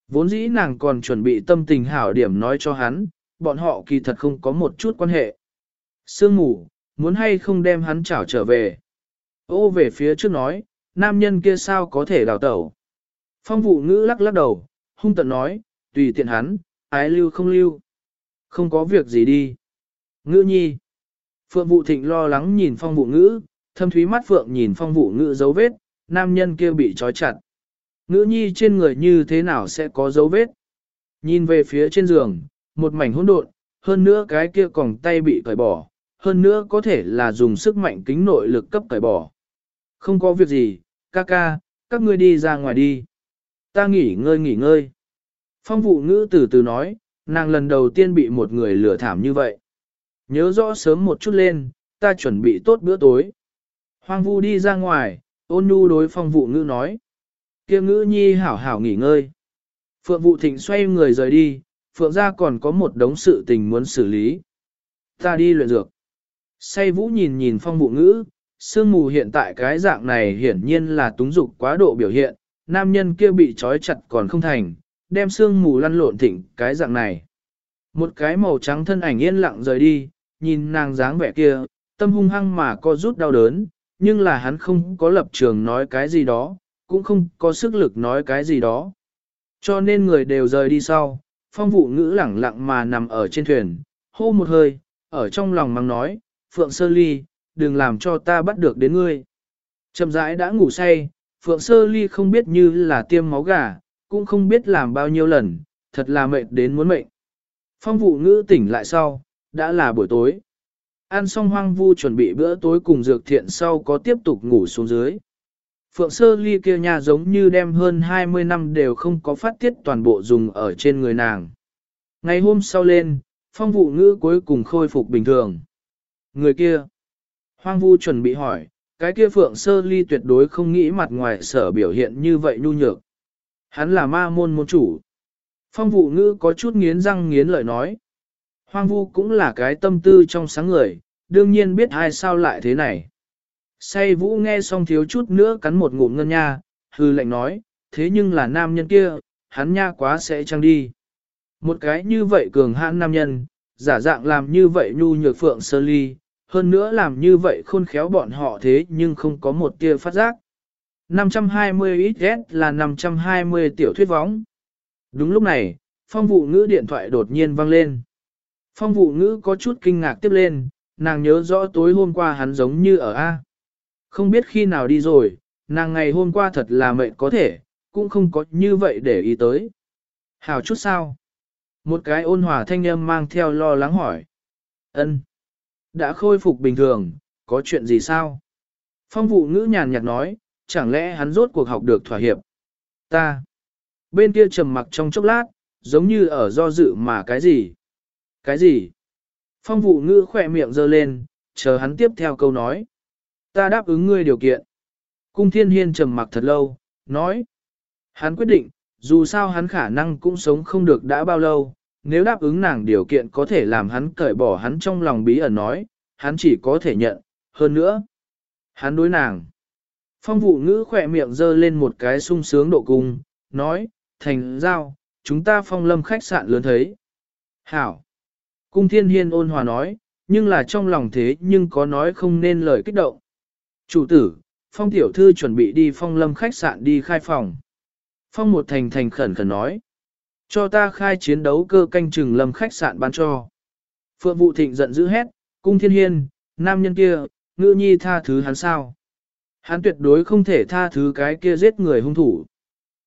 Vốn dĩ nàng còn chuẩn bị tâm tình hảo điểm nói cho hắn, bọn họ kỳ thật không có một chút quan hệ. Sương mù, muốn hay không đem hắn chảo trở về. Ô về phía trước nói, nam nhân kia sao có thể đào tẩu. Phong vụ ngữ lắc lắc đầu, hung tận nói, tùy tiện hắn, ái lưu không lưu. Không có việc gì đi. Ngữ nhi. Phượng vụ thịnh lo lắng nhìn phong vụ ngữ, thâm thúy mắt phượng nhìn phong vụ ngữ dấu vết, nam nhân kia bị trói chặt. Ngữ nhi trên người như thế nào sẽ có dấu vết? Nhìn về phía trên giường, một mảnh hỗn độn, hơn nữa cái kia còng tay bị cởi bỏ, hơn nữa có thể là dùng sức mạnh kính nội lực cấp cởi bỏ. Không có việc gì, ca ca, các ngươi đi ra ngoài đi. Ta nghỉ ngơi nghỉ ngơi. Phong vụ ngữ từ từ nói, nàng lần đầu tiên bị một người lừa thảm như vậy. Nhớ rõ sớm một chút lên, ta chuẩn bị tốt bữa tối. Hoang vu đi ra ngoài, ôn nhu đối phong vụ ngữ nói kia ngữ nhi hảo hảo nghỉ ngơi. Phượng vụ thịnh xoay người rời đi, Phượng ra còn có một đống sự tình muốn xử lý. Ta đi luyện dược. Say vũ nhìn nhìn phong vụ ngữ, sương mù hiện tại cái dạng này hiển nhiên là túng dục quá độ biểu hiện, nam nhân kia bị trói chặt còn không thành, đem sương mù lăn lộn thỉnh cái dạng này. Một cái màu trắng thân ảnh yên lặng rời đi, nhìn nàng dáng vẻ kia, tâm hung hăng mà co rút đau đớn, nhưng là hắn không có lập trường nói cái gì đó, cũng không có sức lực nói cái gì đó. Cho nên người đều rời đi sau, phong vụ ngữ lẳng lặng mà nằm ở trên thuyền, hô một hơi, ở trong lòng mắng nói, Phượng Sơ Ly, đừng làm cho ta bắt được đến ngươi. Chậm rãi đã ngủ say, Phượng Sơ Ly không biết như là tiêm máu gà, cũng không biết làm bao nhiêu lần, thật là mệt đến muốn mệnh. Phong vụ ngữ tỉnh lại sau, đã là buổi tối. Ăn xong hoang vu chuẩn bị bữa tối cùng dược thiện sau có tiếp tục ngủ xuống dưới. Phượng Sơ Ly kia nhà giống như đem hơn 20 năm đều không có phát tiết toàn bộ dùng ở trên người nàng. Ngày hôm sau lên, phong vụ ngữ cuối cùng khôi phục bình thường. Người kia, hoang vu chuẩn bị hỏi, cái kia Phượng Sơ Ly tuyệt đối không nghĩ mặt ngoài sở biểu hiện như vậy nhu nhược. Hắn là ma môn môn chủ. Phong vụ ngữ có chút nghiến răng nghiến lợi nói. Hoang vu cũng là cái tâm tư trong sáng người, đương nhiên biết ai sao lại thế này. Say vũ nghe xong thiếu chút nữa cắn một ngụm ngân nha, hư lệnh nói, thế nhưng là nam nhân kia, hắn nha quá sẽ trăng đi. Một cái như vậy cường hãn nam nhân, giả dạng làm như vậy nhu nhược phượng sơ ly, hơn nữa làm như vậy khôn khéo bọn họ thế nhưng không có một tia phát giác. 520 XS là 520 tiểu thuyết võng. Đúng lúc này, phong vụ ngữ điện thoại đột nhiên vang lên. Phong vụ ngữ có chút kinh ngạc tiếp lên, nàng nhớ rõ tối hôm qua hắn giống như ở A. Không biết khi nào đi rồi, nàng ngày hôm qua thật là mệnh có thể, cũng không có như vậy để ý tới. Hảo chút sao? Một cái ôn hòa thanh âm mang theo lo lắng hỏi. ân đã khôi phục bình thường, có chuyện gì sao? Phong vụ ngữ nhàn nhạt nói, chẳng lẽ hắn rốt cuộc học được thỏa hiệp? Ta. Bên kia trầm mặc trong chốc lát, giống như ở do dự mà cái gì? Cái gì? Phong vụ ngữ khỏe miệng giơ lên, chờ hắn tiếp theo câu nói. Ta đáp ứng ngươi điều kiện. Cung thiên hiên trầm mặc thật lâu, nói. Hắn quyết định, dù sao hắn khả năng cũng sống không được đã bao lâu, nếu đáp ứng nàng điều kiện có thể làm hắn cởi bỏ hắn trong lòng bí ẩn nói, hắn chỉ có thể nhận, hơn nữa. Hắn đối nàng. Phong vụ ngữ khỏe miệng dơ lên một cái sung sướng độ cung, nói, thành giao, chúng ta phong lâm khách sạn lớn thấy. Hảo. Cung thiên hiên ôn hòa nói, nhưng là trong lòng thế nhưng có nói không nên lời kích động. Chủ tử, phong tiểu thư chuẩn bị đi phong lâm khách sạn đi khai phòng. Phong một thành thành khẩn khẩn nói. Cho ta khai chiến đấu cơ canh chừng lâm khách sạn bán cho. Phượng vụ thịnh giận dữ hét, cung thiên hiên, nam nhân kia, ngữ nhi tha thứ hắn sao. Hắn tuyệt đối không thể tha thứ cái kia giết người hung thủ.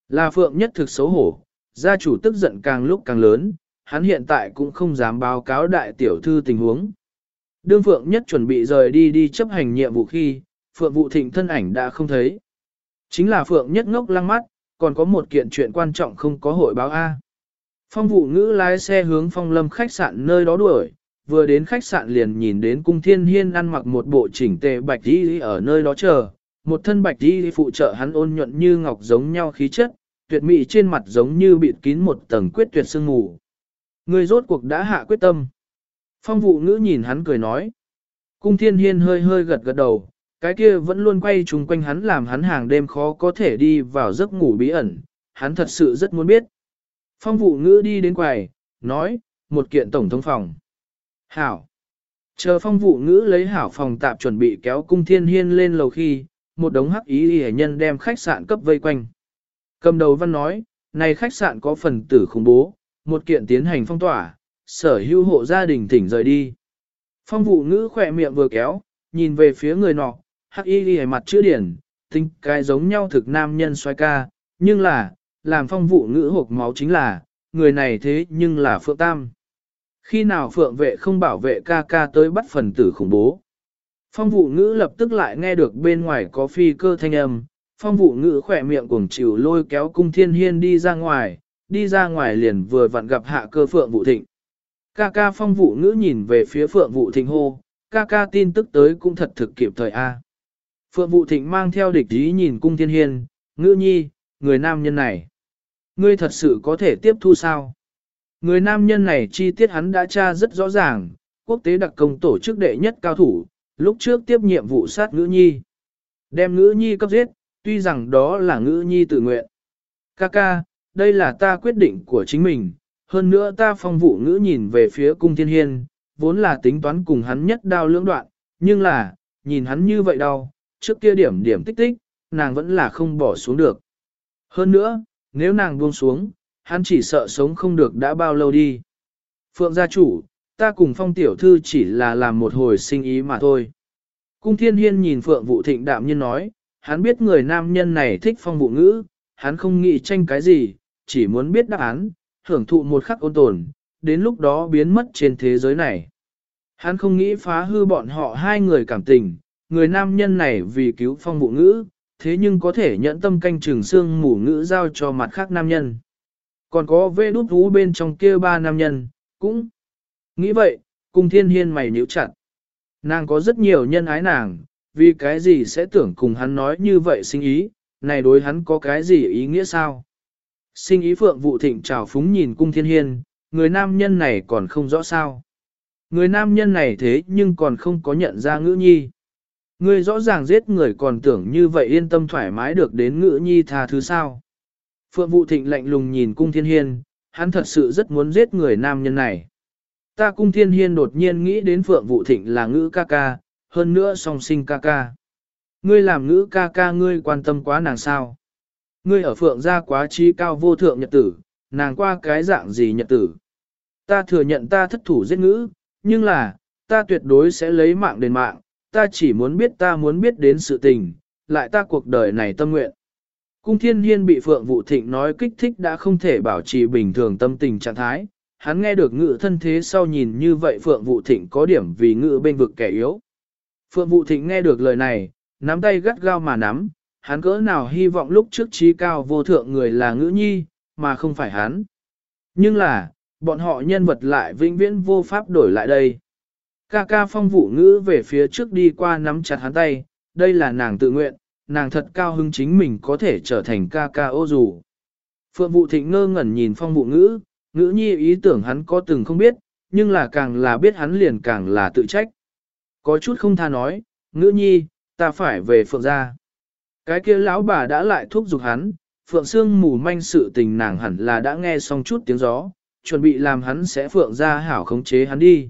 Là phượng nhất thực xấu hổ, gia chủ tức giận càng lúc càng lớn, hắn hiện tại cũng không dám báo cáo đại tiểu thư tình huống. Đương phượng nhất chuẩn bị rời đi đi chấp hành nhiệm vụ khi, phượng vụ thịnh thân ảnh đã không thấy. Chính là phượng nhất ngốc lăng mắt, còn có một kiện chuyện quan trọng không có hội báo A. Phong vụ ngữ lái xe hướng phong lâm khách sạn nơi đó đuổi, vừa đến khách sạn liền nhìn đến cung thiên hiên ăn mặc một bộ chỉnh tề bạch đi ở nơi đó chờ, một thân bạch đi phụ trợ hắn ôn nhuận như ngọc giống nhau khí chất, tuyệt mỹ trên mặt giống như bịt kín một tầng quyết tuyệt sương mù. Người rốt cuộc đã hạ quyết tâm. Phong vụ ngữ nhìn hắn cười nói. Cung thiên hiên hơi hơi gật gật đầu, cái kia vẫn luôn quay chung quanh hắn làm hắn hàng đêm khó có thể đi vào giấc ngủ bí ẩn, hắn thật sự rất muốn biết. Phong vụ ngữ đi đến quầy, nói, một kiện tổng thống phòng. Hảo. Chờ phong vụ ngữ lấy hảo phòng tạp chuẩn bị kéo cung thiên hiên lên lầu khi, một đống hắc ý hề nhân đem khách sạn cấp vây quanh. Cầm đầu văn nói, này khách sạn có phần tử khủng bố, một kiện tiến hành phong tỏa, sở hữu hộ gia đình thỉnh rời đi. Phong vụ ngữ khỏe miệng vừa kéo, nhìn về phía người nọ, hắc y ghi mặt chữ điển, tinh cái giống nhau thực nam nhân xoay ca, nhưng là, làm phong vụ ngữ hộp máu chính là, người này thế nhưng là Phượng Tam. Khi nào Phượng vệ không bảo vệ ca ca tới bắt phần tử khủng bố. Phong vụ ngữ lập tức lại nghe được bên ngoài có phi cơ thanh âm, phong vụ ngữ khỏe miệng cuồng chịu lôi kéo cung thiên hiên đi ra ngoài, đi ra ngoài liền vừa vặn gặp hạ cơ Phượng vụ thịnh. Ca ca phong vụ ngữ nhìn về phía Phượng vụ thịnh hô, ca ca tin tức tới cũng thật thực kịp thời A. Phượng vụ thịnh mang theo địch ý nhìn cung thiên hiên, ngữ nhi, người nam nhân này. Ngươi thật sự có thể tiếp thu sao? Người nam nhân này chi tiết hắn đã tra rất rõ ràng, quốc tế đặc công tổ chức đệ nhất cao thủ, lúc trước tiếp nhiệm vụ sát ngữ nhi. Đem ngữ nhi cấp giết, tuy rằng đó là ngữ nhi tự nguyện. Kaka, đây là ta quyết định của chính mình, hơn nữa ta phong vụ ngữ nhìn về phía cung thiên hiên, vốn là tính toán cùng hắn nhất đao lưỡng đoạn, nhưng là, nhìn hắn như vậy đau, trước kia điểm điểm tích tích, nàng vẫn là không bỏ xuống được. Hơn nữa, nếu nàng buông xuống, hắn chỉ sợ sống không được đã bao lâu đi. Phượng gia chủ, ta cùng phong tiểu thư chỉ là làm một hồi sinh ý mà thôi. Cung thiên hiên nhìn phượng vụ thịnh đạm nhiên nói, hắn biết người nam nhân này thích phong vụ ngữ, hắn không nghĩ tranh cái gì, chỉ muốn biết đáp án, hưởng thụ một khắc ôn tồn, đến lúc đó biến mất trên thế giới này. Hắn không nghĩ phá hư bọn họ hai người cảm tình, người nam nhân này vì cứu phong vụ ngữ, thế nhưng có thể nhận tâm canh trường xương mù ngữ giao cho mặt khác nam nhân. Còn có vê đút vũ bên trong kia ba nam nhân, cũng nghĩ vậy, cung thiên hiên mày nhíu chặt. Nàng có rất nhiều nhân ái nàng, vì cái gì sẽ tưởng cùng hắn nói như vậy sinh ý, này đối hắn có cái gì ý nghĩa sao? Sinh ý phượng vụ thịnh trào phúng nhìn cung thiên hiên, người nam nhân này còn không rõ sao. Người nam nhân này thế nhưng còn không có nhận ra ngữ nhi. Ngươi rõ ràng giết người còn tưởng như vậy yên tâm thoải mái được đến ngữ nhi tha thứ sao. Phượng vụ thịnh lạnh lùng nhìn cung thiên hiên, hắn thật sự rất muốn giết người nam nhân này. Ta cung thiên hiên đột nhiên nghĩ đến phượng vụ thịnh là ngữ ca ca, hơn nữa song sinh ca ca. Ngươi làm ngữ ca ca ngươi quan tâm quá nàng sao. Ngươi ở phượng gia quá trí cao vô thượng nhật tử, nàng qua cái dạng gì nhật tử. Ta thừa nhận ta thất thủ giết ngữ, nhưng là, ta tuyệt đối sẽ lấy mạng đền mạng, ta chỉ muốn biết ta muốn biết đến sự tình, lại ta cuộc đời này tâm nguyện. Cung thiên hiên bị Phượng Vũ Thịnh nói kích thích đã không thể bảo trì bình thường tâm tình trạng thái, hắn nghe được ngự thân thế sau nhìn như vậy Phượng Vũ Thịnh có điểm vì ngự bên vực kẻ yếu. Phượng Vũ Thịnh nghe được lời này, nắm tay gắt gao mà nắm, hắn cỡ nào hy vọng lúc trước trí cao vô thượng người là ngữ nhi, mà không phải hắn. Nhưng là, bọn họ nhân vật lại vĩnh viễn vô pháp đổi lại đây. Ca ca phong vụ ngữ về phía trước đi qua nắm chặt hắn tay, đây là nàng tự nguyện, nàng thật cao hứng chính mình có thể trở thành ca ca ô dù. Phượng vụ thịnh ngơ ngẩn nhìn phong vụ ngữ, ngữ nhi ý tưởng hắn có từng không biết, nhưng là càng là biết hắn liền càng là tự trách. Có chút không tha nói, ngữ nhi, ta phải về phượng gia. Cái kia lão bà đã lại thúc giục hắn, phượng xương mù manh sự tình nàng hẳn là đã nghe xong chút tiếng gió, chuẩn bị làm hắn sẽ phượng gia hảo khống chế hắn đi.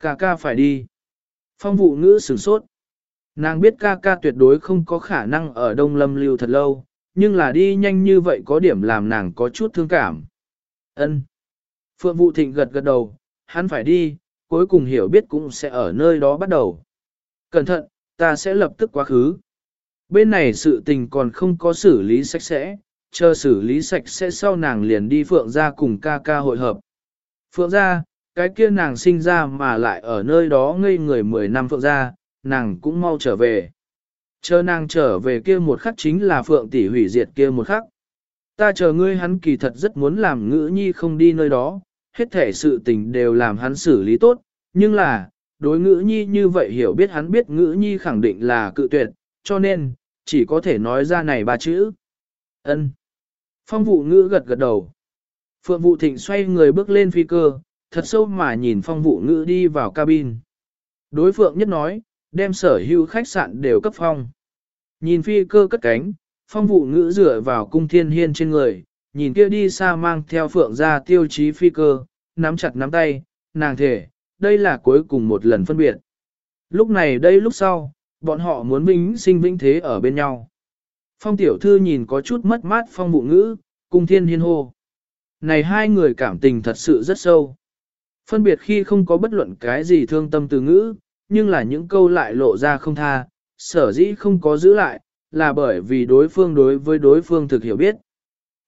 Ca ca phải đi. Phong vụ ngữ sửng sốt. Nàng biết ca ca tuyệt đối không có khả năng ở Đông Lâm lưu thật lâu, nhưng là đi nhanh như vậy có điểm làm nàng có chút thương cảm. Ân. Phượng Vũ Thịnh gật gật đầu, hắn phải đi, cuối cùng hiểu biết cũng sẽ ở nơi đó bắt đầu. Cẩn thận, ta sẽ lập tức quá khứ. Bên này sự tình còn không có xử lý sạch sẽ, chờ xử lý sạch sẽ sau nàng liền đi Phượng ra cùng ca ca hội hợp. Phượng ra, cái kia nàng sinh ra mà lại ở nơi đó ngây người 10 năm Phượng ra, nàng cũng mau trở về. Chờ nàng trở về kia một khắc chính là Phượng tỷ hủy diệt kia một khắc. Ta chờ ngươi hắn kỳ thật rất muốn làm ngữ nhi không đi nơi đó, hết thể sự tình đều làm hắn xử lý tốt, nhưng là, đối ngữ nhi như vậy hiểu biết hắn biết ngữ nhi khẳng định là cự tuyệt, cho nên, chỉ có thể nói ra này ba chữ. ân Phong vụ ngữ gật gật đầu. Phượng vụ thịnh xoay người bước lên phi cơ, thật sâu mà nhìn phong vụ ngữ đi vào cabin. Đối phượng nhất nói, đem sở hữu khách sạn đều cấp phong. Nhìn phi cơ cất cánh, phong vụ ngữ dựa vào cung thiên hiên trên người, nhìn kia đi xa mang theo phượng ra tiêu chí phi cơ, nắm chặt nắm tay, nàng thể, đây là cuối cùng một lần phân biệt. Lúc này đây lúc sau, bọn họ muốn vĩnh sinh vĩnh thế ở bên nhau. Phong tiểu thư nhìn có chút mất mát phong vụ ngữ, cung thiên hiên hô. Này hai người cảm tình thật sự rất sâu. Phân biệt khi không có bất luận cái gì thương tâm từ ngữ, nhưng là những câu lại lộ ra không tha, sở dĩ không có giữ lại, là bởi vì đối phương đối với đối phương thực hiểu biết.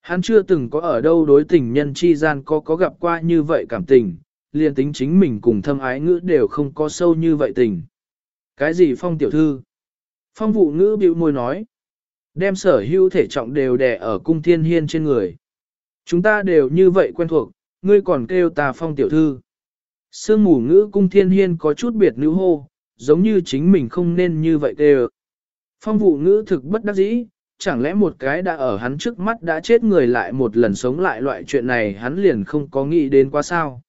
Hắn chưa từng có ở đâu đối tình nhân chi gian có có gặp qua như vậy cảm tình, liền tính chính mình cùng thâm ái ngữ đều không có sâu như vậy tình. Cái gì phong tiểu thư? Phong vụ ngữ bĩu môi nói. Đem sở hữu thể trọng đều đè ở cung thiên hiên trên người. Chúng ta đều như vậy quen thuộc, ngươi còn kêu ta phong tiểu thư. Sương mù ngữ cung thiên hiên có chút biệt nữ hô, giống như chính mình không nên như vậy tê Phong vụ ngữ thực bất đắc dĩ, chẳng lẽ một cái đã ở hắn trước mắt đã chết người lại một lần sống lại loại chuyện này hắn liền không có nghĩ đến quá sao.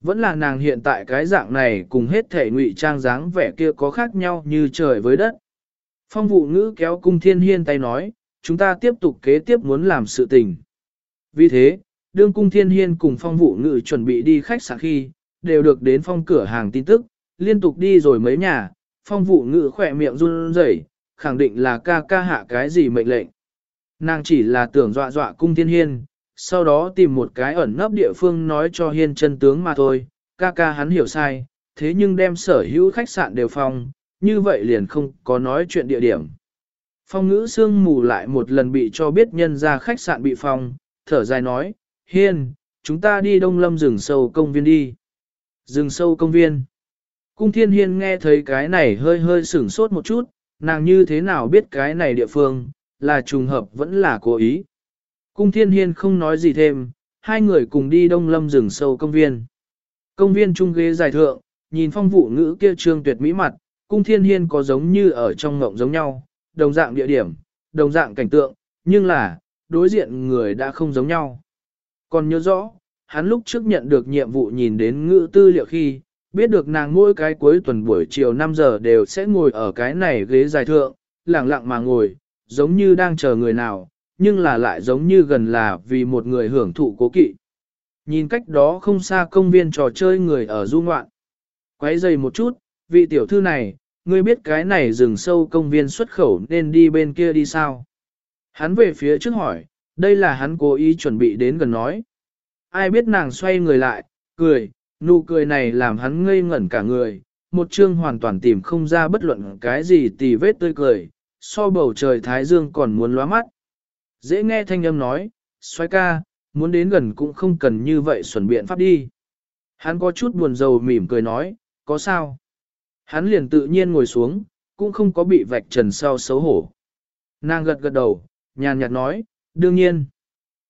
Vẫn là nàng hiện tại cái dạng này cùng hết thể ngụy trang dáng vẻ kia có khác nhau như trời với đất. Phong vụ ngữ kéo cung thiên hiên tay nói, chúng ta tiếp tục kế tiếp muốn làm sự tình. Vì thế, đương cung thiên hiên cùng phong vụ ngữ chuẩn bị đi khách sạn khi, đều được đến phong cửa hàng tin tức, liên tục đi rồi mấy nhà, phong vụ ngự khỏe miệng run rẩy, khẳng định là ca ca hạ cái gì mệnh lệnh. Nàng chỉ là tưởng dọa dọa cung thiên hiên, sau đó tìm một cái ẩn nấp địa phương nói cho hiên chân tướng mà thôi, ca ca hắn hiểu sai, thế nhưng đem sở hữu khách sạn đều phong, như vậy liền không có nói chuyện địa điểm. Phong ngữ sương mù lại một lần bị cho biết nhân ra khách sạn bị phong, thở dài nói, hiên, chúng ta đi đông lâm rừng sâu công viên đi. Rừng sâu công viên. Cung thiên hiên nghe thấy cái này hơi hơi sửng sốt một chút, nàng như thế nào biết cái này địa phương, là trùng hợp vẫn là cố ý. Cung thiên hiên không nói gì thêm, hai người cùng đi đông lâm rừng sâu công viên. Công viên trung ghế dài thượng, nhìn phong vụ ngữ kia trương tuyệt mỹ mặt, cung thiên hiên có giống như ở trong ngộng giống nhau, đồng dạng địa điểm, đồng dạng cảnh tượng, nhưng là, đối diện người đã không giống nhau. Còn nhớ rõ, hắn lúc trước nhận được nhiệm vụ nhìn đến ngữ tư liệu khi, biết được nàng mỗi cái cuối tuần buổi chiều 5 giờ đều sẽ ngồi ở cái này ghế dài thượng, lặng lặng mà ngồi, giống như đang chờ người nào, nhưng là lại giống như gần là vì một người hưởng thụ cố kỵ. Nhìn cách đó không xa công viên trò chơi người ở du ngoạn. Quấy dày một chút, vị tiểu thư này, ngươi biết cái này rừng sâu công viên xuất khẩu nên đi bên kia đi sao? Hắn về phía trước hỏi, đây là hắn cố ý chuẩn bị đến gần nói. Ai biết nàng xoay người lại, cười, nụ cười này làm hắn ngây ngẩn cả người, một chương hoàn toàn tìm không ra bất luận cái gì tì vết tươi cười, so bầu trời thái dương còn muốn lóa mắt. Dễ nghe thanh âm nói, xoay ca, muốn đến gần cũng không cần như vậy xuẩn biện pháp đi. Hắn có chút buồn rầu mỉm cười nói, có sao? Hắn liền tự nhiên ngồi xuống, cũng không có bị vạch trần sau xấu hổ. Nàng gật gật đầu, nhàn nhạt nói, đương nhiên.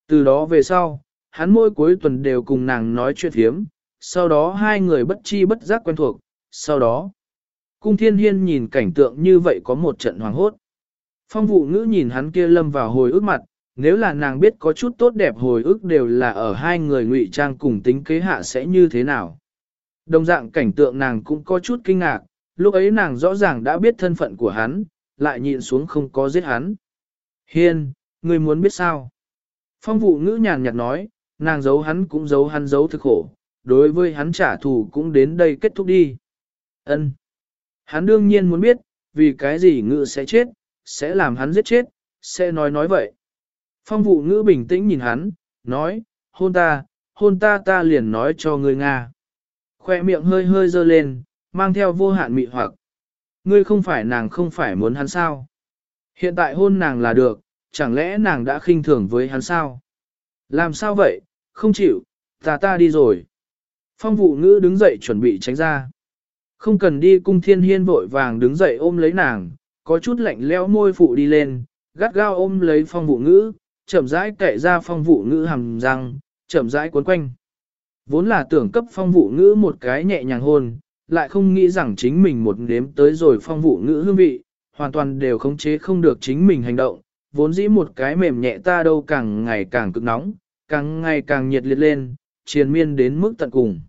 Từ đó về sau, hắn mỗi cuối tuần đều cùng nàng nói chuyện thiếm, sau đó hai người bất chi bất giác quen thuộc, sau đó. Cung thiên hiên nhìn cảnh tượng như vậy có một trận hoàng hốt. Phong vụ ngữ nhìn hắn kia lâm vào hồi ức mặt, nếu là nàng biết có chút tốt đẹp hồi ức đều là ở hai người ngụy trang cùng tính kế hạ sẽ như thế nào. Đồng dạng cảnh tượng nàng cũng có chút kinh ngạc, lúc ấy nàng rõ ràng đã biết thân phận của hắn, lại nhịn xuống không có giết hắn. Hiên, người muốn biết sao? Phong vụ ngữ nhàn nhạt nói, nàng giấu hắn cũng giấu hắn giấu thực khổ, đối với hắn trả thù cũng đến đây kết thúc đi. Ân. Hắn đương nhiên muốn biết, vì cái gì ngự sẽ chết, sẽ làm hắn giết chết, sẽ nói nói vậy. Phong vụ ngữ bình tĩnh nhìn hắn, nói, hôn ta, hôn ta ta liền nói cho ngươi Nga. Khoe miệng hơi hơi dơ lên, mang theo vô hạn mị hoặc. Ngươi không phải nàng không phải muốn hắn sao? Hiện tại hôn nàng là được, chẳng lẽ nàng đã khinh thường với hắn sao? Làm sao vậy, không chịu, ta ta đi rồi. Phong vụ ngữ đứng dậy chuẩn bị tránh ra. Không cần đi cung thiên hiên vội vàng đứng dậy ôm lấy nàng, có chút lạnh leo môi phụ đi lên, gắt gao ôm lấy phong vụ ngữ, chậm rãi kệ ra phong vụ ngữ hầm răng, chậm rãi cuốn quanh. Vốn là tưởng cấp phong vụ ngữ một cái nhẹ nhàng hôn, lại không nghĩ rằng chính mình một nếm tới rồi phong vụ ngữ hương vị, hoàn toàn đều khống chế không được chính mình hành động, vốn dĩ một cái mềm nhẹ ta đâu càng ngày càng cực nóng, càng ngày càng nhiệt liệt lên, triền miên đến mức tận cùng.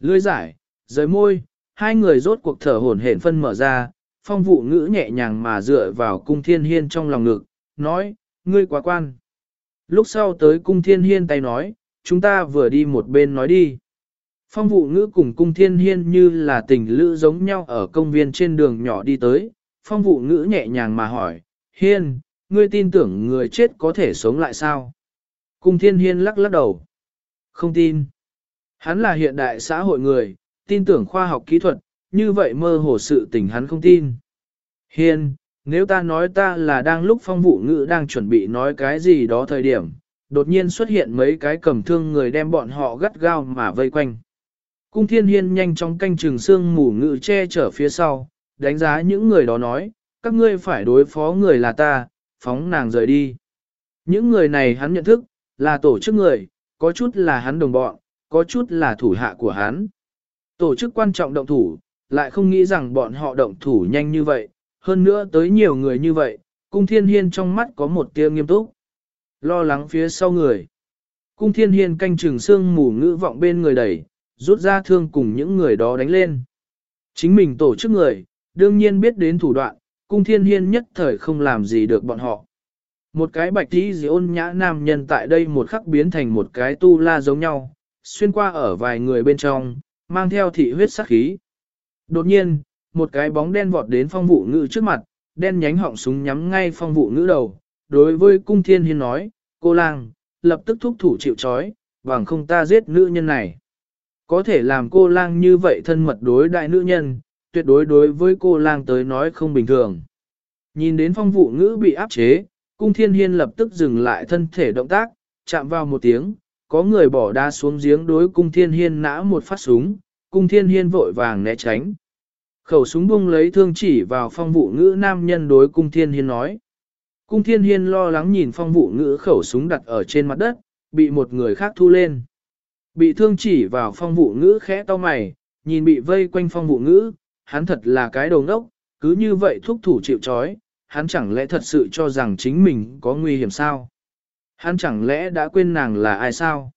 Lưỡi giải, rời môi, hai người rốt cuộc thở hổn hển phân mở ra, phong vụ ngữ nhẹ nhàng mà dựa vào cung thiên hiên trong lòng ngực, nói, ngươi quá quan. Lúc sau tới cung thiên hiên tay nói, chúng ta vừa đi một bên nói đi. Phong vụ ngữ cùng cung thiên hiên như là tình lữ giống nhau ở công viên trên đường nhỏ đi tới, phong vụ ngữ nhẹ nhàng mà hỏi, hiên, ngươi tin tưởng người chết có thể sống lại sao? Cung thiên hiên lắc lắc đầu. Không tin. Hắn là hiện đại xã hội người, tin tưởng khoa học kỹ thuật, như vậy mơ hồ sự tình hắn không tin. Hiên, nếu ta nói ta là đang lúc phong vụ ngữ đang chuẩn bị nói cái gì đó thời điểm, đột nhiên xuất hiện mấy cái cầm thương người đem bọn họ gắt gao mà vây quanh. Cung thiên hiên nhanh chóng canh trường xương mù ngự che chở phía sau, đánh giá những người đó nói, các ngươi phải đối phó người là ta, phóng nàng rời đi. Những người này hắn nhận thức, là tổ chức người, có chút là hắn đồng bọn, có chút là thủ hạ của hắn. Tổ chức quan trọng động thủ, lại không nghĩ rằng bọn họ động thủ nhanh như vậy, hơn nữa tới nhiều người như vậy, cung thiên hiên trong mắt có một tia nghiêm túc. Lo lắng phía sau người. Cung thiên hiên canh chừng xương mù ngữ vọng bên người đẩy, rút ra thương cùng những người đó đánh lên. Chính mình tổ chức người, đương nhiên biết đến thủ đoạn, cung thiên hiên nhất thời không làm gì được bọn họ. Một cái bạch tí dì ôn nhã nam nhân tại đây một khắc biến thành một cái tu la giống nhau, xuyên qua ở vài người bên trong, mang theo thị huyết sắc khí. Đột nhiên, một cái bóng đen vọt đến phong vụ ngữ trước mặt, đen nhánh họng súng nhắm ngay phong vụ ngữ đầu. Đối với cung thiên hiên nói, cô lang, lập tức thúc thủ chịu trói, bằng không ta giết nữ nhân này. Có thể làm cô lang như vậy thân mật đối đại nữ nhân, tuyệt đối đối với cô lang tới nói không bình thường. Nhìn đến phong vụ ngữ bị áp chế, cung thiên hiên lập tức dừng lại thân thể động tác, chạm vào một tiếng, có người bỏ đá xuống giếng đối cung thiên hiên nã một phát súng, cung thiên hiên vội vàng né tránh. Khẩu súng bung lấy thương chỉ vào phong vụ ngữ nam nhân đối cung thiên hiên nói. Cung thiên hiên lo lắng nhìn phong vụ ngữ khẩu súng đặt ở trên mặt đất, bị một người khác thu lên. Bị thương chỉ vào phong vụ ngữ khẽ to mày, nhìn bị vây quanh phong vụ ngữ, hắn thật là cái đầu ngốc, cứ như vậy thúc thủ chịu chói, hắn chẳng lẽ thật sự cho rằng chính mình có nguy hiểm sao? Hắn chẳng lẽ đã quên nàng là ai sao?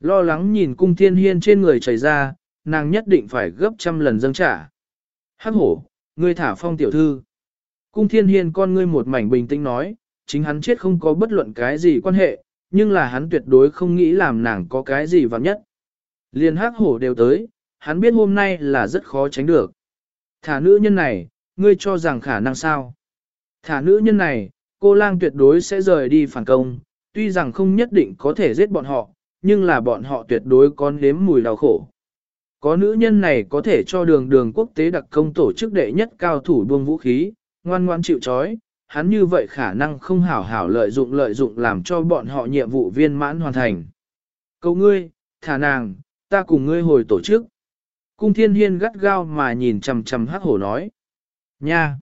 Lo lắng nhìn cung thiên hiên trên người chảy ra, nàng nhất định phải gấp trăm lần dâng trả. Hắc hổ, ngươi thả phong tiểu thư. Cung thiên hiên con ngươi một mảnh bình tĩnh nói, chính hắn chết không có bất luận cái gì quan hệ, nhưng là hắn tuyệt đối không nghĩ làm nàng có cái gì vào nhất. Liên hắc hổ đều tới, hắn biết hôm nay là rất khó tránh được. Thả nữ nhân này, ngươi cho rằng khả năng sao? Thả nữ nhân này, cô lang tuyệt đối sẽ rời đi phản công, tuy rằng không nhất định có thể giết bọn họ, nhưng là bọn họ tuyệt đối có nếm mùi đau khổ. Có nữ nhân này có thể cho đường đường quốc tế đặc công tổ chức đệ nhất cao thủ buông vũ khí, ngoan ngoan chịu chói, hắn như vậy khả năng không hảo hảo lợi dụng lợi dụng làm cho bọn họ nhiệm vụ viên mãn hoàn thành. cậu ngươi, thả nàng, ta cùng ngươi hồi tổ chức. Cung thiên hiên gắt gao mà nhìn chầm chầm hắc hổ nói. Nha!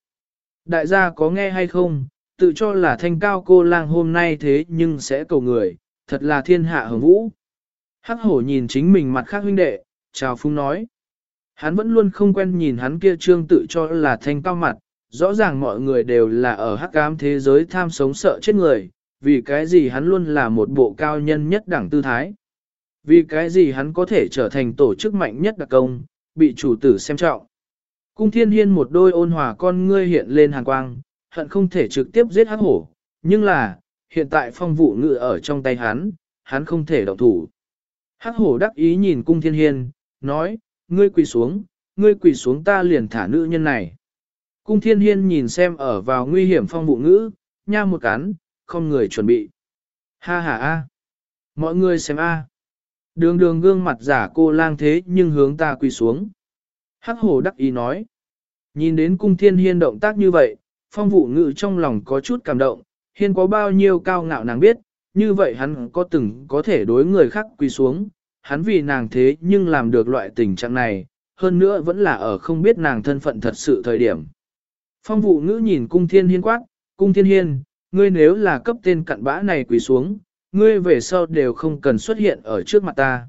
Đại gia có nghe hay không, tự cho là thanh cao cô lang hôm nay thế nhưng sẽ cầu người, thật là thiên hạ hồng vũ. Hắc hổ nhìn chính mình mặt khác huynh đệ, chào phung nói. Hắn vẫn luôn không quen nhìn hắn kia trương tự cho là thanh cao mặt, rõ ràng mọi người đều là ở hắc ám thế giới tham sống sợ chết người, vì cái gì hắn luôn là một bộ cao nhân nhất đẳng tư thái. Vì cái gì hắn có thể trở thành tổ chức mạnh nhất đặc công, bị chủ tử xem trọng. Cung thiên hiên một đôi ôn hòa con ngươi hiện lên hàn quang, hận không thể trực tiếp giết hắc hổ, nhưng là, hiện tại phong vụ ngự ở trong tay hắn, hắn không thể động thủ. Hắc hổ đắc ý nhìn cung thiên hiên, nói, ngươi quỳ xuống, ngươi quỳ xuống ta liền thả nữ nhân này. Cung thiên hiên nhìn xem ở vào nguy hiểm phong vụ ngữ, nha một cắn, không người chuẩn bị. Ha ha a, Mọi người xem a. Đường đường gương mặt giả cô lang thế nhưng hướng ta quỳ xuống. Hắc hổ đắc ý nói. Nhìn đến cung thiên hiên động tác như vậy, phong vụ ngự trong lòng có chút cảm động, hiên có bao nhiêu cao ngạo nàng biết, như vậy hắn có từng có thể đối người khác quỳ xuống, hắn vì nàng thế nhưng làm được loại tình trạng này, hơn nữa vẫn là ở không biết nàng thân phận thật sự thời điểm. Phong vụ ngữ nhìn cung thiên hiên quát, cung thiên hiên, ngươi nếu là cấp tên cặn bã này quỳ xuống, ngươi về sau đều không cần xuất hiện ở trước mặt ta.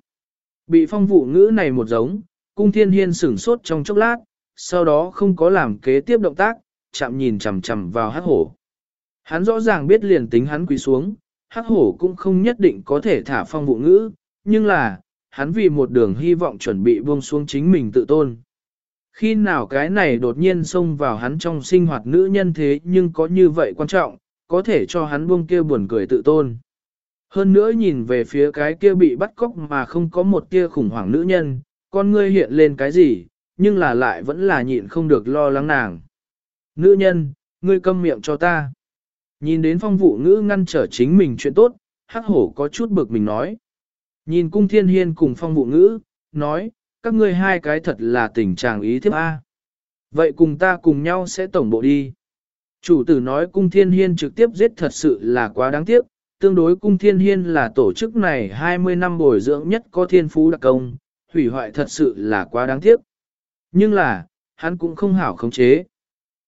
Bị phong vụ ngữ này một giống, cung thiên hiên sửng sốt trong chốc lát, sau đó không có làm kế tiếp động tác, chạm nhìn chằm chằm vào hắc hổ. Hắn rõ ràng biết liền tính hắn quỳ xuống, hắc hổ cũng không nhất định có thể thả phong vụ ngữ, nhưng là, hắn vì một đường hy vọng chuẩn bị buông xuống chính mình tự tôn. Khi nào cái này đột nhiên xông vào hắn trong sinh hoạt nữ nhân thế nhưng có như vậy quan trọng, có thể cho hắn buông kia buồn cười tự tôn. Hơn nữa nhìn về phía cái kia bị bắt cóc mà không có một tia khủng hoảng nữ nhân, con ngươi hiện lên cái gì, nhưng là lại vẫn là nhịn không được lo lắng nàng. Nữ nhân, ngươi câm miệng cho ta. Nhìn đến phong vụ ngữ ngăn trở chính mình chuyện tốt, hắc hổ có chút bực mình nói. Nhìn cung thiên hiên cùng phong vụ ngữ, nói, các ngươi hai cái thật là tình trạng ý thiếp A. Vậy cùng ta cùng nhau sẽ tổng bộ đi. Chủ tử nói cung thiên hiên trực tiếp giết thật sự là quá đáng tiếc, tương đối cung thiên hiên là tổ chức này 20 năm bồi dưỡng nhất có thiên phú đặc công, hủy hoại thật sự là quá đáng tiếc. Nhưng là, hắn cũng không hảo khống chế.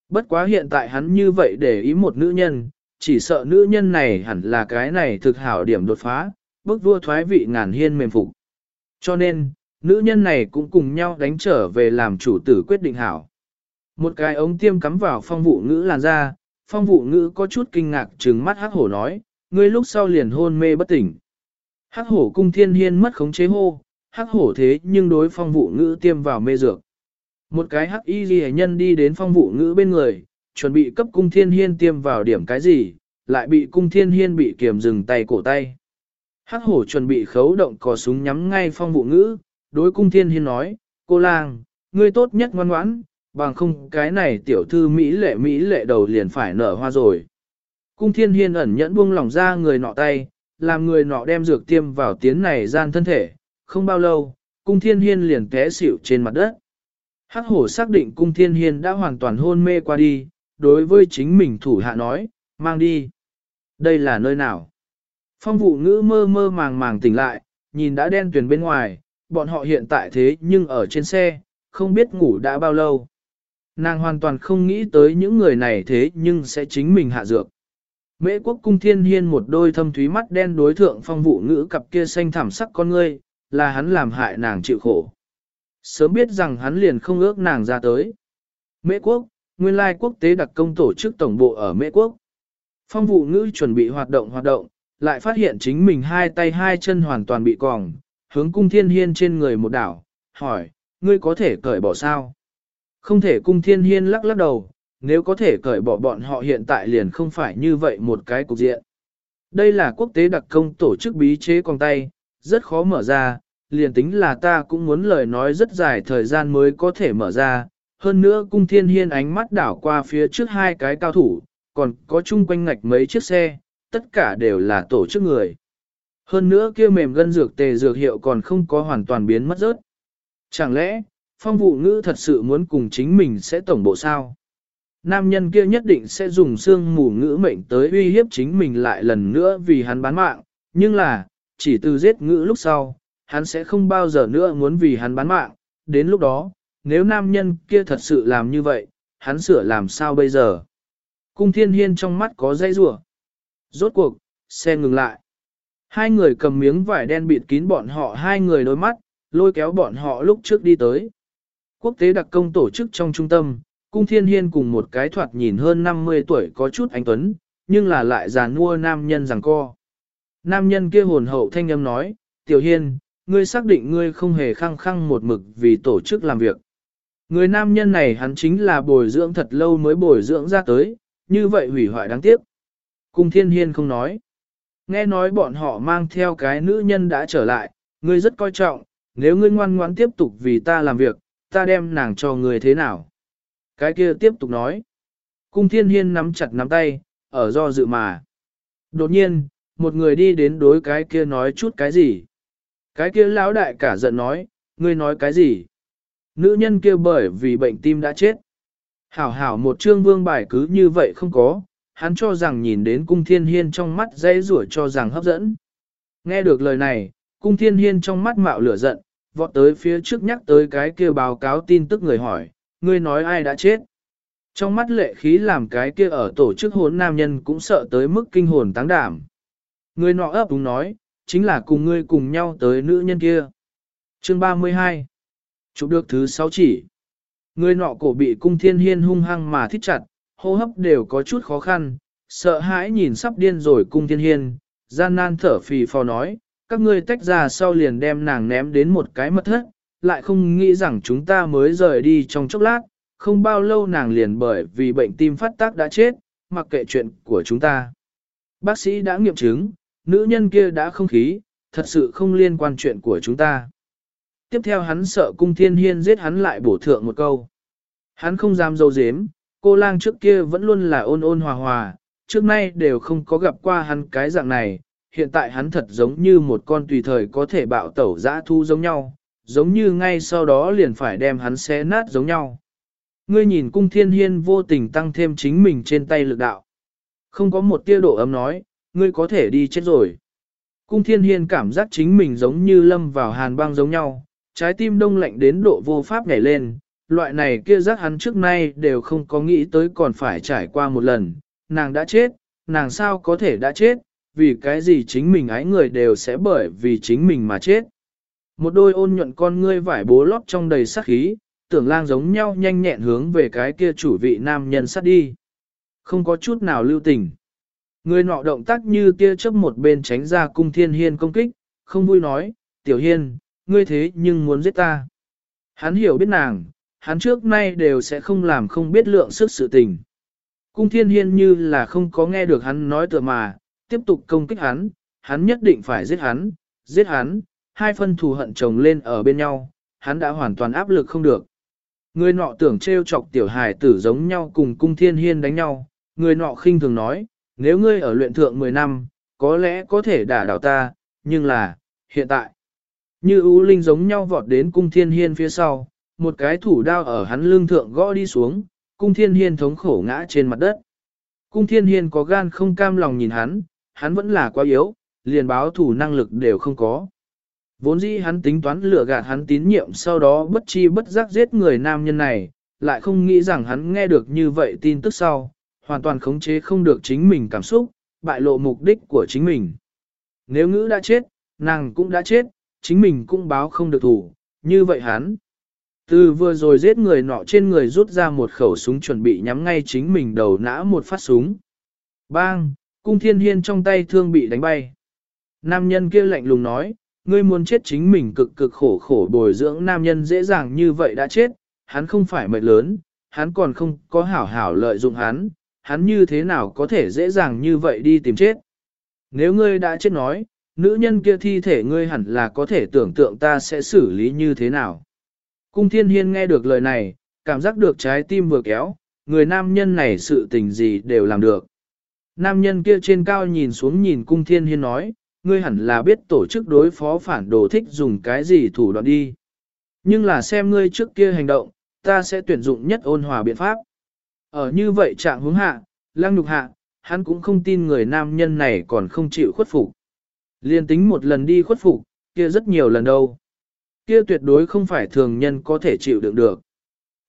Bất quá hiện tại hắn như vậy để ý một nữ nhân, chỉ sợ nữ nhân này hẳn là cái này thực hảo điểm đột phá, bước vua thoái vị ngàn hiên mềm phục. Cho nên, nữ nhân này cũng cùng nhau đánh trở về làm chủ tử quyết định hảo. Một cái ống tiêm cắm vào phong vụ ngữ làn ra, phong vụ ngữ có chút kinh ngạc trừng mắt hắc hổ nói, ngươi lúc sau liền hôn mê bất tỉnh. Hắc hổ cung thiên hiên mất khống chế hô, hắc hổ thế nhưng đối phong vụ ngữ tiêm vào mê dược. Một cái hắc y ghi nhân đi đến phong vụ ngữ bên người, chuẩn bị cấp cung thiên hiên tiêm vào điểm cái gì, lại bị cung thiên hiên bị kiềm dừng tay cổ tay. Hắc hổ chuẩn bị khấu động cò súng nhắm ngay phong vụ ngữ, đối cung thiên hiên nói, cô lang, ngươi tốt nhất ngoan ngoãn, bằng không cái này tiểu thư Mỹ lệ Mỹ lệ đầu liền phải nở hoa rồi. Cung thiên hiên ẩn nhẫn buông lỏng ra người nọ tay, làm người nọ đem dược tiêm vào tiến này gian thân thể, không bao lâu, cung thiên hiên liền té xỉu trên mặt đất. Hắc hổ xác định cung thiên hiên đã hoàn toàn hôn mê qua đi, đối với chính mình thủ hạ nói, mang đi. Đây là nơi nào? Phong vụ ngữ mơ mơ màng màng tỉnh lại, nhìn đã đen tuyền bên ngoài, bọn họ hiện tại thế nhưng ở trên xe, không biết ngủ đã bao lâu. Nàng hoàn toàn không nghĩ tới những người này thế nhưng sẽ chính mình hạ dược. Mễ quốc cung thiên hiên một đôi thâm thúy mắt đen đối thượng phong vụ ngữ cặp kia xanh thảm sắc con ngươi, là hắn làm hại nàng chịu khổ. Sớm biết rằng hắn liền không ước nàng ra tới. Mễ quốc, nguyên lai quốc tế đặc công tổ chức tổng bộ ở Mễ quốc. Phong vụ ngữ chuẩn bị hoạt động hoạt động, lại phát hiện chính mình hai tay hai chân hoàn toàn bị còng, hướng cung thiên hiên trên người một đảo, hỏi, ngươi có thể cởi bỏ sao? Không thể cung thiên hiên lắc lắc đầu, nếu có thể cởi bỏ bọn họ hiện tại liền không phải như vậy một cái cục diện. Đây là quốc tế đặc công tổ chức bí chế con tay, rất khó mở ra, liền tính là ta cũng muốn lời nói rất dài thời gian mới có thể mở ra. Hơn nữa cung thiên hiên ánh mắt đảo qua phía trước hai cái cao thủ, còn có chung quanh ngạch mấy chiếc xe, tất cả đều là tổ chức người. Hơn nữa kia mềm gân dược tề dược hiệu còn không có hoàn toàn biến mất rớt. Chẳng lẽ, phong vụ ngữ thật sự muốn cùng chính mình sẽ tổng bộ sao? Nam nhân kia nhất định sẽ dùng xương mù ngữ mệnh tới uy hiếp chính mình lại lần nữa vì hắn bán mạng, nhưng là, chỉ từ giết ngữ lúc sau, hắn sẽ không bao giờ nữa muốn vì hắn bán mạng, đến lúc đó, nếu nam nhân kia thật sự làm như vậy, hắn sửa làm sao bây giờ? Cung thiên hiên trong mắt có dây rủa Rốt cuộc, xe ngừng lại. Hai người cầm miếng vải đen bịt kín bọn họ hai người đôi mắt, lôi kéo bọn họ lúc trước đi tới. Quốc tế đặc công tổ chức trong trung tâm, cung thiên hiên cùng một cái thoạt nhìn hơn 50 tuổi có chút anh tuấn, nhưng là lại già nua nam nhân rằng co. Nam nhân kia hồn hậu thanh âm nói, tiểu hiên, ngươi xác định ngươi không hề khăng khăng một mực vì tổ chức làm việc. Người nam nhân này hắn chính là bồi dưỡng thật lâu mới bồi dưỡng ra tới, như vậy hủy hoại đáng tiếc. Cung thiên hiên không nói. Nghe nói bọn họ mang theo cái nữ nhân đã trở lại, ngươi rất coi trọng, nếu ngươi ngoan ngoãn tiếp tục vì ta làm việc, ta đem nàng cho ngươi thế nào. Cái kia tiếp tục nói. Cung thiên hiên nắm chặt nắm tay, ở do dự mà. Đột nhiên, một người đi đến đối cái kia nói chút cái gì. Cái kia lão đại cả giận nói, ngươi nói cái gì? Nữ nhân kia bởi vì bệnh tim đã chết. Hảo hảo một trương vương bài cứ như vậy không có, hắn cho rằng nhìn đến cung thiên hiên trong mắt dây rủa cho rằng hấp dẫn. Nghe được lời này, cung thiên hiên trong mắt mạo lửa giận, vọt tới phía trước nhắc tới cái kia báo cáo tin tức người hỏi, ngươi nói ai đã chết. Trong mắt lệ khí làm cái kia ở tổ chức hốn nam nhân cũng sợ tới mức kinh hồn táng đảm. Người nọ ấp đúng nói, chính là cùng ngươi cùng nhau tới nữ nhân kia. Chương 32 Chụp được thứ 6 chỉ. Người nọ cổ bị cung thiên hiên hung hăng mà thích chặt, hô hấp đều có chút khó khăn, sợ hãi nhìn sắp điên rồi cung thiên hiên, gian nan thở phì phò nói, các ngươi tách ra sau liền đem nàng ném đến một cái mật thất, lại không nghĩ rằng chúng ta mới rời đi trong chốc lát, không bao lâu nàng liền bởi vì bệnh tim phát tác đã chết, mặc kệ chuyện của chúng ta. Bác sĩ đã nghiệm chứng, nữ nhân kia đã không khí, thật sự không liên quan chuyện của chúng ta. Tiếp theo hắn sợ cung thiên hiên giết hắn lại bổ thượng một câu. Hắn không dám dâu dếm, cô lang trước kia vẫn luôn là ôn ôn hòa hòa, trước nay đều không có gặp qua hắn cái dạng này, hiện tại hắn thật giống như một con tùy thời có thể bạo tẩu dã thu giống nhau, giống như ngay sau đó liền phải đem hắn xé nát giống nhau. Ngươi nhìn cung thiên hiên vô tình tăng thêm chính mình trên tay lực đạo. Không có một tia độ ấm nói, ngươi có thể đi chết rồi. Cung thiên hiên cảm giác chính mình giống như lâm vào hàn băng giống nhau, trái tim đông lạnh đến độ vô pháp nhảy lên, loại này kia giác hắn trước nay đều không có nghĩ tới còn phải trải qua một lần, nàng đã chết, nàng sao có thể đã chết, vì cái gì chính mình ái người đều sẽ bởi vì chính mình mà chết. Một đôi ôn nhuận con ngươi vải bố lót trong đầy sát khí, tưởng lang giống nhau nhanh nhẹn hướng về cái kia chủ vị nam nhân sát đi. Không có chút nào lưu tình. Người nọ động tác như tia chớp một bên tránh ra cung thiên hiên công kích, không vui nói, tiểu hiên, ngươi thế nhưng muốn giết ta. Hắn hiểu biết nàng, hắn trước nay đều sẽ không làm không biết lượng sức sự tình. Cung thiên hiên như là không có nghe được hắn nói tựa mà, tiếp tục công kích hắn, hắn nhất định phải giết hắn, giết hắn, hai phân thù hận chồng lên ở bên nhau, hắn đã hoàn toàn áp lực không được. Người nọ tưởng trêu chọc tiểu hài tử giống nhau cùng cung thiên hiên đánh nhau, người nọ khinh thường nói, nếu ngươi ở luyện thượng 10 năm, có lẽ có thể đả đảo ta, nhưng là, hiện tại, như U linh giống nhau vọt đến cung thiên hiên phía sau, một cái thủ đao ở hắn lưng thượng gõ đi xuống, cung thiên hiên thống khổ ngã trên mặt đất. Cung thiên hiên có gan không cam lòng nhìn hắn, hắn vẫn là quá yếu, liền báo thủ năng lực đều không có. Vốn dĩ hắn tính toán lừa gạt hắn tín nhiệm sau đó bất chi bất giác giết người nam nhân này, lại không nghĩ rằng hắn nghe được như vậy tin tức sau, hoàn toàn khống chế không được chính mình cảm xúc, bại lộ mục đích của chính mình. Nếu ngữ đã chết, nàng cũng đã chết, chính mình cũng báo không được thủ, như vậy hắn. Từ vừa rồi giết người nọ trên người rút ra một khẩu súng chuẩn bị nhắm ngay chính mình đầu nã một phát súng. Bang, cung thiên hiên trong tay thương bị đánh bay. Nam nhân kia lạnh lùng nói, ngươi muốn chết chính mình cực cực khổ khổ bồi dưỡng nam nhân dễ dàng như vậy đã chết, hắn không phải mệt lớn, hắn còn không có hảo hảo lợi dụng hắn, hắn như thế nào có thể dễ dàng như vậy đi tìm chết. Nếu ngươi đã chết nói, nữ nhân kia thi thể ngươi hẳn là có thể tưởng tượng ta sẽ xử lý như thế nào. Cung thiên hiên nghe được lời này, cảm giác được trái tim vừa kéo, người nam nhân này sự tình gì đều làm được. Nam nhân kia trên cao nhìn xuống nhìn cung thiên hiên nói, ngươi hẳn là biết tổ chức đối phó phản đồ thích dùng cái gì thủ đoạn đi. Nhưng là xem ngươi trước kia hành động, ta sẽ tuyển dụng nhất ôn hòa biện pháp. Ở như vậy trạng hướng hạ, lăng nhục hạ, hắn cũng không tin người nam nhân này còn không chịu khuất phục. Liên tính một lần đi khuất phục, kia rất nhiều lần đâu. Kia tuyệt đối không phải thường nhân có thể chịu đựng được.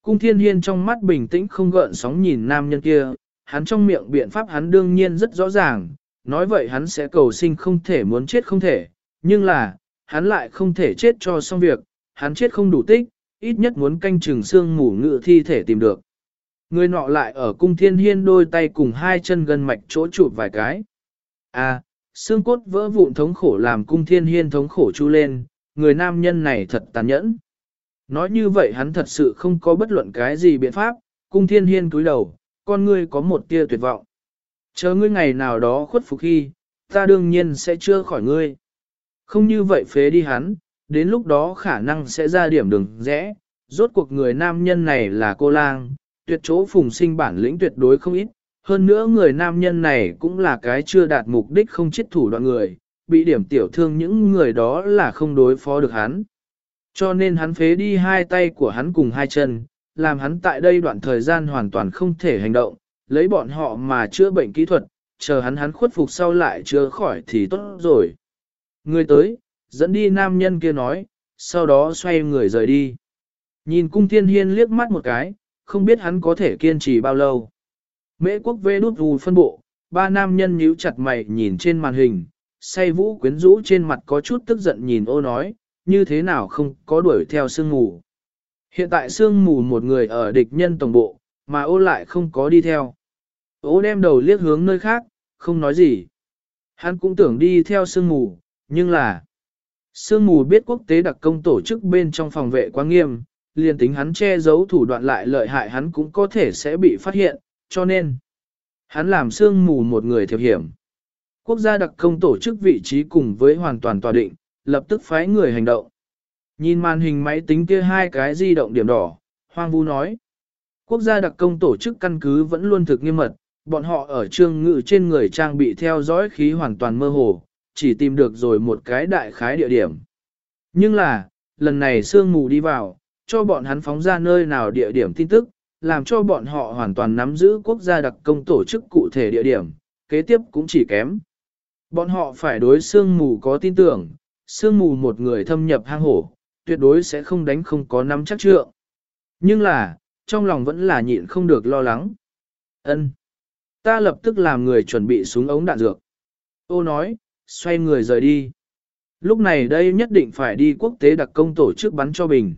Cung thiên hiên trong mắt bình tĩnh không gợn sóng nhìn nam nhân kia, hắn trong miệng biện pháp hắn đương nhiên rất rõ ràng, nói vậy hắn sẽ cầu sinh không thể muốn chết không thể, nhưng là, hắn lại không thể chết cho xong việc, hắn chết không đủ tích, ít nhất muốn canh chừng xương mù ngự thi thể tìm được. Người nọ lại ở cung thiên hiên đôi tay cùng hai chân gần mạch chỗ chụp vài cái. À, xương cốt vỡ vụn thống khổ làm cung thiên hiên thống khổ chu lên, người nam nhân này thật tàn nhẫn. Nói như vậy hắn thật sự không có bất luận cái gì biện pháp, cung thiên hiên cúi đầu, con ngươi có một tia tuyệt vọng. Chờ ngươi ngày nào đó khuất phục khi, ta đương nhiên sẽ chưa khỏi ngươi. Không như vậy phế đi hắn, đến lúc đó khả năng sẽ ra điểm đường rẽ. Rốt cuộc người nam nhân này là cô lang, tuyệt chỗ phùng sinh bản lĩnh tuyệt đối không ít. Hơn nữa người nam nhân này cũng là cái chưa đạt mục đích không chết thủ đoạn người, bị điểm tiểu thương những người đó là không đối phó được hắn. Cho nên hắn phế đi hai tay của hắn cùng hai chân, làm hắn tại đây đoạn thời gian hoàn toàn không thể hành động, lấy bọn họ mà chữa bệnh kỹ thuật, chờ hắn hắn khuất phục sau lại chữa khỏi thì tốt rồi. Người tới, dẫn đi nam nhân kia nói, sau đó xoay người rời đi. Nhìn cung thiên hiên liếc mắt một cái, không biết hắn có thể kiên trì bao lâu. Mễ quốc vê đút vù phân bộ, ba nam nhân nhíu chặt mày nhìn trên màn hình, say vũ quyến rũ trên mặt có chút tức giận nhìn ô nói, như thế nào không có đuổi theo sương mù. Hiện tại sương mù một người ở địch nhân tổng bộ, mà ô lại không có đi theo. Ô đem đầu liếc hướng nơi khác, không nói gì. Hắn cũng tưởng đi theo sương mù, nhưng là... Sương mù biết quốc tế đặc công tổ chức bên trong phòng vệ quá nghiêm, liền tính hắn che giấu thủ đoạn lại lợi hại hắn cũng có thể sẽ bị phát hiện, cho nên hắn làm sương mù một người thiệp hiểm. Quốc gia đặc công tổ chức vị trí cùng với hoàn toàn tòa định, lập tức phái người hành động. Nhìn màn hình máy tính kia hai cái di động điểm đỏ, Hoang Vu nói. Quốc gia đặc công tổ chức căn cứ vẫn luôn thực nghiêm mật, bọn họ ở trương ngự trên người trang bị theo dõi khí hoàn toàn mơ hồ, chỉ tìm được rồi một cái đại khái địa điểm. Nhưng là, lần này sương mù đi vào, cho bọn hắn phóng ra nơi nào địa điểm tin tức, làm cho bọn họ hoàn toàn nắm giữ quốc gia đặc công tổ chức cụ thể địa điểm, kế tiếp cũng chỉ kém. Bọn họ phải đối sương mù có tin tưởng, sương mù một người thâm nhập hang hổ, tuyệt đối sẽ không đánh không có nắm chắc trượng. Nhưng là, trong lòng vẫn là nhịn không được lo lắng. Ân, Ta lập tức làm người chuẩn bị súng ống đạn dược. Ô nói, xoay người rời đi. Lúc này đây nhất định phải đi quốc tế đặc công tổ chức bắn cho bình.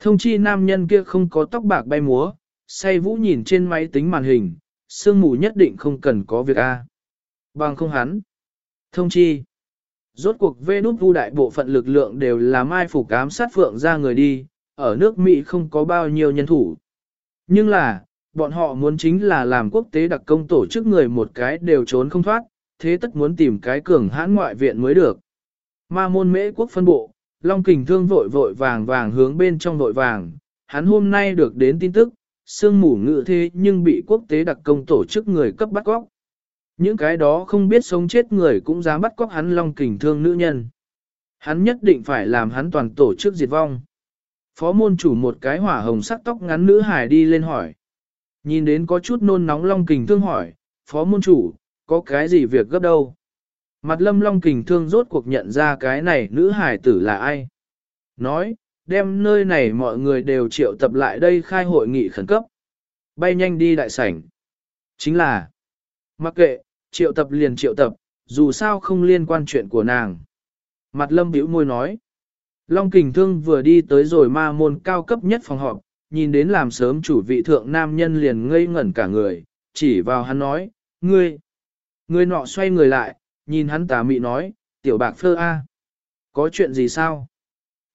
Thông chi nam nhân kia không có tóc bạc bay múa, say vũ nhìn trên máy tính màn hình, sương mù nhất định không cần có việc A. Bằng không hắn. Thông chi. Rốt cuộc vê đút vu đại bộ phận lực lượng đều là mai phục ám sát phượng ra người đi, ở nước Mỹ không có bao nhiêu nhân thủ. Nhưng là, bọn họ muốn chính là làm quốc tế đặc công tổ chức người một cái đều trốn không thoát, thế tất muốn tìm cái cường hãn ngoại viện mới được. Ma môn mễ quốc phân bộ, Long Kình Thương vội vội vàng vàng hướng bên trong vội vàng, hắn hôm nay được đến tin tức, sương mù ngự thế nhưng bị quốc tế đặc công tổ chức người cấp bắt cóc. Những cái đó không biết sống chết người cũng dám bắt cóc hắn Long Kình Thương nữ nhân. Hắn nhất định phải làm hắn toàn tổ chức diệt vong. Phó môn chủ một cái hỏa hồng sắc tóc ngắn nữ hải đi lên hỏi. Nhìn đến có chút nôn nóng long kình thương hỏi, phó môn chủ, có cái gì việc gấp đâu? Mặt lâm long kình thương rốt cuộc nhận ra cái này nữ hải tử là ai? Nói, đem nơi này mọi người đều triệu tập lại đây khai hội nghị khẩn cấp. Bay nhanh đi đại sảnh. Chính là, mặc kệ, triệu tập liền triệu tập, dù sao không liên quan chuyện của nàng. Mặt lâm bĩu môi nói. Long kình thương vừa đi tới rồi ma môn cao cấp nhất phòng họp, nhìn đến làm sớm chủ vị thượng nam nhân liền ngây ngẩn cả người, chỉ vào hắn nói, ngươi. Ngươi nọ xoay người lại, nhìn hắn tà mị nói, tiểu bạc phơ a, Có chuyện gì sao?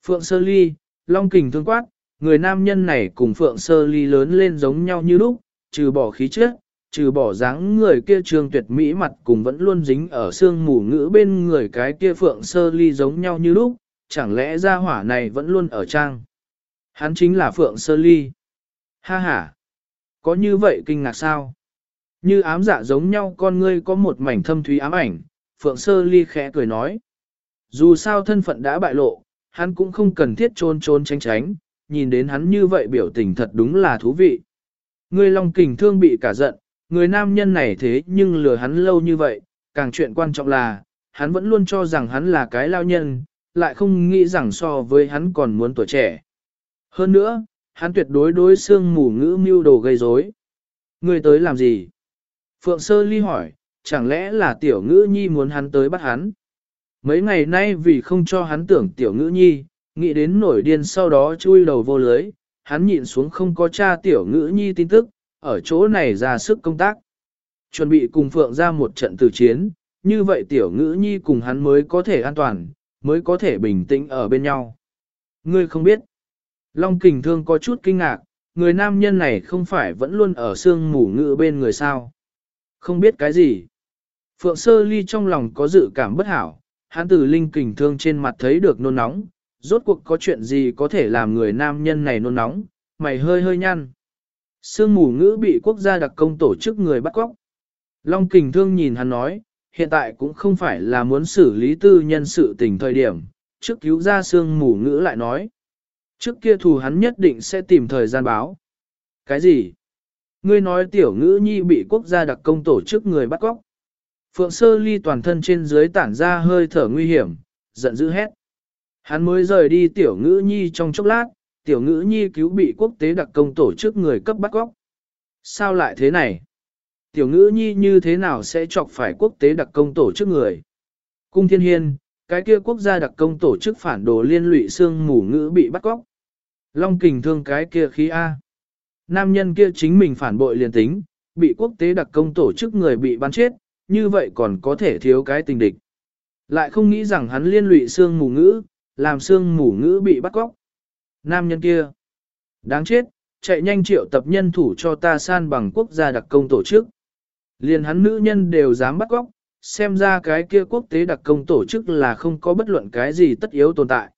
Phượng Sơ Ly, Long Kình thương quát, người nam nhân này cùng Phượng Sơ Ly lớn lên giống nhau như lúc, trừ bỏ khí chất, trừ bỏ dáng người kia trường tuyệt mỹ mặt cùng vẫn luôn dính ở xương mù ngữ bên người cái kia Phượng Sơ Ly giống nhau như lúc, chẳng lẽ ra hỏa này vẫn luôn ở trang. Hắn chính là Phượng Sơ Ly. Ha ha! Có như vậy kinh ngạc sao? Như ám dạ giống nhau con ngươi có một mảnh thâm thúy ám ảnh, Phượng Sơ Ly khẽ cười nói. Dù sao thân phận đã bại lộ, hắn cũng không cần thiết trôn trôn tránh tránh, nhìn đến hắn như vậy biểu tình thật đúng là thú vị. Người lòng kình thương bị cả giận, người nam nhân này thế nhưng lừa hắn lâu như vậy, càng chuyện quan trọng là, hắn vẫn luôn cho rằng hắn là cái lao nhân, lại không nghĩ rằng so với hắn còn muốn tuổi trẻ. Hơn nữa, hắn tuyệt đối đối xương mù ngữ mưu đồ gây rối. Người tới làm gì? Phượng Sơ Ly hỏi, chẳng lẽ là tiểu ngữ nhi muốn hắn tới bắt hắn? Mấy ngày nay vì không cho hắn tưởng tiểu ngữ nhi, nghĩ đến nổi điên sau đó chui đầu vô lưới, hắn nhịn xuống không có cha tiểu ngữ nhi tin tức, ở chỗ này ra sức công tác. Chuẩn bị cùng Phượng ra một trận tử chiến, như vậy tiểu ngữ nhi cùng hắn mới có thể an toàn, mới có thể bình tĩnh ở bên nhau. Ngươi không biết. Long kình thương có chút kinh ngạc, người nam nhân này không phải vẫn luôn ở xương mù ngự bên người sao. Không biết cái gì. Phượng Sơ Ly trong lòng có dự cảm bất hảo, hắn từ linh kình thương trên mặt thấy được nôn nóng, rốt cuộc có chuyện gì có thể làm người nam nhân này nôn nóng, mày hơi hơi nhăn. Sương mù ngữ bị quốc gia đặc công tổ chức người bắt cóc. Long kình thương nhìn hắn nói, hiện tại cũng không phải là muốn xử lý tư nhân sự tình thời điểm, trước cứu ra sương mù ngữ lại nói. Trước kia thù hắn nhất định sẽ tìm thời gian báo. Cái gì? Ngươi nói tiểu ngữ nhi bị quốc gia đặc công tổ chức người bắt cóc. Phượng sơ ly toàn thân trên dưới tản ra hơi thở nguy hiểm, giận dữ hét. Hắn mới rời đi tiểu ngữ nhi trong chốc lát, tiểu ngữ nhi cứu bị quốc tế đặc công tổ chức người cấp bắt góc. Sao lại thế này? Tiểu ngữ nhi như thế nào sẽ chọc phải quốc tế đặc công tổ chức người? Cung thiên hiên, cái kia quốc gia đặc công tổ chức phản đồ liên lụy xương mù ngữ bị bắt góc. Long kình thương cái kia khí A. Nam nhân kia chính mình phản bội liền tính, bị quốc tế đặc công tổ chức người bị bắn chết, như vậy còn có thể thiếu cái tình địch. Lại không nghĩ rằng hắn liên lụy xương mù ngữ, làm xương mù ngữ bị bắt cóc. Nam nhân kia. Đáng chết, chạy nhanh triệu tập nhân thủ cho ta san bằng quốc gia đặc công tổ chức. Liền hắn nữ nhân đều dám bắt cóc, xem ra cái kia quốc tế đặc công tổ chức là không có bất luận cái gì tất yếu tồn tại.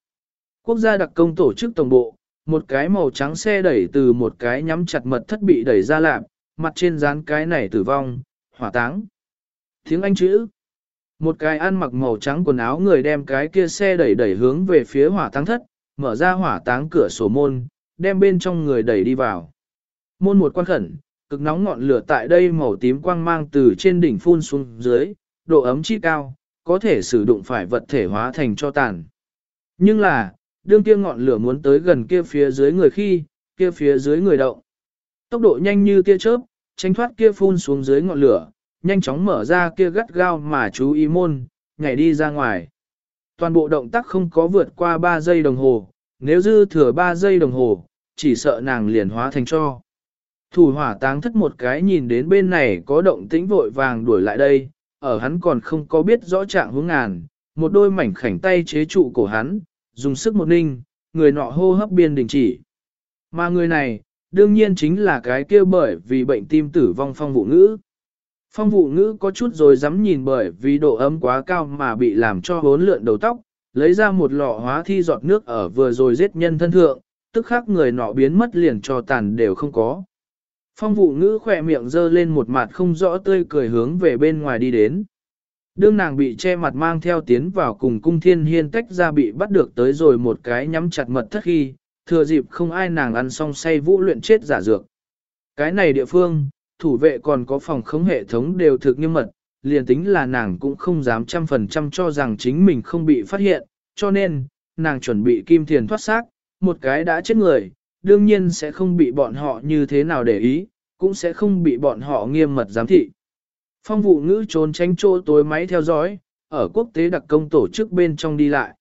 Quốc gia đặc công tổ chức tổng bộ, một cái màu trắng xe đẩy từ một cái nhắm chặt mật thất bị đẩy ra lạp, mặt trên dán cái này tử vong, hỏa táng. Tiếng Anh chữ. Một cái ăn mặc màu trắng quần áo người đem cái kia xe đẩy đẩy hướng về phía hỏa táng thất, mở ra hỏa táng cửa sổ môn, đem bên trong người đẩy đi vào. Môn một quan khẩn, cực nóng ngọn lửa tại đây màu tím quang mang từ trên đỉnh phun xuống dưới, độ ấm chi cao, có thể sử dụng phải vật thể hóa thành cho tàn. Nhưng là, đương kia ngọn lửa muốn tới gần kia phía dưới người khi, kia phía dưới người động. Tốc độ nhanh như tia chớp, tránh thoát kia phun xuống dưới ngọn lửa, nhanh chóng mở ra kia gắt gao mà chú ý môn, nhảy đi ra ngoài. Toàn bộ động tác không có vượt qua 3 giây đồng hồ, nếu dư thừa 3 giây đồng hồ, chỉ sợ nàng liền hóa thành cho. Thủ hỏa táng thất một cái nhìn đến bên này có động tĩnh vội vàng đuổi lại đây, ở hắn còn không có biết rõ trạng hướng ngàn, một đôi mảnh khảnh tay chế trụ cổ hắn, dùng sức một ninh, người nọ hô hấp biên đình chỉ. Mà người này, đương nhiên chính là cái kia bởi vì bệnh tim tử vong phong vụ ngữ. Phong vụ ngữ có chút rồi dám nhìn bởi vì độ ấm quá cao mà bị làm cho hốn lượn đầu tóc, lấy ra một lọ hóa thi giọt nước ở vừa rồi giết nhân thân thượng, tức khắc người nọ biến mất liền cho tàn đều không có. Phong vụ ngữ khỏe miệng dơ lên một mặt không rõ tươi cười hướng về bên ngoài đi đến. Đương nàng bị che mặt mang theo tiến vào cùng cung thiên hiên tách ra bị bắt được tới rồi một cái nhắm chặt mật thất khi, thừa dịp không ai nàng ăn xong say vũ luyện chết giả dược. Cái này địa phương, thủ vệ còn có phòng khống hệ thống đều thực nghiêm mật, liền tính là nàng cũng không dám trăm phần trăm cho rằng chính mình không bị phát hiện, cho nên, nàng chuẩn bị kim thiền thoát xác, một cái đã chết người, đương nhiên sẽ không bị bọn họ như thế nào để ý, cũng sẽ không bị bọn họ nghiêm mật giám thị. Phong vụ ngữ trốn tránh chỗ tối máy theo dõi, ở quốc tế đặc công tổ chức bên trong đi lại.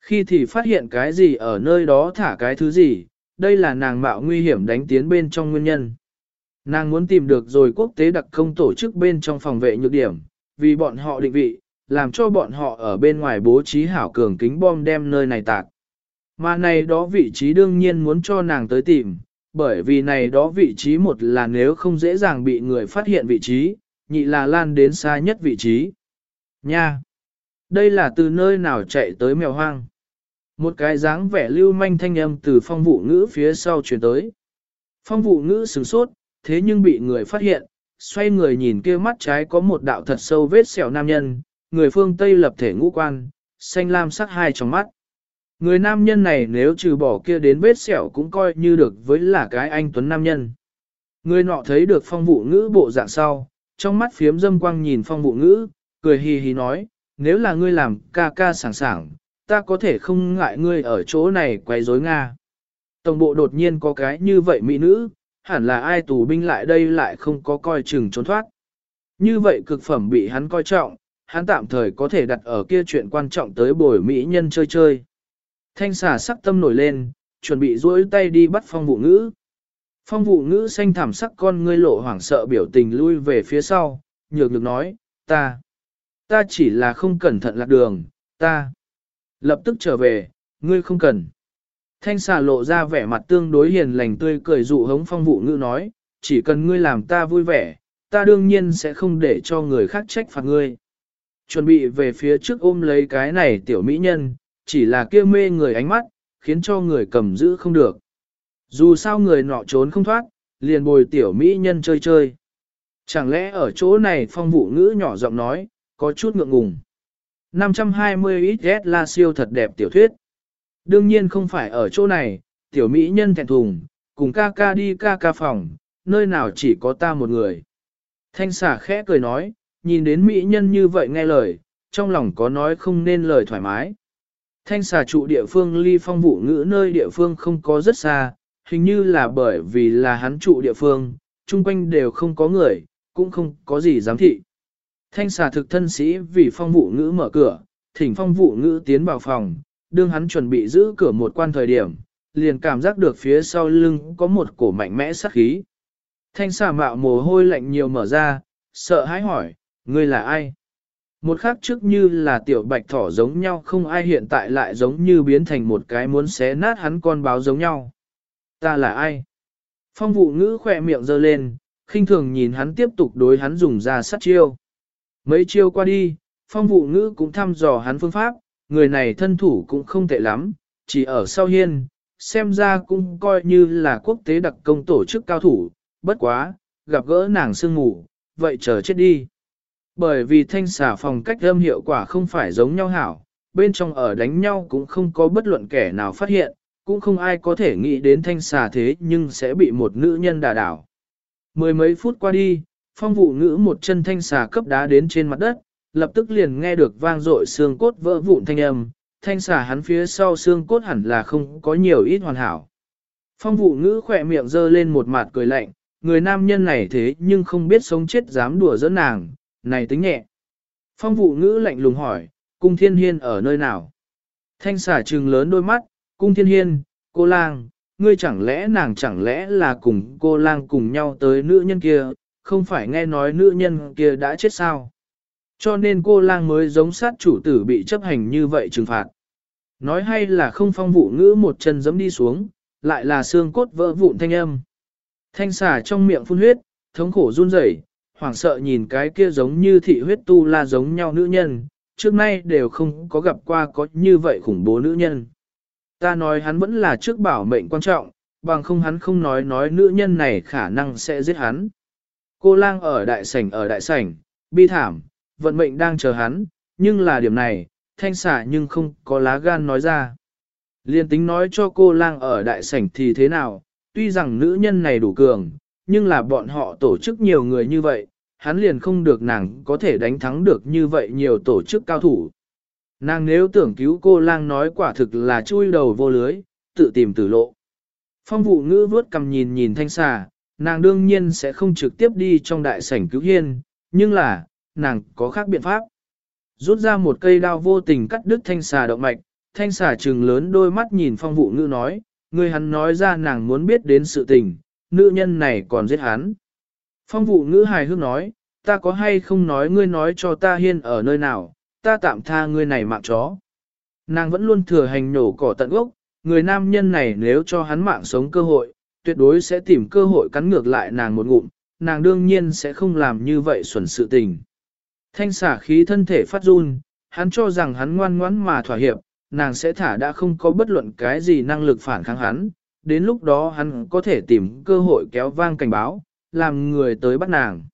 Khi thì phát hiện cái gì ở nơi đó thả cái thứ gì, đây là nàng mạo nguy hiểm đánh tiến bên trong nguyên nhân. Nàng muốn tìm được rồi quốc tế đặc công tổ chức bên trong phòng vệ nhược điểm, vì bọn họ định vị, làm cho bọn họ ở bên ngoài bố trí hảo cường kính bom đem nơi này tạc. Mà này đó vị trí đương nhiên muốn cho nàng tới tìm, bởi vì này đó vị trí một là nếu không dễ dàng bị người phát hiện vị trí, nhị là lan đến xa nhất vị trí. Nha! Đây là từ nơi nào chạy tới mèo hoang. Một cái dáng vẻ lưu manh thanh âm từ phong vụ ngữ phía sau chuyển tới. Phong vụ ngữ sửng sốt, thế nhưng bị người phát hiện, xoay người nhìn kia mắt trái có một đạo thật sâu vết sẹo nam nhân, người phương Tây lập thể ngũ quan, xanh lam sắc hai trong mắt. Người nam nhân này nếu trừ bỏ kia đến vết sẹo cũng coi như được với là cái anh tuấn nam nhân. Người nọ thấy được phong vụ ngữ bộ dạng sau, trong mắt phiếm dâm quang nhìn phong vụ ngữ, cười hì hì nói, nếu là ngươi làm ca ca sảng sảng, ta có thể không ngại ngươi ở chỗ này quấy rối Nga. Tổng bộ đột nhiên có cái như vậy mỹ nữ, hẳn là ai tù binh lại đây lại không có coi chừng trốn thoát. Như vậy cực phẩm bị hắn coi trọng, hắn tạm thời có thể đặt ở kia chuyện quan trọng tới bồi mỹ nhân chơi chơi. Thanh xà sắc tâm nổi lên, chuẩn bị duỗi tay đi bắt phong vụ ngữ. Phong vụ ngữ xanh thảm sắc con ngươi lộ hoảng sợ biểu tình lui về phía sau, nhược được nói, ta, ta chỉ là không cẩn thận lạc đường, ta, lập tức trở về, ngươi không cần. Thanh xà lộ ra vẻ mặt tương đối hiền lành tươi cười dụ hống phong vụ ngữ nói, chỉ cần ngươi làm ta vui vẻ, ta đương nhiên sẽ không để cho người khác trách phạt ngươi. Chuẩn bị về phía trước ôm lấy cái này tiểu mỹ nhân, chỉ là kia mê người ánh mắt, khiến cho người cầm giữ không được. Dù sao người nọ trốn không thoát, liền bồi tiểu mỹ nhân chơi chơi. Chẳng lẽ ở chỗ này phong vụ ngữ nhỏ giọng nói, có chút ngượng ngùng. 520 XS là siêu thật đẹp tiểu thuyết. Đương nhiên không phải ở chỗ này, tiểu mỹ nhân thẹn thùng, cùng ca ca đi ca ca phòng, nơi nào chỉ có ta một người. Thanh xà khẽ cười nói, nhìn đến mỹ nhân như vậy nghe lời, trong lòng có nói không nên lời thoải mái. Thanh xà trụ địa phương ly phong vụ ngữ nơi địa phương không có rất xa, hình như là bởi vì là hắn trụ địa phương, chung quanh đều không có người, cũng không có gì giám thị. Thanh xà thực thân sĩ vì phong vụ ngữ mở cửa, thỉnh phong vụ ngữ tiến vào phòng, đương hắn chuẩn bị giữ cửa một quan thời điểm, liền cảm giác được phía sau lưng có một cổ mạnh mẽ sát khí. Thanh xà mạo mồ hôi lạnh nhiều mở ra, sợ hãi hỏi, ngươi là ai? Một khắc trước như là tiểu bạch thỏ giống nhau không ai hiện tại lại giống như biến thành một cái muốn xé nát hắn con báo giống nhau. Ta là ai? Phong vụ ngữ khỏe miệng giơ lên, khinh thường nhìn hắn tiếp tục đối hắn dùng ra sát chiêu. Mấy chiêu qua đi, phong vụ ngữ cũng thăm dò hắn phương pháp, người này thân thủ cũng không tệ lắm, chỉ ở sau hiên, xem ra cũng coi như là quốc tế đặc công tổ chức cao thủ, bất quá, gặp gỡ nàng sương ngủ, vậy chờ chết đi. Bởi vì thanh xà phòng cách âm hiệu quả không phải giống nhau hảo, bên trong ở đánh nhau cũng không có bất luận kẻ nào phát hiện, cũng không ai có thể nghĩ đến thanh xà thế nhưng sẽ bị một nữ nhân đà đảo. Mười mấy phút qua đi, phong vụ ngữ một chân thanh xà cấp đá đến trên mặt đất, lập tức liền nghe được vang dội xương cốt vỡ vụn thanh âm, thanh xà hắn phía sau xương cốt hẳn là không có nhiều ít hoàn hảo. Phong vụ ngữ khỏe miệng dơ lên một mặt cười lạnh, người nam nhân này thế nhưng không biết sống chết dám đùa giỡn nàng, này tính nhẹ. Phong vụ ngữ lạnh lùng hỏi, cung thiên hiên ở nơi nào? Thanh xà trừng lớn đôi mắt, cung thiên hiên, cô lang, ngươi chẳng lẽ nàng chẳng lẽ là cùng cô lang cùng nhau tới nữ nhân kia, không phải nghe nói nữ nhân kia đã chết sao? Cho nên cô lang mới giống sát chủ tử bị chấp hành như vậy trừng phạt. Nói hay là không phong vụ ngữ một chân giẫm đi xuống, lại là xương cốt vỡ vụn thanh âm. Thanh xà trong miệng phun huyết, thống khổ run rẩy, hoảng sợ nhìn cái kia giống như thị huyết tu la giống nhau nữ nhân, trước nay đều không có gặp qua có như vậy khủng bố nữ nhân. Ta nói hắn vẫn là trước bảo mệnh quan trọng, bằng không hắn không nói nói nữ nhân này khả năng sẽ giết hắn. Cô lang ở đại sảnh ở đại sảnh, bi thảm, vận mệnh đang chờ hắn, nhưng là điểm này, thanh xả nhưng không có lá gan nói ra. Liên tính nói cho cô lang ở đại sảnh thì thế nào, tuy rằng nữ nhân này đủ cường, nhưng là bọn họ tổ chức nhiều người như vậy, hắn liền không được nàng có thể đánh thắng được như vậy nhiều tổ chức cao thủ. Nàng nếu tưởng cứu cô lang nói quả thực là chui đầu vô lưới, tự tìm tử lộ. Phong vụ ngữ vuốt cầm nhìn nhìn thanh xà, nàng đương nhiên sẽ không trực tiếp đi trong đại sảnh cứu hiên, nhưng là, nàng có khác biện pháp. Rút ra một cây đao vô tình cắt đứt thanh xà động mạch, thanh xà trừng lớn đôi mắt nhìn phong vụ ngữ nói, người hắn nói ra nàng muốn biết đến sự tình, nữ nhân này còn giết hắn. Phong vụ ngữ hài hước nói, ta có hay không nói ngươi nói cho ta hiên ở nơi nào, ta tạm tha ngươi này mạng chó. Nàng vẫn luôn thừa hành nổ cỏ tận gốc, người nam nhân này nếu cho hắn mạng sống cơ hội, tuyệt đối sẽ tìm cơ hội cắn ngược lại nàng một ngụm, nàng đương nhiên sẽ không làm như vậy xuẩn sự tình. Thanh xả khí thân thể phát run, hắn cho rằng hắn ngoan ngoãn mà thỏa hiệp, nàng sẽ thả đã không có bất luận cái gì năng lực phản kháng hắn, đến lúc đó hắn có thể tìm cơ hội kéo vang cảnh báo, làm người tới bắt nàng.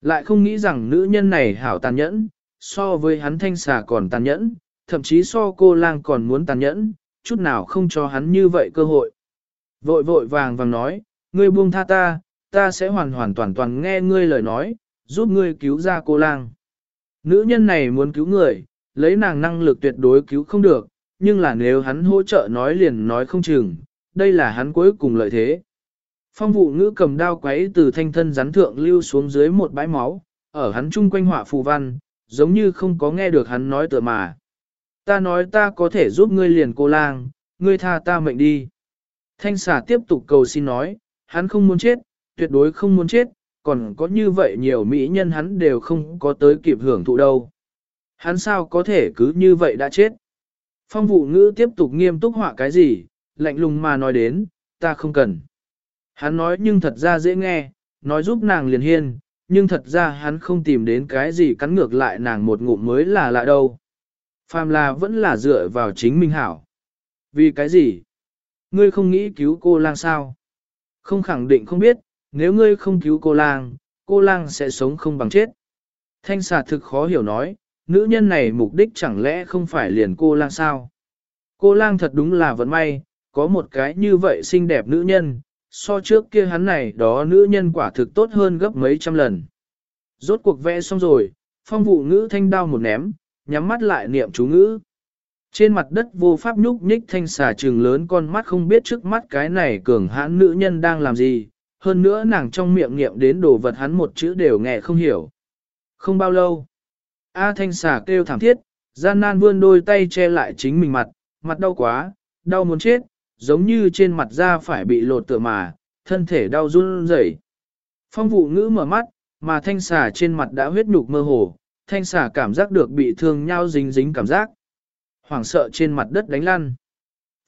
Lại không nghĩ rằng nữ nhân này hảo tàn nhẫn, so với hắn thanh xà còn tàn nhẫn, thậm chí so cô lang còn muốn tàn nhẫn, chút nào không cho hắn như vậy cơ hội. Vội vội vàng vàng nói, ngươi buông tha ta, ta sẽ hoàn hoàn toàn toàn nghe ngươi lời nói, giúp ngươi cứu ra cô lang. Nữ nhân này muốn cứu người, lấy nàng năng lực tuyệt đối cứu không được, nhưng là nếu hắn hỗ trợ nói liền nói không chừng, đây là hắn cuối cùng lợi thế. Phong vụ ngữ cầm đao quấy từ thanh thân rắn thượng lưu xuống dưới một bãi máu, ở hắn chung quanh họa phù văn, giống như không có nghe được hắn nói tựa mà. Ta nói ta có thể giúp ngươi liền cô lang, ngươi tha ta mệnh đi. Thanh xà tiếp tục cầu xin nói, hắn không muốn chết, tuyệt đối không muốn chết, còn có như vậy nhiều mỹ nhân hắn đều không có tới kịp hưởng thụ đâu. Hắn sao có thể cứ như vậy đã chết. Phong vụ ngữ tiếp tục nghiêm túc họa cái gì, lạnh lùng mà nói đến, ta không cần. Hắn nói nhưng thật ra dễ nghe, nói giúp nàng liền hiên, nhưng thật ra hắn không tìm đến cái gì cắn ngược lại nàng một ngụm mới là lạ đâu. Phàm là vẫn là dựa vào chính mình hảo. Vì cái gì? Ngươi không nghĩ cứu cô lang sao? Không khẳng định không biết, nếu ngươi không cứu cô lang, cô lang sẽ sống không bằng chết. Thanh xà thực khó hiểu nói, nữ nhân này mục đích chẳng lẽ không phải liền cô lang sao? Cô lang thật đúng là vận may, có một cái như vậy xinh đẹp nữ nhân, so trước kia hắn này đó nữ nhân quả thực tốt hơn gấp mấy trăm lần. Rốt cuộc vẽ xong rồi, phong vụ ngữ thanh đao một ném, nhắm mắt lại niệm chú ngữ. Trên mặt đất vô pháp nhúc nhích thanh xà trừng lớn con mắt không biết trước mắt cái này cường hãn nữ nhân đang làm gì, hơn nữa nàng trong miệng niệm đến đồ vật hắn một chữ đều nghe không hiểu. Không bao lâu, A thanh xà kêu thảm thiết, gian nan vươn đôi tay che lại chính mình mặt, mặt đau quá, đau muốn chết, giống như trên mặt da phải bị lột tựa mà, thân thể đau run rẩy. Phong vụ ngữ mở mắt, mà thanh xà trên mặt đã huyết nhục mơ hồ, thanh xà cảm giác được bị thương nhau dính dính cảm giác. Hoảng sợ trên mặt đất đánh lăn.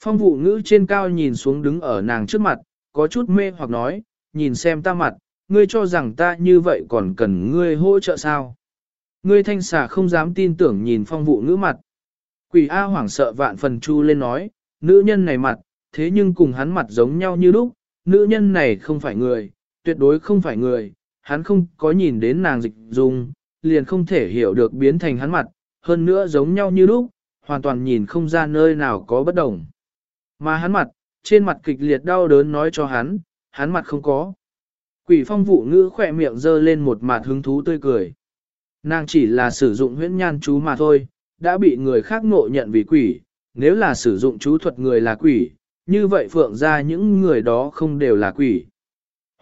Phong vụ ngữ trên cao nhìn xuống đứng ở nàng trước mặt, có chút mê hoặc nói, nhìn xem ta mặt, ngươi cho rằng ta như vậy còn cần ngươi hỗ trợ sao. Ngươi thanh xà không dám tin tưởng nhìn phong vụ ngữ mặt. Quỷ A hoảng sợ vạn phần chu lên nói, nữ nhân này mặt, thế nhưng cùng hắn mặt giống nhau như lúc, nữ nhân này không phải người, tuyệt đối không phải người, hắn không có nhìn đến nàng dịch dung, liền không thể hiểu được biến thành hắn mặt, hơn nữa giống nhau như lúc, hoàn toàn nhìn không ra nơi nào có bất đồng. Mà hắn mặt, trên mặt kịch liệt đau đớn nói cho hắn, hắn mặt không có. Quỷ phong vụ ngữ khỏe miệng dơ lên một mặt hứng thú tươi cười. Nàng chỉ là sử dụng huyễn nhan chú mà thôi, đã bị người khác ngộ nhận vì quỷ, nếu là sử dụng chú thuật người là quỷ, như vậy phượng ra những người đó không đều là quỷ.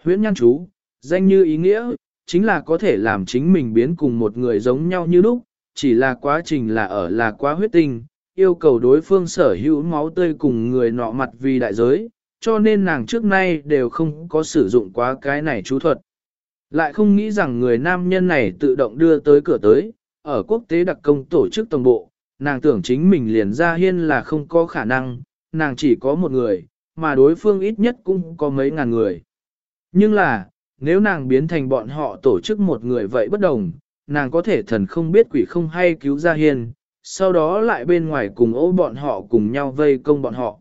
Huyễn nhan chú, danh như ý nghĩa, chính là có thể làm chính mình biến cùng một người giống nhau như lúc, chỉ là quá trình là ở là quá huyết tinh, yêu cầu đối phương sở hữu máu tươi cùng người nọ mặt vì đại giới, cho nên nàng trước nay đều không có sử dụng quá cái này chú thuật. Lại không nghĩ rằng người nam nhân này tự động đưa tới cửa tới, ở quốc tế đặc công tổ chức tổng bộ, nàng tưởng chính mình liền ra hiên là không có khả năng, nàng chỉ có một người, mà đối phương ít nhất cũng có mấy ngàn người. Nhưng là, nếu nàng biến thành bọn họ tổ chức một người vậy bất đồng, nàng có thể thần không biết quỷ không hay cứu ra hiên, sau đó lại bên ngoài cùng ô bọn họ cùng nhau vây công bọn họ.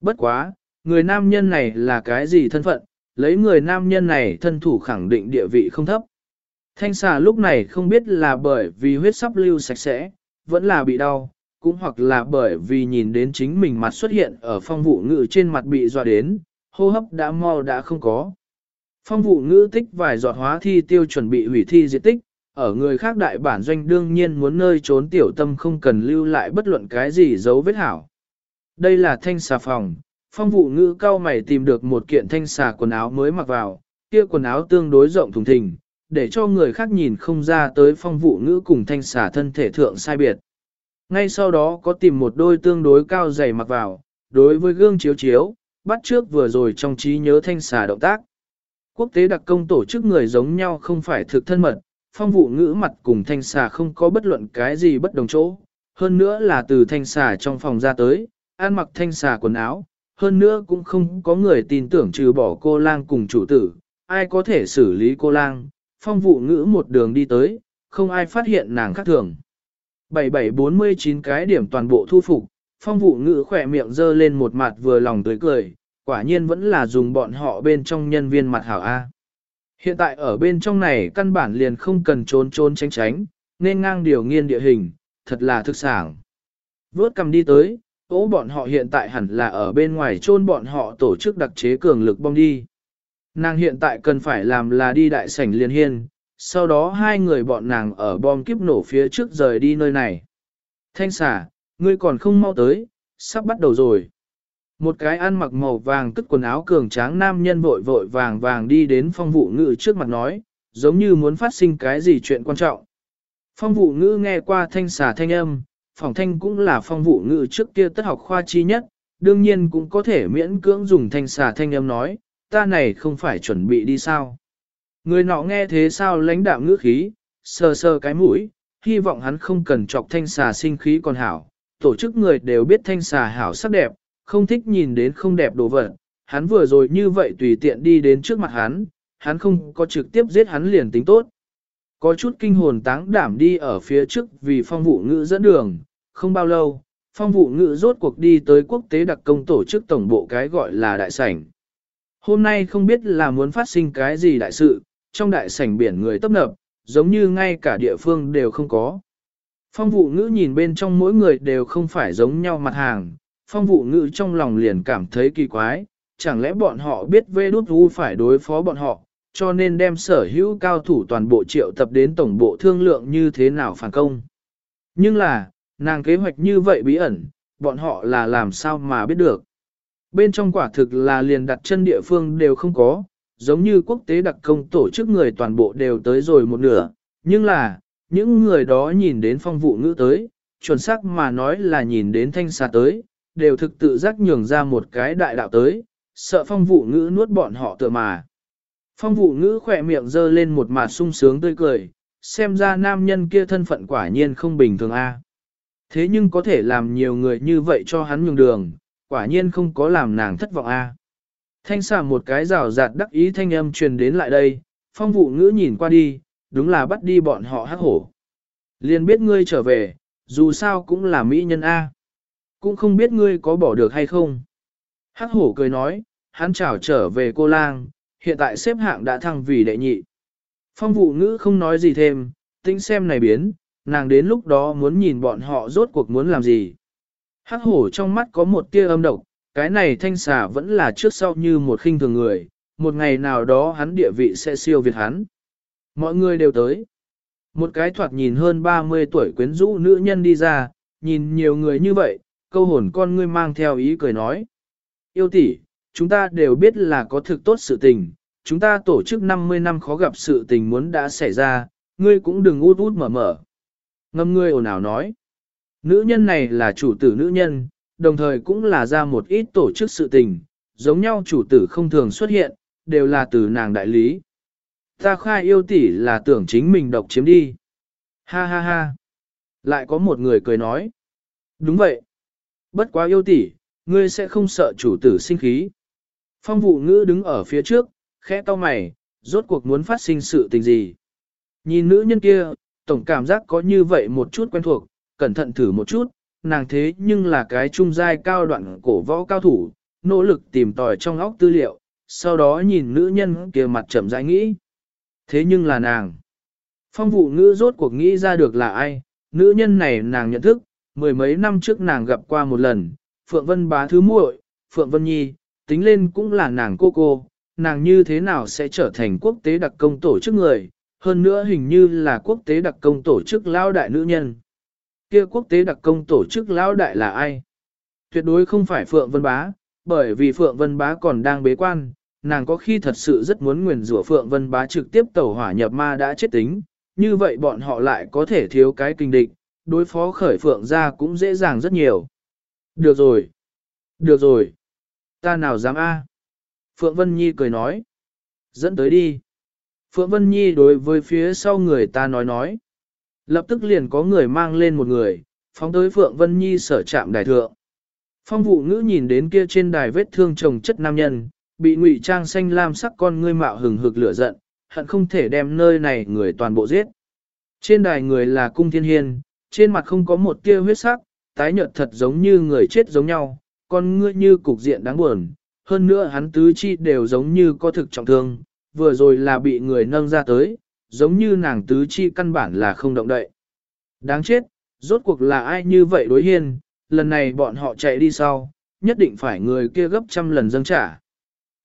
Bất quá, người nam nhân này là cái gì thân phận, lấy người nam nhân này thân thủ khẳng định địa vị không thấp. Thanh xà lúc này không biết là bởi vì huyết sắp lưu sạch sẽ, vẫn là bị đau, cũng hoặc là bởi vì nhìn đến chính mình mặt xuất hiện ở phong vụ ngữ trên mặt bị dọa đến, hô hấp đã mau đã không có. Phong vụ ngữ tích vài giọt hóa thi tiêu chuẩn bị hủy thi diệt tích, ở người khác đại bản doanh đương nhiên muốn nơi trốn tiểu tâm không cần lưu lại bất luận cái gì dấu vết hảo. Đây là thanh xà phòng, phong vụ ngữ cao mày tìm được một kiện thanh xà quần áo mới mặc vào, kia quần áo tương đối rộng thùng thình, để cho người khác nhìn không ra tới phong vụ ngữ cùng thanh xà thân thể thượng sai biệt. Ngay sau đó có tìm một đôi tương đối cao dày mặc vào, đối với gương chiếu chiếu, bắt trước vừa rồi trong trí nhớ thanh xà động tác. Quốc tế đặc công tổ chức người giống nhau không phải thực thân mật, phong vụ ngữ mặt cùng thanh xà không có bất luận cái gì bất đồng chỗ. Hơn nữa là từ thanh xà trong phòng ra tới, ăn mặc thanh xà quần áo, hơn nữa cũng không có người tin tưởng trừ bỏ cô lang cùng chủ tử, ai có thể xử lý cô lang, phong vụ ngữ một đường đi tới, không ai phát hiện nàng khác thường. 7749 cái điểm toàn bộ thu phục, phong vụ ngữ khỏe miệng dơ lên một mặt vừa lòng tươi cười, quả nhiên vẫn là dùng bọn họ bên trong nhân viên mặt hảo A. Hiện tại ở bên trong này căn bản liền không cần trốn trốn tránh tránh, nên ngang điều nghiên địa hình, thật là thực sản. vớt cầm đi tới, ố bọn họ hiện tại hẳn là ở bên ngoài chôn bọn họ tổ chức đặc chế cường lực bom đi. Nàng hiện tại cần phải làm là đi đại sảnh liên hiên, sau đó hai người bọn nàng ở bom kiếp nổ phía trước rời đi nơi này. Thanh xà, ngươi còn không mau tới, sắp bắt đầu rồi. Một cái ăn mặc màu vàng cất quần áo cường tráng nam nhân vội vội vàng vàng đi đến phong vụ ngữ trước mặt nói, giống như muốn phát sinh cái gì chuyện quan trọng. Phong vụ ngữ nghe qua thanh xà thanh âm, phòng thanh cũng là phong vụ ngữ trước kia tất học khoa chi nhất, đương nhiên cũng có thể miễn cưỡng dùng thanh xà thanh âm nói, ta này không phải chuẩn bị đi sao. Người nọ nghe thế sao lãnh đạo ngữ khí, sờ sờ cái mũi, hy vọng hắn không cần chọc thanh xà sinh khí còn hảo. Tổ chức người đều biết thanh xà hảo sắc đẹp, không thích nhìn đến không đẹp đồ vật. Hắn vừa rồi như vậy tùy tiện đi đến trước mặt hắn, hắn không có trực tiếp giết hắn liền tính tốt. Có chút kinh hồn táng đảm đi ở phía trước vì phong vụ ngữ dẫn đường, không bao lâu, phong vụ ngự rốt cuộc đi tới quốc tế đặc công tổ chức tổng bộ cái gọi là đại sảnh. Hôm nay không biết là muốn phát sinh cái gì đại sự, trong đại sảnh biển người tấp nập, giống như ngay cả địa phương đều không có. Phong vụ ngữ nhìn bên trong mỗi người đều không phải giống nhau mặt hàng, phong vụ ngữ trong lòng liền cảm thấy kỳ quái, chẳng lẽ bọn họ biết vê đút u phải đối phó bọn họ, cho nên đem sở hữu cao thủ toàn bộ triệu tập đến tổng bộ thương lượng như thế nào phản công. Nhưng là, nàng kế hoạch như vậy bí ẩn, bọn họ là làm sao mà biết được. Bên trong quả thực là liền đặt chân địa phương đều không có, giống như quốc tế đặc công tổ chức người toàn bộ đều tới rồi một nửa, nhưng là, những người đó nhìn đến phong vụ ngữ tới, chuẩn xác mà nói là nhìn đến thanh xà tới, đều thực tự giác nhường ra một cái đại đạo tới, sợ phong vụ ngữ nuốt bọn họ tựa mà. Phong vụ ngữ khỏe miệng dơ lên một mặt sung sướng tươi cười, xem ra nam nhân kia thân phận quả nhiên không bình thường a. Thế nhưng có thể làm nhiều người như vậy cho hắn nhường đường, quả nhiên không có làm nàng thất vọng a. Thanh xà một cái rào rạt đắc ý thanh âm truyền đến lại đây, phong vụ ngữ nhìn qua đi, đúng là bắt đi bọn họ hắc hổ. Liền biết ngươi trở về, dù sao cũng là mỹ nhân A. Cũng không biết ngươi có bỏ được hay không. Hắc hổ cười nói, hắn chào trở về cô lang, hiện tại xếp hạng đã thăng vì đệ nhị. Phong vụ ngữ không nói gì thêm, tính xem này biến, nàng đến lúc đó muốn nhìn bọn họ rốt cuộc muốn làm gì. Hắc hổ trong mắt có một tia âm độc, cái này thanh xà vẫn là trước sau như một khinh thường người, một ngày nào đó hắn địa vị sẽ siêu việt hắn. Mọi người đều tới. Một cái thoạt nhìn hơn 30 tuổi quyến rũ nữ nhân đi ra, nhìn nhiều người như vậy, câu hồn con ngươi mang theo ý cười nói. Yêu tỷ, chúng ta đều biết là có thực tốt sự tình, chúng ta tổ chức 50 năm khó gặp sự tình muốn đã xảy ra, ngươi cũng đừng út út mở mở. Ngâm ngươi ồn ào nói. Nữ nhân này là chủ tử nữ nhân, đồng thời cũng là ra một ít tổ chức sự tình, giống nhau chủ tử không thường xuất hiện, đều là từ nàng đại lý. Ta khai yêu tỷ là tưởng chính mình độc chiếm đi. Ha ha ha. Lại có một người cười nói. Đúng vậy. Bất quá yêu tỷ, ngươi sẽ không sợ chủ tử sinh khí. Phong vụ ngữ đứng ở phía trước, khẽ to mày, rốt cuộc muốn phát sinh sự tình gì. Nhìn nữ nhân kia, tổng cảm giác có như vậy một chút quen thuộc, cẩn thận thử một chút, nàng thế nhưng là cái trung giai cao đoạn cổ võ cao thủ, nỗ lực tìm tòi trong óc tư liệu, sau đó nhìn nữ nhân kia mặt chậm rãi nghĩ. Thế nhưng là nàng. Phong vụ ngữ rốt cuộc nghĩ ra được là ai, nữ nhân này nàng nhận thức, mười mấy năm trước nàng gặp qua một lần, Phượng Vân bá thứ muội, Phượng Vân Nhi, tính lên cũng là nàng cô cô, nàng như thế nào sẽ trở thành quốc tế đặc công tổ chức người, hơn nữa hình như là quốc tế đặc công tổ chức lao đại nữ nhân. Kia quốc tế đặc công tổ chức lao đại là ai? Tuyệt đối không phải Phượng Vân Bá, bởi vì Phượng Vân Bá còn đang bế quan, nàng có khi thật sự rất muốn nguyền rủa Phượng Vân Bá trực tiếp tẩu hỏa nhập ma đã chết tính, như vậy bọn họ lại có thể thiếu cái kinh địch, đối phó khởi Phượng ra cũng dễ dàng rất nhiều. Được rồi, được rồi, ta nào dám a? Phượng Vân Nhi cười nói, dẫn tới đi. Phượng Vân Nhi đối với phía sau người ta nói nói. Lập tức liền có người mang lên một người, phóng tới Phượng Vân Nhi sở trạm đài thượng. Phong vụ ngữ nhìn đến kia trên đài vết thương chồng chất nam nhân, bị ngụy trang xanh lam sắc con ngươi mạo hừng hực lửa giận, hận không thể đem nơi này người toàn bộ giết. Trên đài người là cung thiên hiên, trên mặt không có một tia huyết sắc, tái nhợt thật giống như người chết giống nhau, con ngươi như cục diện đáng buồn. Hơn nữa hắn tứ chi đều giống như có thực trọng thương, vừa rồi là bị người nâng ra tới, giống như nàng tứ chi căn bản là không động đậy. Đáng chết, rốt cuộc là ai như vậy đối hiên, lần này bọn họ chạy đi sau, nhất định phải người kia gấp trăm lần dâng trả.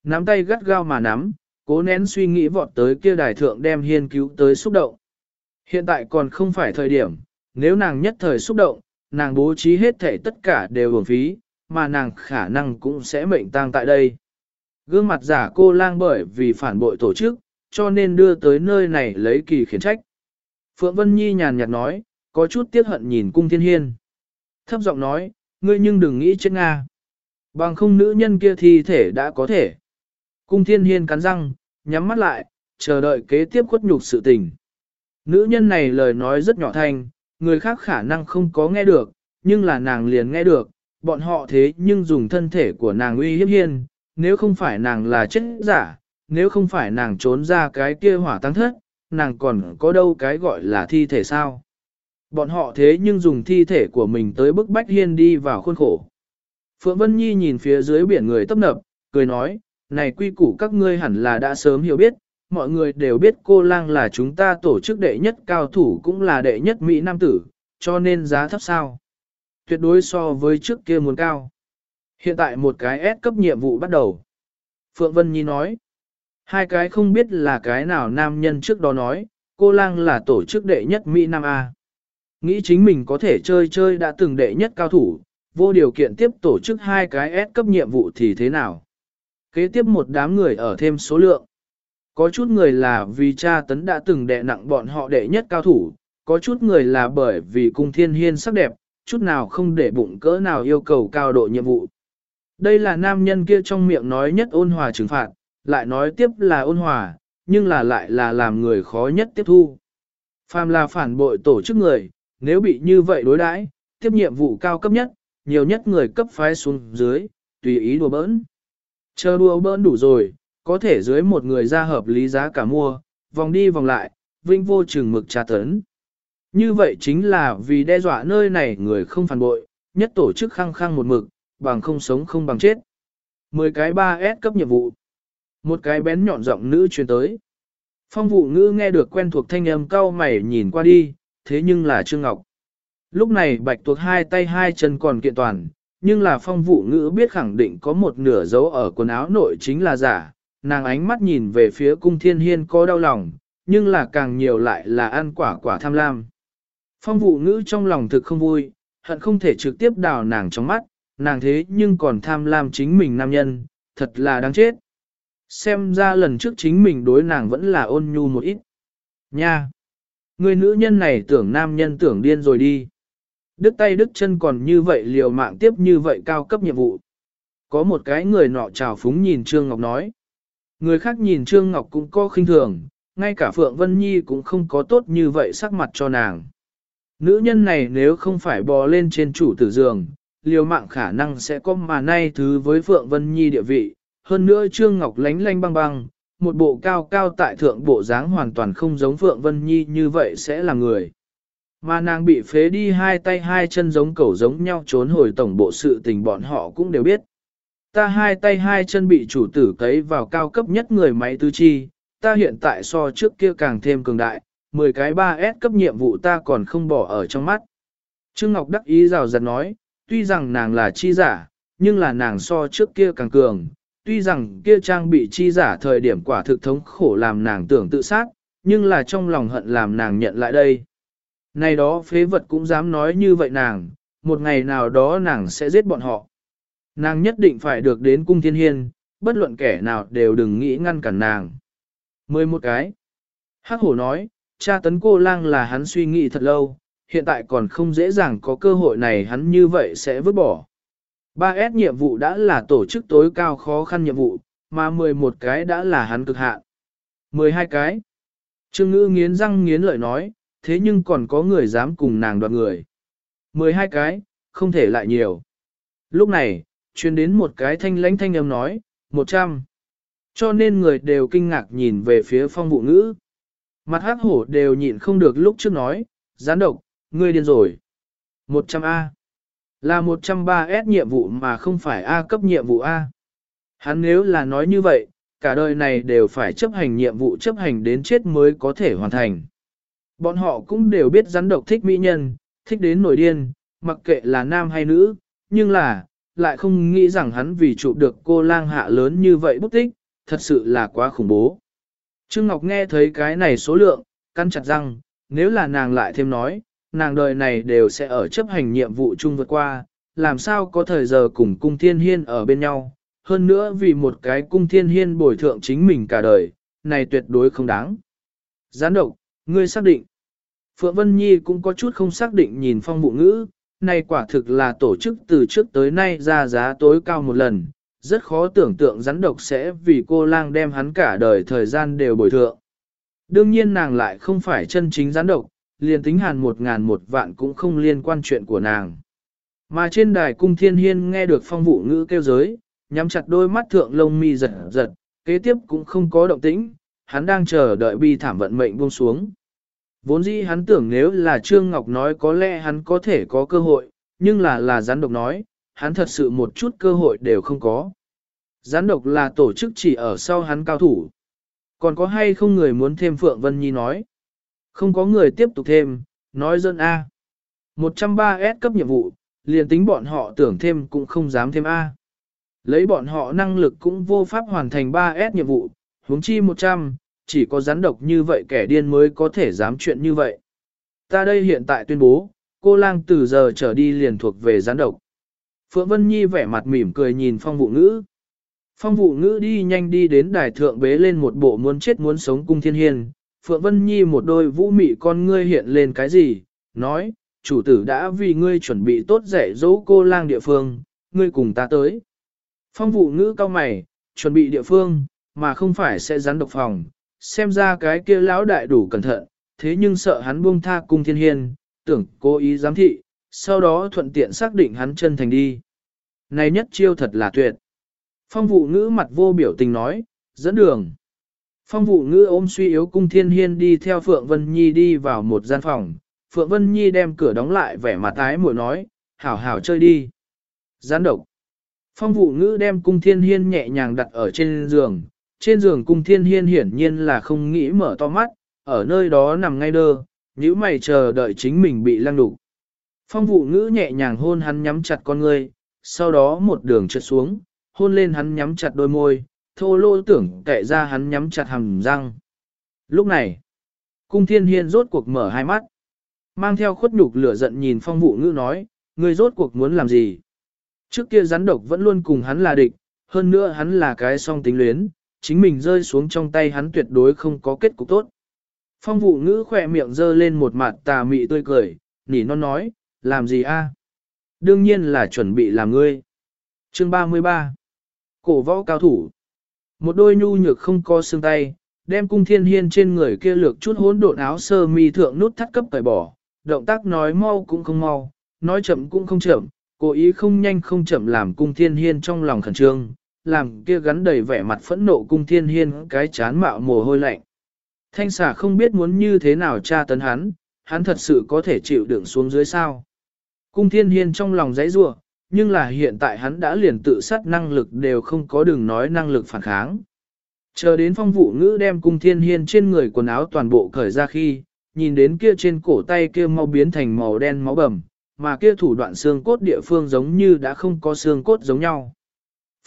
Nắm tay gắt gao mà nắm, cố nén suy nghĩ vọt tới kia đài thượng đem hiên cứu tới xúc động. Hiện tại còn không phải thời điểm, nếu nàng nhất thời xúc động, nàng bố trí hết thể tất cả đều uổng phí, mà nàng khả năng cũng sẽ mệnh tang tại đây. Gương mặt giả cô lang bởi vì phản bội tổ chức, cho nên đưa tới nơi này lấy kỳ khiển trách. Phượng Vân Nhi nhàn nhạt nói, có chút tiếc hận nhìn cung thiên hiên. Thấp giọng nói, ngươi nhưng đừng nghĩ chết Nga. Bằng không nữ nhân kia thi thể đã có thể. Cung thiên hiên cắn răng, nhắm mắt lại, chờ đợi kế tiếp khuất nhục sự tình. Nữ nhân này lời nói rất nhỏ thanh, người khác khả năng không có nghe được, nhưng là nàng liền nghe được, bọn họ thế nhưng dùng thân thể của nàng uy hiếp hiên, nếu không phải nàng là chết giả, nếu không phải nàng trốn ra cái kia hỏa tăng thất, nàng còn có đâu cái gọi là thi thể sao. Bọn họ thế nhưng dùng thi thể của mình tới bức bách hiên đi vào khuôn khổ. Phượng Vân Nhi nhìn phía dưới biển người tấp nập, cười nói, này quy củ các ngươi hẳn là đã sớm hiểu biết, mọi người đều biết cô lang là chúng ta tổ chức đệ nhất cao thủ cũng là đệ nhất Mỹ Nam tử, cho nên giá thấp sao. Tuyệt đối so với trước kia muốn cao. Hiện tại một cái S cấp nhiệm vụ bắt đầu. Phượng Vân Nhi nói, hai cái không biết là cái nào nam nhân trước đó nói, cô lang là tổ chức đệ nhất Mỹ Nam A. Nghĩ chính mình có thể chơi chơi đã từng đệ nhất cao thủ, vô điều kiện tiếp tổ chức hai cái S cấp nhiệm vụ thì thế nào? Kế tiếp một đám người ở thêm số lượng. Có chút người là vì cha tấn đã từng đệ nặng bọn họ đệ nhất cao thủ, có chút người là bởi vì cung thiên hiên sắc đẹp, chút nào không để bụng cỡ nào yêu cầu cao độ nhiệm vụ. Đây là nam nhân kia trong miệng nói nhất ôn hòa trừng phạt, lại nói tiếp là ôn hòa, nhưng là lại là làm người khó nhất tiếp thu. Phàm là phản bội tổ chức người, nếu bị như vậy đối đãi, tiếp nhiệm vụ cao cấp nhất, nhiều nhất người cấp phái xuống dưới, tùy ý đùa bỡn. Chờ đùa bỡn đủ rồi, có thể dưới một người ra hợp lý giá cả mua, vòng đi vòng lại, vinh vô chừng mực tra tấn. Như vậy chính là vì đe dọa nơi này người không phản bội, nhất tổ chức khăng khăng một mực, bằng không sống không bằng chết. 10 cái 3S cấp nhiệm vụ. Một cái bén nhọn giọng nữ truyền tới. Phong vụ ngữ nghe được quen thuộc thanh âm cao mày nhìn qua đi, thế nhưng là Trương Ngọc. Lúc này bạch tuộc hai tay hai chân còn kiện toàn, nhưng là phong vụ ngữ biết khẳng định có một nửa dấu ở quần áo nội chính là giả. Nàng ánh mắt nhìn về phía cung thiên hiên có đau lòng, nhưng là càng nhiều lại là ăn quả quả tham lam. Phong vụ ngữ trong lòng thực không vui, hận không thể trực tiếp đào nàng trong mắt, nàng thế nhưng còn tham lam chính mình nam nhân, thật là đáng chết. Xem ra lần trước chính mình đối nàng vẫn là ôn nhu một ít. Nha! Người nữ nhân này tưởng nam nhân tưởng điên rồi đi. Đức tay đức chân còn như vậy liều mạng tiếp như vậy cao cấp nhiệm vụ. Có một cái người nọ trào phúng nhìn Trương Ngọc nói. Người khác nhìn Trương Ngọc cũng có khinh thường, ngay cả Phượng Vân Nhi cũng không có tốt như vậy sắc mặt cho nàng. Nữ nhân này nếu không phải bò lên trên chủ tử giường, liều mạng khả năng sẽ có mà nay thứ với Phượng Vân Nhi địa vị. Hơn nữa Trương Ngọc lánh lánh băng băng, một bộ cao cao tại thượng bộ dáng hoàn toàn không giống Phượng Vân Nhi như vậy sẽ là người. Mà nàng bị phế đi hai tay hai chân giống cẩu giống nhau trốn hồi tổng bộ sự tình bọn họ cũng đều biết. Ta hai tay hai chân bị chủ tử cấy vào cao cấp nhất người máy tứ chi, ta hiện tại so trước kia càng thêm cường đại, 10 cái 3S cấp nhiệm vụ ta còn không bỏ ở trong mắt. Trương Ngọc đắc ý rào rạt nói, tuy rằng nàng là chi giả, nhưng là nàng so trước kia càng cường, tuy rằng kia trang bị chi giả thời điểm quả thực thống khổ làm nàng tưởng tự sát, nhưng là trong lòng hận làm nàng nhận lại đây. Này đó phế vật cũng dám nói như vậy nàng, một ngày nào đó nàng sẽ giết bọn họ. Nàng nhất định phải được đến cung thiên hiên, bất luận kẻ nào đều đừng nghĩ ngăn cản nàng. Mười một cái. Hắc hổ nói, cha tấn cô lang là hắn suy nghĩ thật lâu, hiện tại còn không dễ dàng có cơ hội này hắn như vậy sẽ vứt bỏ. 3S nhiệm vụ đã là tổ chức tối cao khó khăn nhiệm vụ, mà 11 cái đã là hắn cực hạn. 12 cái. Trương ngữ nghiến răng nghiến lợi nói, thế nhưng còn có người dám cùng nàng đoạt người. 12 cái, không thể lại nhiều. Lúc này, truyền đến một cái thanh lãnh thanh âm nói, 100. Cho nên người đều kinh ngạc nhìn về phía phong vụ ngữ. Mặt hắc hổ đều nhịn không được lúc trước nói, gián độc, ngươi điên rồi. 100A. Là 103S nhiệm vụ mà không phải A cấp nhiệm vụ A. Hắn nếu là nói như vậy, cả đời này đều phải chấp hành nhiệm vụ chấp hành đến chết mới có thể hoàn thành. Bọn họ cũng đều biết rắn độc thích mỹ nhân, thích đến nổi điên, mặc kệ là nam hay nữ, nhưng là, lại không nghĩ rằng hắn vì chụp được cô lang hạ lớn như vậy bút tích, thật sự là quá khủng bố. Trương Ngọc nghe thấy cái này số lượng, căn chặt răng, nếu là nàng lại thêm nói, nàng đời này đều sẽ ở chấp hành nhiệm vụ chung vượt qua, làm sao có thời giờ cùng cung thiên hiên ở bên nhau, hơn nữa vì một cái cung thiên hiên bồi thượng chính mình cả đời, này tuyệt đối không đáng. Gián độc, ngươi xác định. Phượng Vân Nhi cũng có chút không xác định nhìn phong bụ ngữ, này quả thực là tổ chức từ trước tới nay ra giá tối cao một lần, rất khó tưởng tượng rắn độc sẽ vì cô lang đem hắn cả đời thời gian đều bồi thượng. Đương nhiên nàng lại không phải chân chính rắn độc, liền tính hàn một ngàn một vạn cũng không liên quan chuyện của nàng. Mà trên đài cung thiên hiên nghe được phong vụ ngữ kêu giới, nhắm chặt đôi mắt thượng lông mi giật giật, kế tiếp cũng không có động tĩnh, hắn đang chờ đợi bi thảm vận mệnh buông xuống. Vốn dĩ hắn tưởng nếu là Trương Ngọc nói có lẽ hắn có thể có cơ hội, nhưng là là gián độc nói, hắn thật sự một chút cơ hội đều không có. Gián độc là tổ chức chỉ ở sau hắn cao thủ. Còn có hay không người muốn thêm Phượng Vân Nhi nói? Không có người tiếp tục thêm, nói dân A. 103S cấp nhiệm vụ, liền tính bọn họ tưởng thêm cũng không dám thêm A. Lấy bọn họ năng lực cũng vô pháp hoàn thành 3S nhiệm vụ, huống chi 100, chỉ có rắn độc như vậy kẻ điên mới có thể dám chuyện như vậy. Ta đây hiện tại tuyên bố, cô lang từ giờ trở đi liền thuộc về rắn độc. Phượng Vân Nhi vẻ mặt mỉm cười nhìn phong vụ ngữ. Phong vụ ngữ đi nhanh đi đến đài thượng bế lên một bộ muốn chết muốn sống cung thiên hiên. Phượng Vân Nhi một đôi vũ mị con ngươi hiện lên cái gì, nói, chủ tử đã vì ngươi chuẩn bị tốt dạy dỗ cô lang địa phương, ngươi cùng ta tới. Phong vụ ngữ cao mày, chuẩn bị địa phương, mà không phải sẽ rắn độc phòng, xem ra cái kia lão đại đủ cẩn thận, thế nhưng sợ hắn buông tha cung thiên hiên, tưởng cố ý giám thị, sau đó thuận tiện xác định hắn chân thành đi. Này nhất chiêu thật là tuyệt. Phong vụ ngữ mặt vô biểu tình nói, dẫn đường. Phong vụ ngữ ôm suy yếu cung thiên hiên đi theo Phượng Vân Nhi đi vào một gian phòng. Phượng Vân Nhi đem cửa đóng lại vẻ mặt tái mùi nói, hảo hảo chơi đi. Gián độc. Phong vụ ngữ đem cung thiên hiên nhẹ nhàng đặt ở trên giường. Trên giường cung thiên hiên hiển nhiên là không nghĩ mở to mắt, ở nơi đó nằm ngay đơ, nhíu mày chờ đợi chính mình bị lăng đục. Phong vụ ngữ nhẹ nhàng hôn hắn nhắm chặt con ngươi, sau đó một đường trượt xuống, hôn lên hắn nhắm chặt đôi môi, thô lô tưởng kệ ra hắn nhắm chặt hàm răng. Lúc này, cung thiên hiên rốt cuộc mở hai mắt, mang theo khuất nhục lửa giận nhìn phong vụ ngữ nói, người rốt cuộc muốn làm gì. Trước kia rắn độc vẫn luôn cùng hắn là địch, hơn nữa hắn là cái song tính luyến, chính mình rơi xuống trong tay hắn tuyệt đối không có kết cục tốt. Phong vụ ngữ khỏe miệng dơ lên một mặt tà mị tươi cười, nỉ non nói, làm gì a? Đương nhiên là chuẩn bị làm ngươi. Chương 33 Cổ võ cao thủ một đôi nhu nhược không có xương tay, đem cung thiên hiên trên người kia lược chút hỗn độn áo sơ mi thượng nút thắt cấp cởi bỏ, động tác nói mau cũng không mau, nói chậm cũng không chậm, cố ý không nhanh không chậm làm cung thiên hiên trong lòng khẩn trương, làm kia gắn đầy vẻ mặt phẫn nộ cung thiên hiên cái chán mạo mồ hôi lạnh. Thanh xà không biết muốn như thế nào tra tấn hắn, hắn thật sự có thể chịu đựng xuống dưới sao. Cung thiên hiên trong lòng dãy rủa nhưng là hiện tại hắn đã liền tự sát năng lực đều không có đừng nói năng lực phản kháng. Chờ đến phong vụ ngữ đem cung thiên hiên trên người quần áo toàn bộ cởi ra khi, nhìn đến kia trên cổ tay kia mau biến thành màu đen máu bầm, mà kia thủ đoạn xương cốt địa phương giống như đã không có xương cốt giống nhau.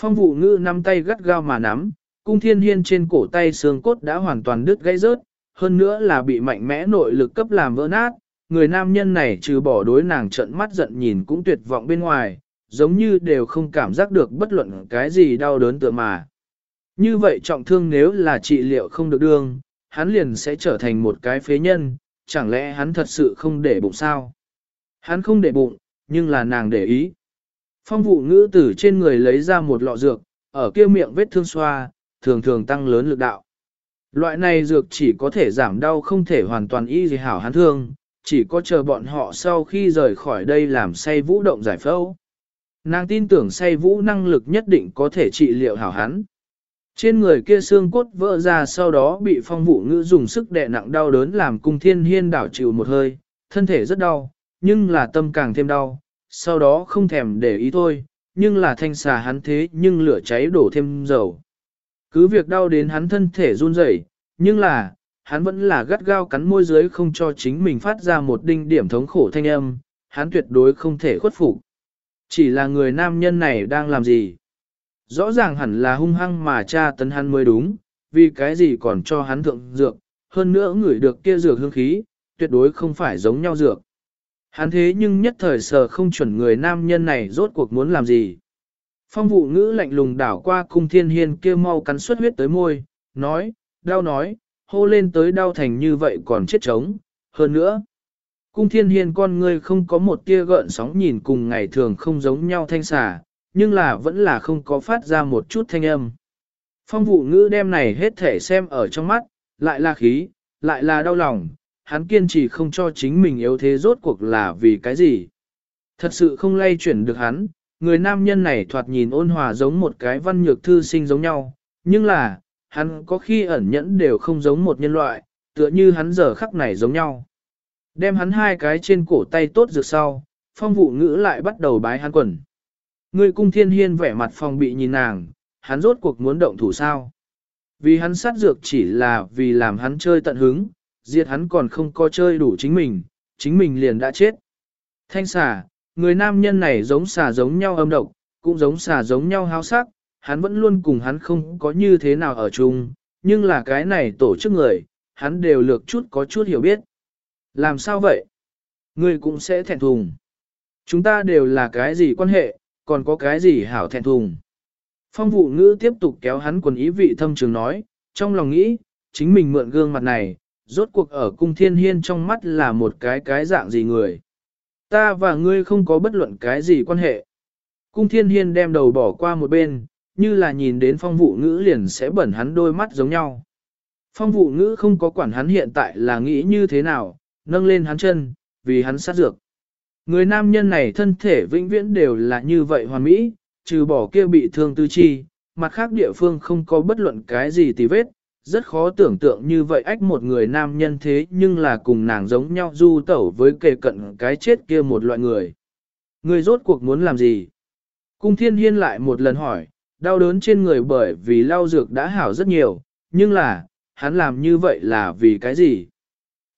Phong vụ ngữ nắm tay gắt gao mà nắm, cung thiên hiên trên cổ tay xương cốt đã hoàn toàn đứt gãy rớt, hơn nữa là bị mạnh mẽ nội lực cấp làm vỡ nát. Người nam nhân này trừ bỏ đối nàng trận mắt giận nhìn cũng tuyệt vọng bên ngoài, giống như đều không cảm giác được bất luận cái gì đau đớn tựa mà. Như vậy trọng thương nếu là trị liệu không được đương, hắn liền sẽ trở thành một cái phế nhân, chẳng lẽ hắn thật sự không để bụng sao? Hắn không để bụng, nhưng là nàng để ý. Phong vụ ngữ tử trên người lấy ra một lọ dược, ở kia miệng vết thương xoa, thường thường tăng lớn lực đạo. Loại này dược chỉ có thể giảm đau không thể hoàn toàn y gì hảo hắn thương, chỉ có chờ bọn họ sau khi rời khỏi đây làm say vũ động giải phẫu. Nàng tin tưởng say vũ năng lực nhất định có thể trị liệu hảo hắn. Trên người kia xương cốt vỡ ra sau đó bị phong vụ ngữ dùng sức đè nặng đau đớn làm cung thiên hiên đảo chịu một hơi, thân thể rất đau, nhưng là tâm càng thêm đau, sau đó không thèm để ý thôi, nhưng là thanh xà hắn thế nhưng lửa cháy đổ thêm dầu. Cứ việc đau đến hắn thân thể run rẩy, nhưng là, hắn vẫn là gắt gao cắn môi dưới không cho chính mình phát ra một đinh điểm thống khổ thanh âm, hắn tuyệt đối không thể khuất phục. Chỉ là người nam nhân này đang làm gì? Rõ ràng hẳn là hung hăng mà cha tấn hắn mới đúng, vì cái gì còn cho hắn thượng dược, hơn nữa người được kia dược hương khí, tuyệt đối không phải giống nhau dược. Hắn thế nhưng nhất thời sờ không chuẩn người nam nhân này rốt cuộc muốn làm gì. Phong vụ ngữ lạnh lùng đảo qua cung thiên hiên kia mau cắn xuất huyết tới môi, nói, đau nói, hô lên tới đau thành như vậy còn chết trống, hơn nữa. Cung thiên hiên con ngươi không có một tia gợn sóng nhìn cùng ngày thường không giống nhau thanh xà, nhưng là vẫn là không có phát ra một chút thanh âm. Phong vụ ngữ đem này hết thể xem ở trong mắt, lại là khí, lại là đau lòng, hắn kiên trì không cho chính mình yếu thế rốt cuộc là vì cái gì. Thật sự không lay chuyển được hắn, người nam nhân này thoạt nhìn ôn hòa giống một cái văn nhược thư sinh giống nhau, nhưng là, hắn có khi ẩn nhẫn đều không giống một nhân loại, tựa như hắn giờ khắc này giống nhau. Đem hắn hai cái trên cổ tay tốt dược sau, phong vụ ngữ lại bắt đầu bái hắn quần. Người cung thiên hiên vẻ mặt phòng bị nhìn nàng, hắn rốt cuộc muốn động thủ sao. Vì hắn sát dược chỉ là vì làm hắn chơi tận hứng, diệt hắn còn không có chơi đủ chính mình, chính mình liền đã chết. Thanh xà, người nam nhân này giống xà giống nhau âm độc, cũng giống xà giống nhau háo sắc, hắn vẫn luôn cùng hắn không có như thế nào ở chung, nhưng là cái này tổ chức người, hắn đều lược chút có chút hiểu biết. Làm sao vậy? Người cũng sẽ thẹn thùng. Chúng ta đều là cái gì quan hệ, còn có cái gì hảo thẹn thùng. Phong vụ ngữ tiếp tục kéo hắn quần ý vị thâm trường nói, trong lòng nghĩ, chính mình mượn gương mặt này, rốt cuộc ở cung thiên hiên trong mắt là một cái cái dạng gì người. Ta và ngươi không có bất luận cái gì quan hệ. Cung thiên hiên đem đầu bỏ qua một bên, như là nhìn đến phong vụ ngữ liền sẽ bẩn hắn đôi mắt giống nhau. Phong vụ ngữ không có quản hắn hiện tại là nghĩ như thế nào, nâng lên hắn chân, vì hắn sát dược. Người nam nhân này thân thể vĩnh viễn đều là như vậy hoàn mỹ, trừ bỏ kia bị thương tư chi, mặt khác địa phương không có bất luận cái gì tì vết, rất khó tưởng tượng như vậy ách một người nam nhân thế nhưng là cùng nàng giống nhau du tẩu với kề cận cái chết kia một loại người. Người rốt cuộc muốn làm gì? Cung thiên hiên lại một lần hỏi, đau đớn trên người bởi vì lau dược đã hảo rất nhiều, nhưng là, hắn làm như vậy là vì cái gì?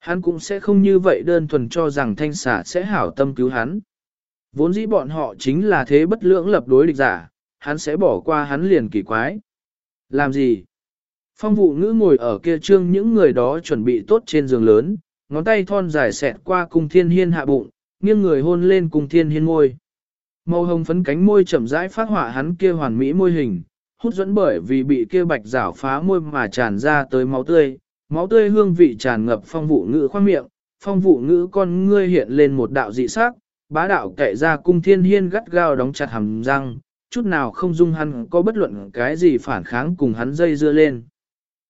Hắn cũng sẽ không như vậy đơn thuần cho rằng thanh xà sẽ hảo tâm cứu hắn. Vốn dĩ bọn họ chính là thế bất lưỡng lập đối địch giả, hắn sẽ bỏ qua hắn liền kỳ quái. Làm gì? Phong vụ ngữ ngồi ở kia trương những người đó chuẩn bị tốt trên giường lớn, ngón tay thon dài xẹt qua cung thiên hiên hạ bụng, nghiêng người hôn lên cung thiên hiên môi. Màu hồng phấn cánh môi chậm rãi phát hỏa hắn kia hoàn mỹ môi hình, hút dẫn bởi vì bị kia bạch rảo phá môi mà tràn ra tới máu tươi, máu tươi hương vị tràn ngập phong vụ ngữ khoang miệng, phong vụ ngữ con ngươi hiện lên một đạo dị sắc, bá đạo kệ ra cung thiên hiên gắt gao đóng chặt hàm răng, chút nào không dung hắn có bất luận cái gì phản kháng cùng hắn dây dưa lên.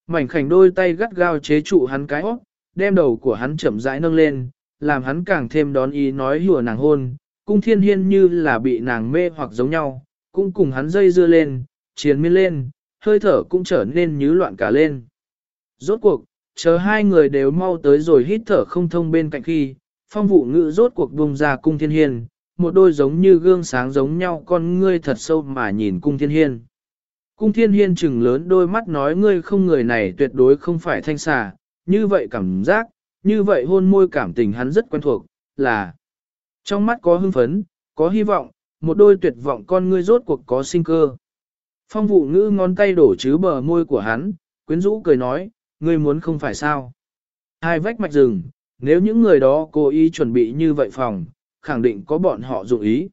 Mảnh khảnh đôi tay gắt gao chế trụ hắn cái óc, đem đầu của hắn chậm rãi nâng lên, làm hắn càng thêm đón ý nói hùa nàng hôn, cung thiên hiên như là bị nàng mê hoặc giống nhau, cũng cùng hắn dây dưa lên, chiến miên lên, hơi thở cũng trở nên như loạn cả lên. Rốt cuộc, chờ hai người đều mau tới rồi hít thở không thông bên cạnh khi, phong vụ ngữ rốt cuộc buông ra cung thiên hiên, một đôi giống như gương sáng giống nhau con ngươi thật sâu mà nhìn cung thiên hiên. Cung thiên hiên chừng lớn đôi mắt nói ngươi không người này tuyệt đối không phải thanh xà, như vậy cảm giác, như vậy hôn môi cảm tình hắn rất quen thuộc, là Trong mắt có hưng phấn, có hy vọng, một đôi tuyệt vọng con ngươi rốt cuộc có sinh cơ. Phong vụ ngữ ngón tay đổ chứ bờ môi của hắn, quyến rũ cười nói, ngươi muốn không phải sao. Hai vách mạch rừng, nếu những người đó cố ý chuẩn bị như vậy phòng, khẳng định có bọn họ dụng ý.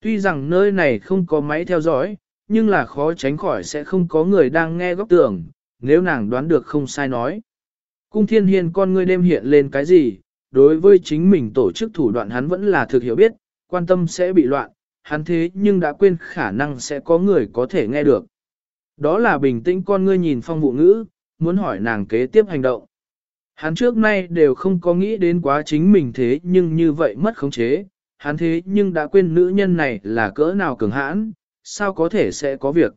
Tuy rằng nơi này không có máy theo dõi, nhưng là khó tránh khỏi sẽ không có người đang nghe góc tường, nếu nàng đoán được không sai nói. Cung thiên hiên con ngươi đêm hiện lên cái gì, đối với chính mình tổ chức thủ đoạn hắn vẫn là thực hiểu biết, quan tâm sẽ bị loạn, hắn thế nhưng đã quên khả năng sẽ có người có thể nghe được. Đó là bình tĩnh con ngươi nhìn phong vụ ngữ, muốn hỏi nàng kế tiếp hành động. Hắn trước nay đều không có nghĩ đến quá chính mình thế nhưng như vậy mất khống chế, hắn thế nhưng đã quên nữ nhân này là cỡ nào cường hãn, sao có thể sẽ có việc.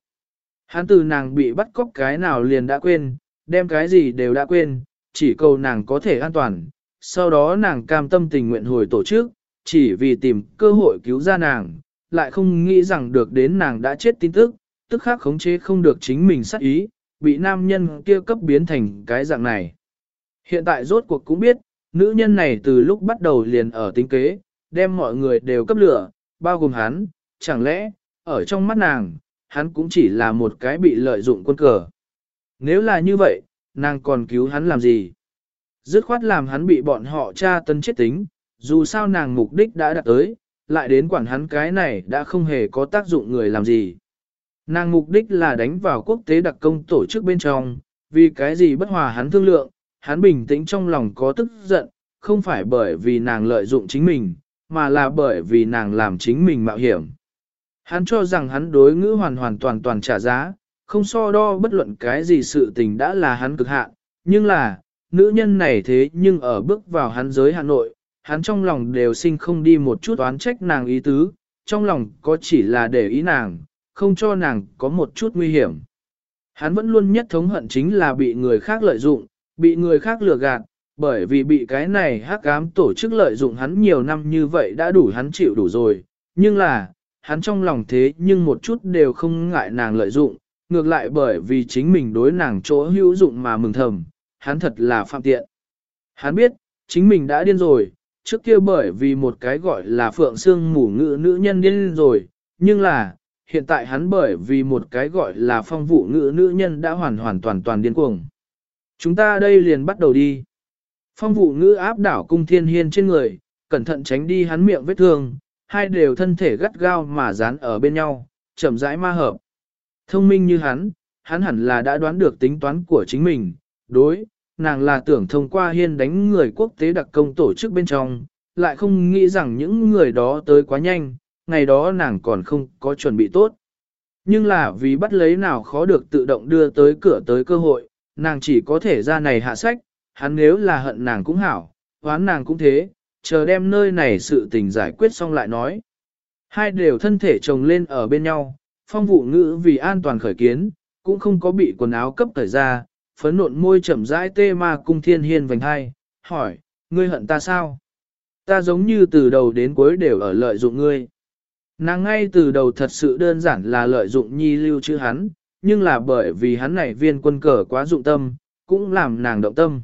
Hắn từ nàng bị bắt cóc cái nào liền đã quên, đem cái gì đều đã quên, chỉ cầu nàng có thể an toàn, sau đó nàng cam tâm tình nguyện hồi tổ chức, chỉ vì tìm cơ hội cứu ra nàng, lại không nghĩ rằng được đến nàng đã chết tin tức, tức khác khống chế không được chính mình sát ý, bị nam nhân kia cấp biến thành cái dạng này. Hiện tại rốt cuộc cũng biết, nữ nhân này từ lúc bắt đầu liền ở tính kế, đem mọi người đều cấp lửa, bao gồm hắn, chẳng lẽ, ở trong mắt nàng, hắn cũng chỉ là một cái bị lợi dụng quân cờ. Nếu là như vậy, nàng còn cứu hắn làm gì? Dứt khoát làm hắn bị bọn họ tra tấn chết tính, dù sao nàng mục đích đã đạt tới, lại đến quản hắn cái này đã không hề có tác dụng người làm gì. Nàng mục đích là đánh vào quốc tế đặc công tổ chức bên trong, vì cái gì bất hòa hắn thương lượng, hắn bình tĩnh trong lòng có tức giận, không phải bởi vì nàng lợi dụng chính mình, mà là bởi vì nàng làm chính mình mạo hiểm. Hắn cho rằng hắn đối ngữ hoàn hoàn toàn toàn trả giá, không so đo bất luận cái gì sự tình đã là hắn cực hạn, nhưng là, nữ nhân này thế nhưng ở bước vào hắn giới Hà Nội, hắn trong lòng đều sinh không đi một chút oán trách nàng ý tứ, trong lòng có chỉ là để ý nàng, không cho nàng có một chút nguy hiểm. Hắn vẫn luôn nhất thống hận chính là bị người khác lợi dụng, bị người khác lừa gạt, bởi vì bị cái này hắc ám tổ chức lợi dụng hắn nhiều năm như vậy đã đủ hắn chịu đủ rồi, nhưng là, hắn trong lòng thế nhưng một chút đều không ngại nàng lợi dụng, ngược lại bởi vì chính mình đối nàng chỗ hữu dụng mà mừng thầm, hắn thật là phạm tiện. Hắn biết, chính mình đã điên rồi, trước kia bởi vì một cái gọi là phượng xương mù ngữ nữ nhân điên rồi, nhưng là, hiện tại hắn bởi vì một cái gọi là phong vụ ngữ nữ nhân đã hoàn hoàn toàn toàn điên cuồng. Chúng ta đây liền bắt đầu đi. Phong vụ ngữ áp đảo cung thiên hiên trên người, cẩn thận tránh đi hắn miệng vết thương, hai đều thân thể gắt gao mà dán ở bên nhau, chậm rãi ma hợp. Thông minh như hắn, hắn hẳn là đã đoán được tính toán của chính mình, đối, nàng là tưởng thông qua hiên đánh người quốc tế đặc công tổ chức bên trong, lại không nghĩ rằng những người đó tới quá nhanh, ngày đó nàng còn không có chuẩn bị tốt. Nhưng là vì bắt lấy nào khó được tự động đưa tới cửa tới cơ hội, nàng chỉ có thể ra này hạ sách, hắn nếu là hận nàng cũng hảo, oán nàng cũng thế, chờ đem nơi này sự tình giải quyết xong lại nói. Hai đều thân thể chồng lên ở bên nhau, phong vụ ngữ vì an toàn khởi kiến, cũng không có bị quần áo cấp thời ra, phấn nộn môi chậm rãi tê ma cung thiên hiên vành hai, hỏi, ngươi hận ta sao? Ta giống như từ đầu đến cuối đều ở lợi dụng ngươi. Nàng ngay từ đầu thật sự đơn giản là lợi dụng nhi lưu chữ hắn, nhưng là bởi vì hắn này viên quân cờ quá dụng tâm, cũng làm nàng động tâm.